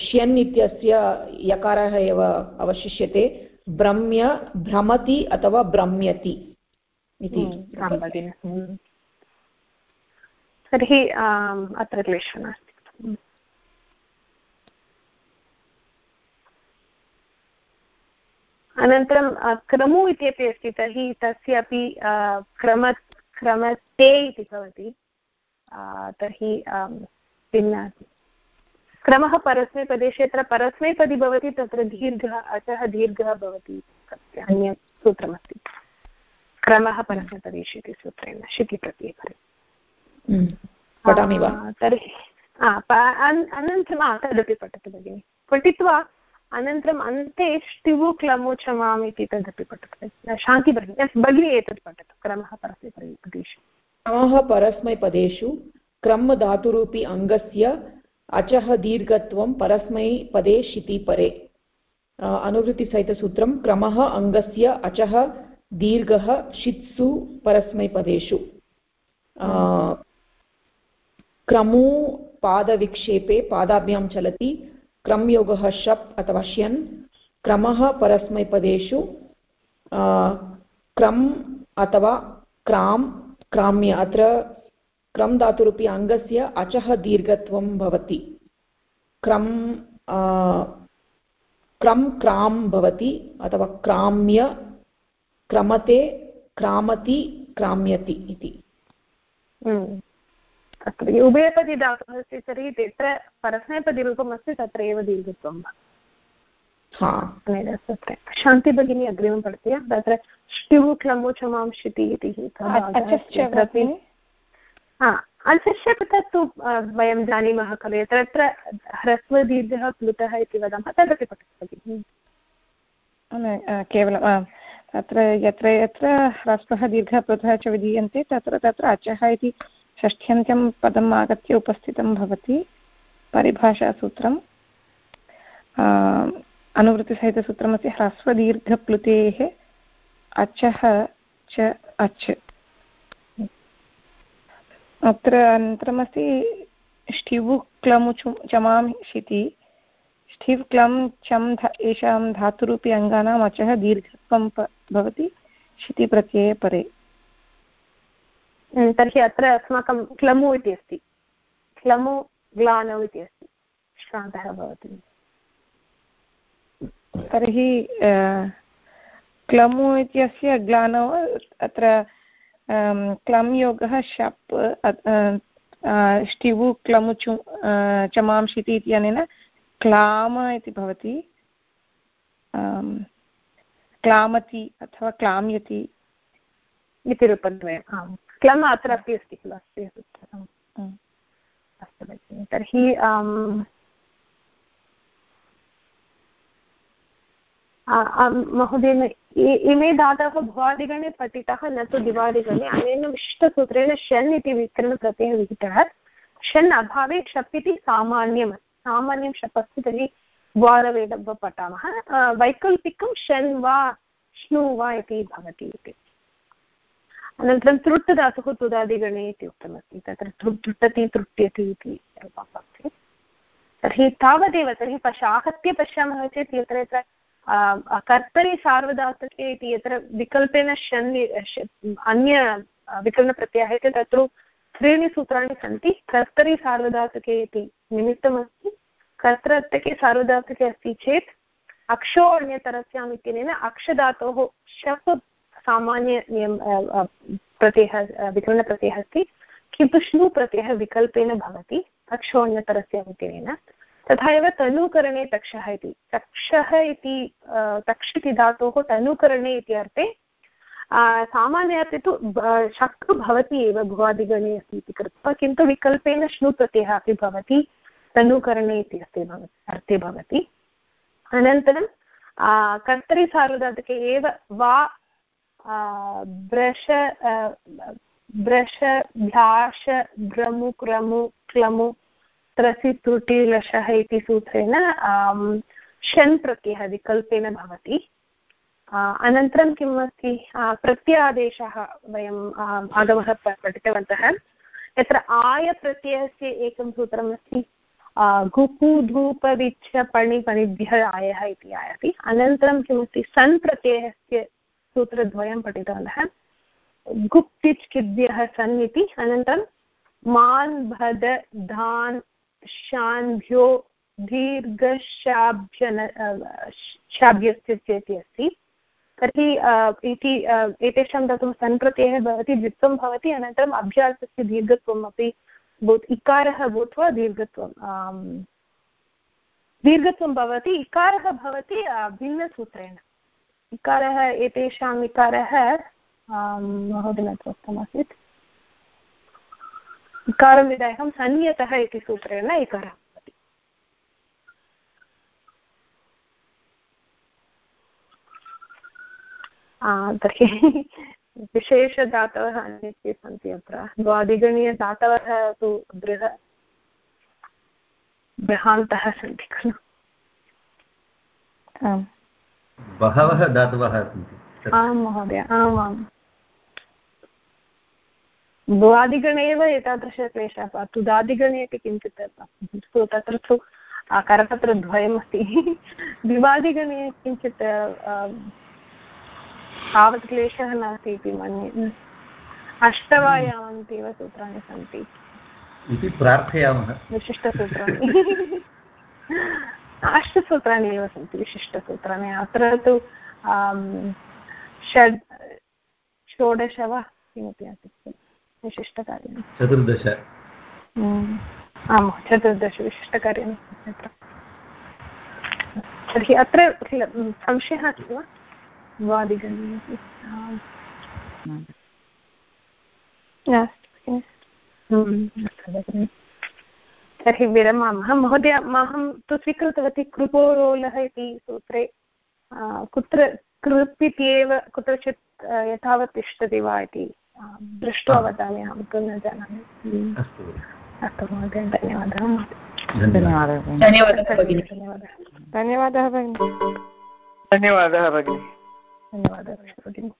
श्यन् इत्यस्य यकारः एव अवशिष्यते, भ्रम्य, भ्रमति अथवा भ्रम्यति इति। तर्हि अत्र क्लेशः नास्ति। अनन्तरं क्रमु इत्यपि अस्ति, तर्हि तस्य अपि क्रम क्रमते इति भवति तर्हि भिन्न क्रमः परस्मैपदेशे यत्र परस्मैपदी भवति तत्र दीर्घः अचः दीर्घः भवति अन्यत् सूत्रमस्ति। क्रमः परस्मैपदेशे इति सूत्रेण शिति प्रत्यये हम्म, पठामि वा? तर्हि अनन्तरं तदपि पठतु भगिनि। पठित्वा अनन्तरम् अन्ते ष्टिवु क्लमु क्षमाम् इति तदपि पठतु। शान्ति भगिनी एतत् पठतु। क्रमः परस्मैपदेशे क्रमः परस्मैपदेषु, क्रम धातुरूपी अङ्गस्य अचः दीर्घत्वं परस्मैपदे शिति परे अनुवृत्तिसहितसूत्रं, क्रमः अङ्गस्य अचः दीर्घः षित्सु परस्मैपदेषु। क्रमु पादविक्षेपे पादाभ्यां चलति क्रमयोगः शप् अथवा श्यन् क्रमः परस्मैपदेषु क्रम् अथवा क्रां क्राम्य अत्र क्रम् धातुरूपी अङ्गस्य अचः दीर्घत्वं भवति क्रम् क्रम् क्रां भवति अथवा क्राम्य क्रमते क्रामति क्राम्यति इति अत्र उभयपदी धातुः अस्ति तर्हि तत्र परस्मैपदिरूपम् अस्ति तत्र एव दीर्घत्वं तत्र शान्ति भगिनी अग्रिमं पठति तत्र ष्टिः क्लमोचमां शिति इति अल्पस्य तत्तु वयं जानीमः खलु? यत्र यत्र ह्रस्वदीर्घः प्लुतः इति वदामः। तदपि पठतु भगिनि। केवलं तत्र यत्र यत्र ह्रस्वः दीर्घः प्लुतः च विधीयन्ते तत्र तत्र अचः इति षष्ठ्यन्त्यं पदम् आगत्य उपस्थितं भवति परिभाषासूत्रम्. अनुवृत्तिसहितसूत्रमस्ति ह्रस्वदीर्घप्लुतेः अचः च अच्. अत्र अनन्तरमस्ति ष्ठिवु क्लमु चमां शिति ष्ठिव् क्लं चम् येषां धातुरूपी अङ्गानाम् अचः दीर्घत्वं भवति शितिप्रत्यये परे. तर्हि अत्र अस्माकं क्लमु इति अस्ति। क्लमु ग्लानौ इति अस्ति। श्रान्तः भवति। तर्हि क्लमु इत्यस्य ग्लानौ, अत्र क्लं योगः शप् ष्टिवु क्लमु चु चमांशिति इत्यनेन क्लाम इति भवति। क्लामति अथवा क्लाम्यति इति रूपद्वयम्, आम्। क्लम् अत्र अपि अस्ति खलु अस्ति अस्तु भगिनि तर्हि महोदयेन इमे धातवः भुवादिगणे पठितः न तु दिवादिगणे। अनेन विशिष्टसूत्रेण शन् इति विकरणप्रत्ययः विहितः। शन् अभावे शप् इति सामान्यम्, सामान्यं शप् अस्ति तर्हि द्वारवेदं पठामः वैकल्पिकं शन् वा, श्नु वा इति भवति इति। अनन्तरं तृट् धातुः तुदादिगणे इति उक्तमस्ति। तत्र तृट् तृट्टति तृट्यति इति रूपम् तर्हि तावदेव, तर्हि पश्य आहत्य पश्यामः चेत् यत्र यत्र कर्तरि सार्वधातुके इति यत्र विकल्पेन शन् अन्य विकलनप्रत्ययः इति तत्र त्रीणि सूत्राणि सन्ति। कर्तरि सार्वधातुके इति निमित्तमस्ति। कर्तृत्वके सार्वधातुके अस्ति चेत् अक्षो अन्यतरस्याम् इत्यनेन अक्षधातोः शप् सामान्य प्रत्ययः विकलनप्रत्ययः अस्ति। श्नु प्रत्ययः विकल्पेन भवति अक्षो अन्यतरस्याम् इत्यनेन तथा एव तनुकरणे तक्षः इति। तक्षः इति तक्ष इति धातोः तनुकरणे इति अर्थे सामान्य अर्थे तु शक्तु भवति एव, भुवादिगणे अस्ति इति कृत्वा, किन्तु विकल्पेन श्नु प्रत्ययः अपि भवति, तनुकरणे इति अस्ति अर्थे भवति। अनन्तरं कर्तरि सार्वधातुके एव वा ब्रश ब्रश भ्याश भ्रमु क्रमु क्लमु त्रसि त्रुटि लशः इति सूत्रेण षन् प्रत्ययः विकल्पेन भवति अनन्तरं किम् अस्ति प्रत्यादेशः वयम् आगमः पठितवन्तः यत्र आयप्रत्ययस्य एकं सूत्रमस्ति गुपु धूपविच्छ पणि पणिभ्यः आयः इति आयाति अनन्तरं किमस्ति सन् प्रत्ययस्य सूत्रद्वयं पठितवन्तः। गुप्तिच् किद्यः सन् इति अनन्तरं मान् भद धान् शान्भ्यो दीर्घशाभ्यन शाभ्यस्य चेति अस्ति। तर्हि इति एतेषां दातुं सन् प्रत्ययः भवति, द्वित्वं भवति, अनन्तरम् अभ्यासस्य दीर्घत्वम् अपि भूत्, इकारः भूत्वा दीर्घत्वं दीर्घत्वं भवति, इकारः भवति भिन्नसूत्रेण। इकारः एतेषाम् इकारः महोदय उक्तमासीत्। इकारं विधायकं संयतः इति सूत्रेण इकारः भवति तर्हि विशेषदातवः अन्ये सन्ति अत्र। द्वादिगणीयदातवः तु बृह बृहान्तः सन्ति खलु। आम्। बहवः धातवः सन्ति आं महोदय आम् आम्। द्वादिगणे एव एतादृशक्लेशः तुदादिगणे अपि किञ्चित् तत्र तु करपत्रद्वयमस्ति द्विवादिगणे किञ्चित् तावत् क्लेशः नास्ति इति मन्ये। अष्ट वा यावन्ति एव सूत्राणि सन्ति। इति प्रार्थयामः। विशिष्टसूत्राणि। अष्टसूत्राणि एव सन्ति विशिष्टसूत्राणि। अत्र तु षड् षोडश वा किमपि आसीत् विशिष्टकार्याणि चतुर्दश। आम् चतुर्दश विशिष्टकार्याणि अत्र। तर्हि अत्र किल संशयः अस्ति वा? वादिगणे तर्हि विरमामः। महोदय अहं तु स्वीकृतवती कृपोरोलः इति सूत्रे। कुत्र कृप् इत्येव कुत्रचित् यथावत् तिष्ठति वा इति दृष्ट्वा वदामि अहं तु न जानामि। अस्तु महोदय। धन्यवादः। धन्यवादः। धन्यवादः भगिनि। धन्यवादः भगिनि। धन्यवादः भगिनि। धन्यवादः भगिनि।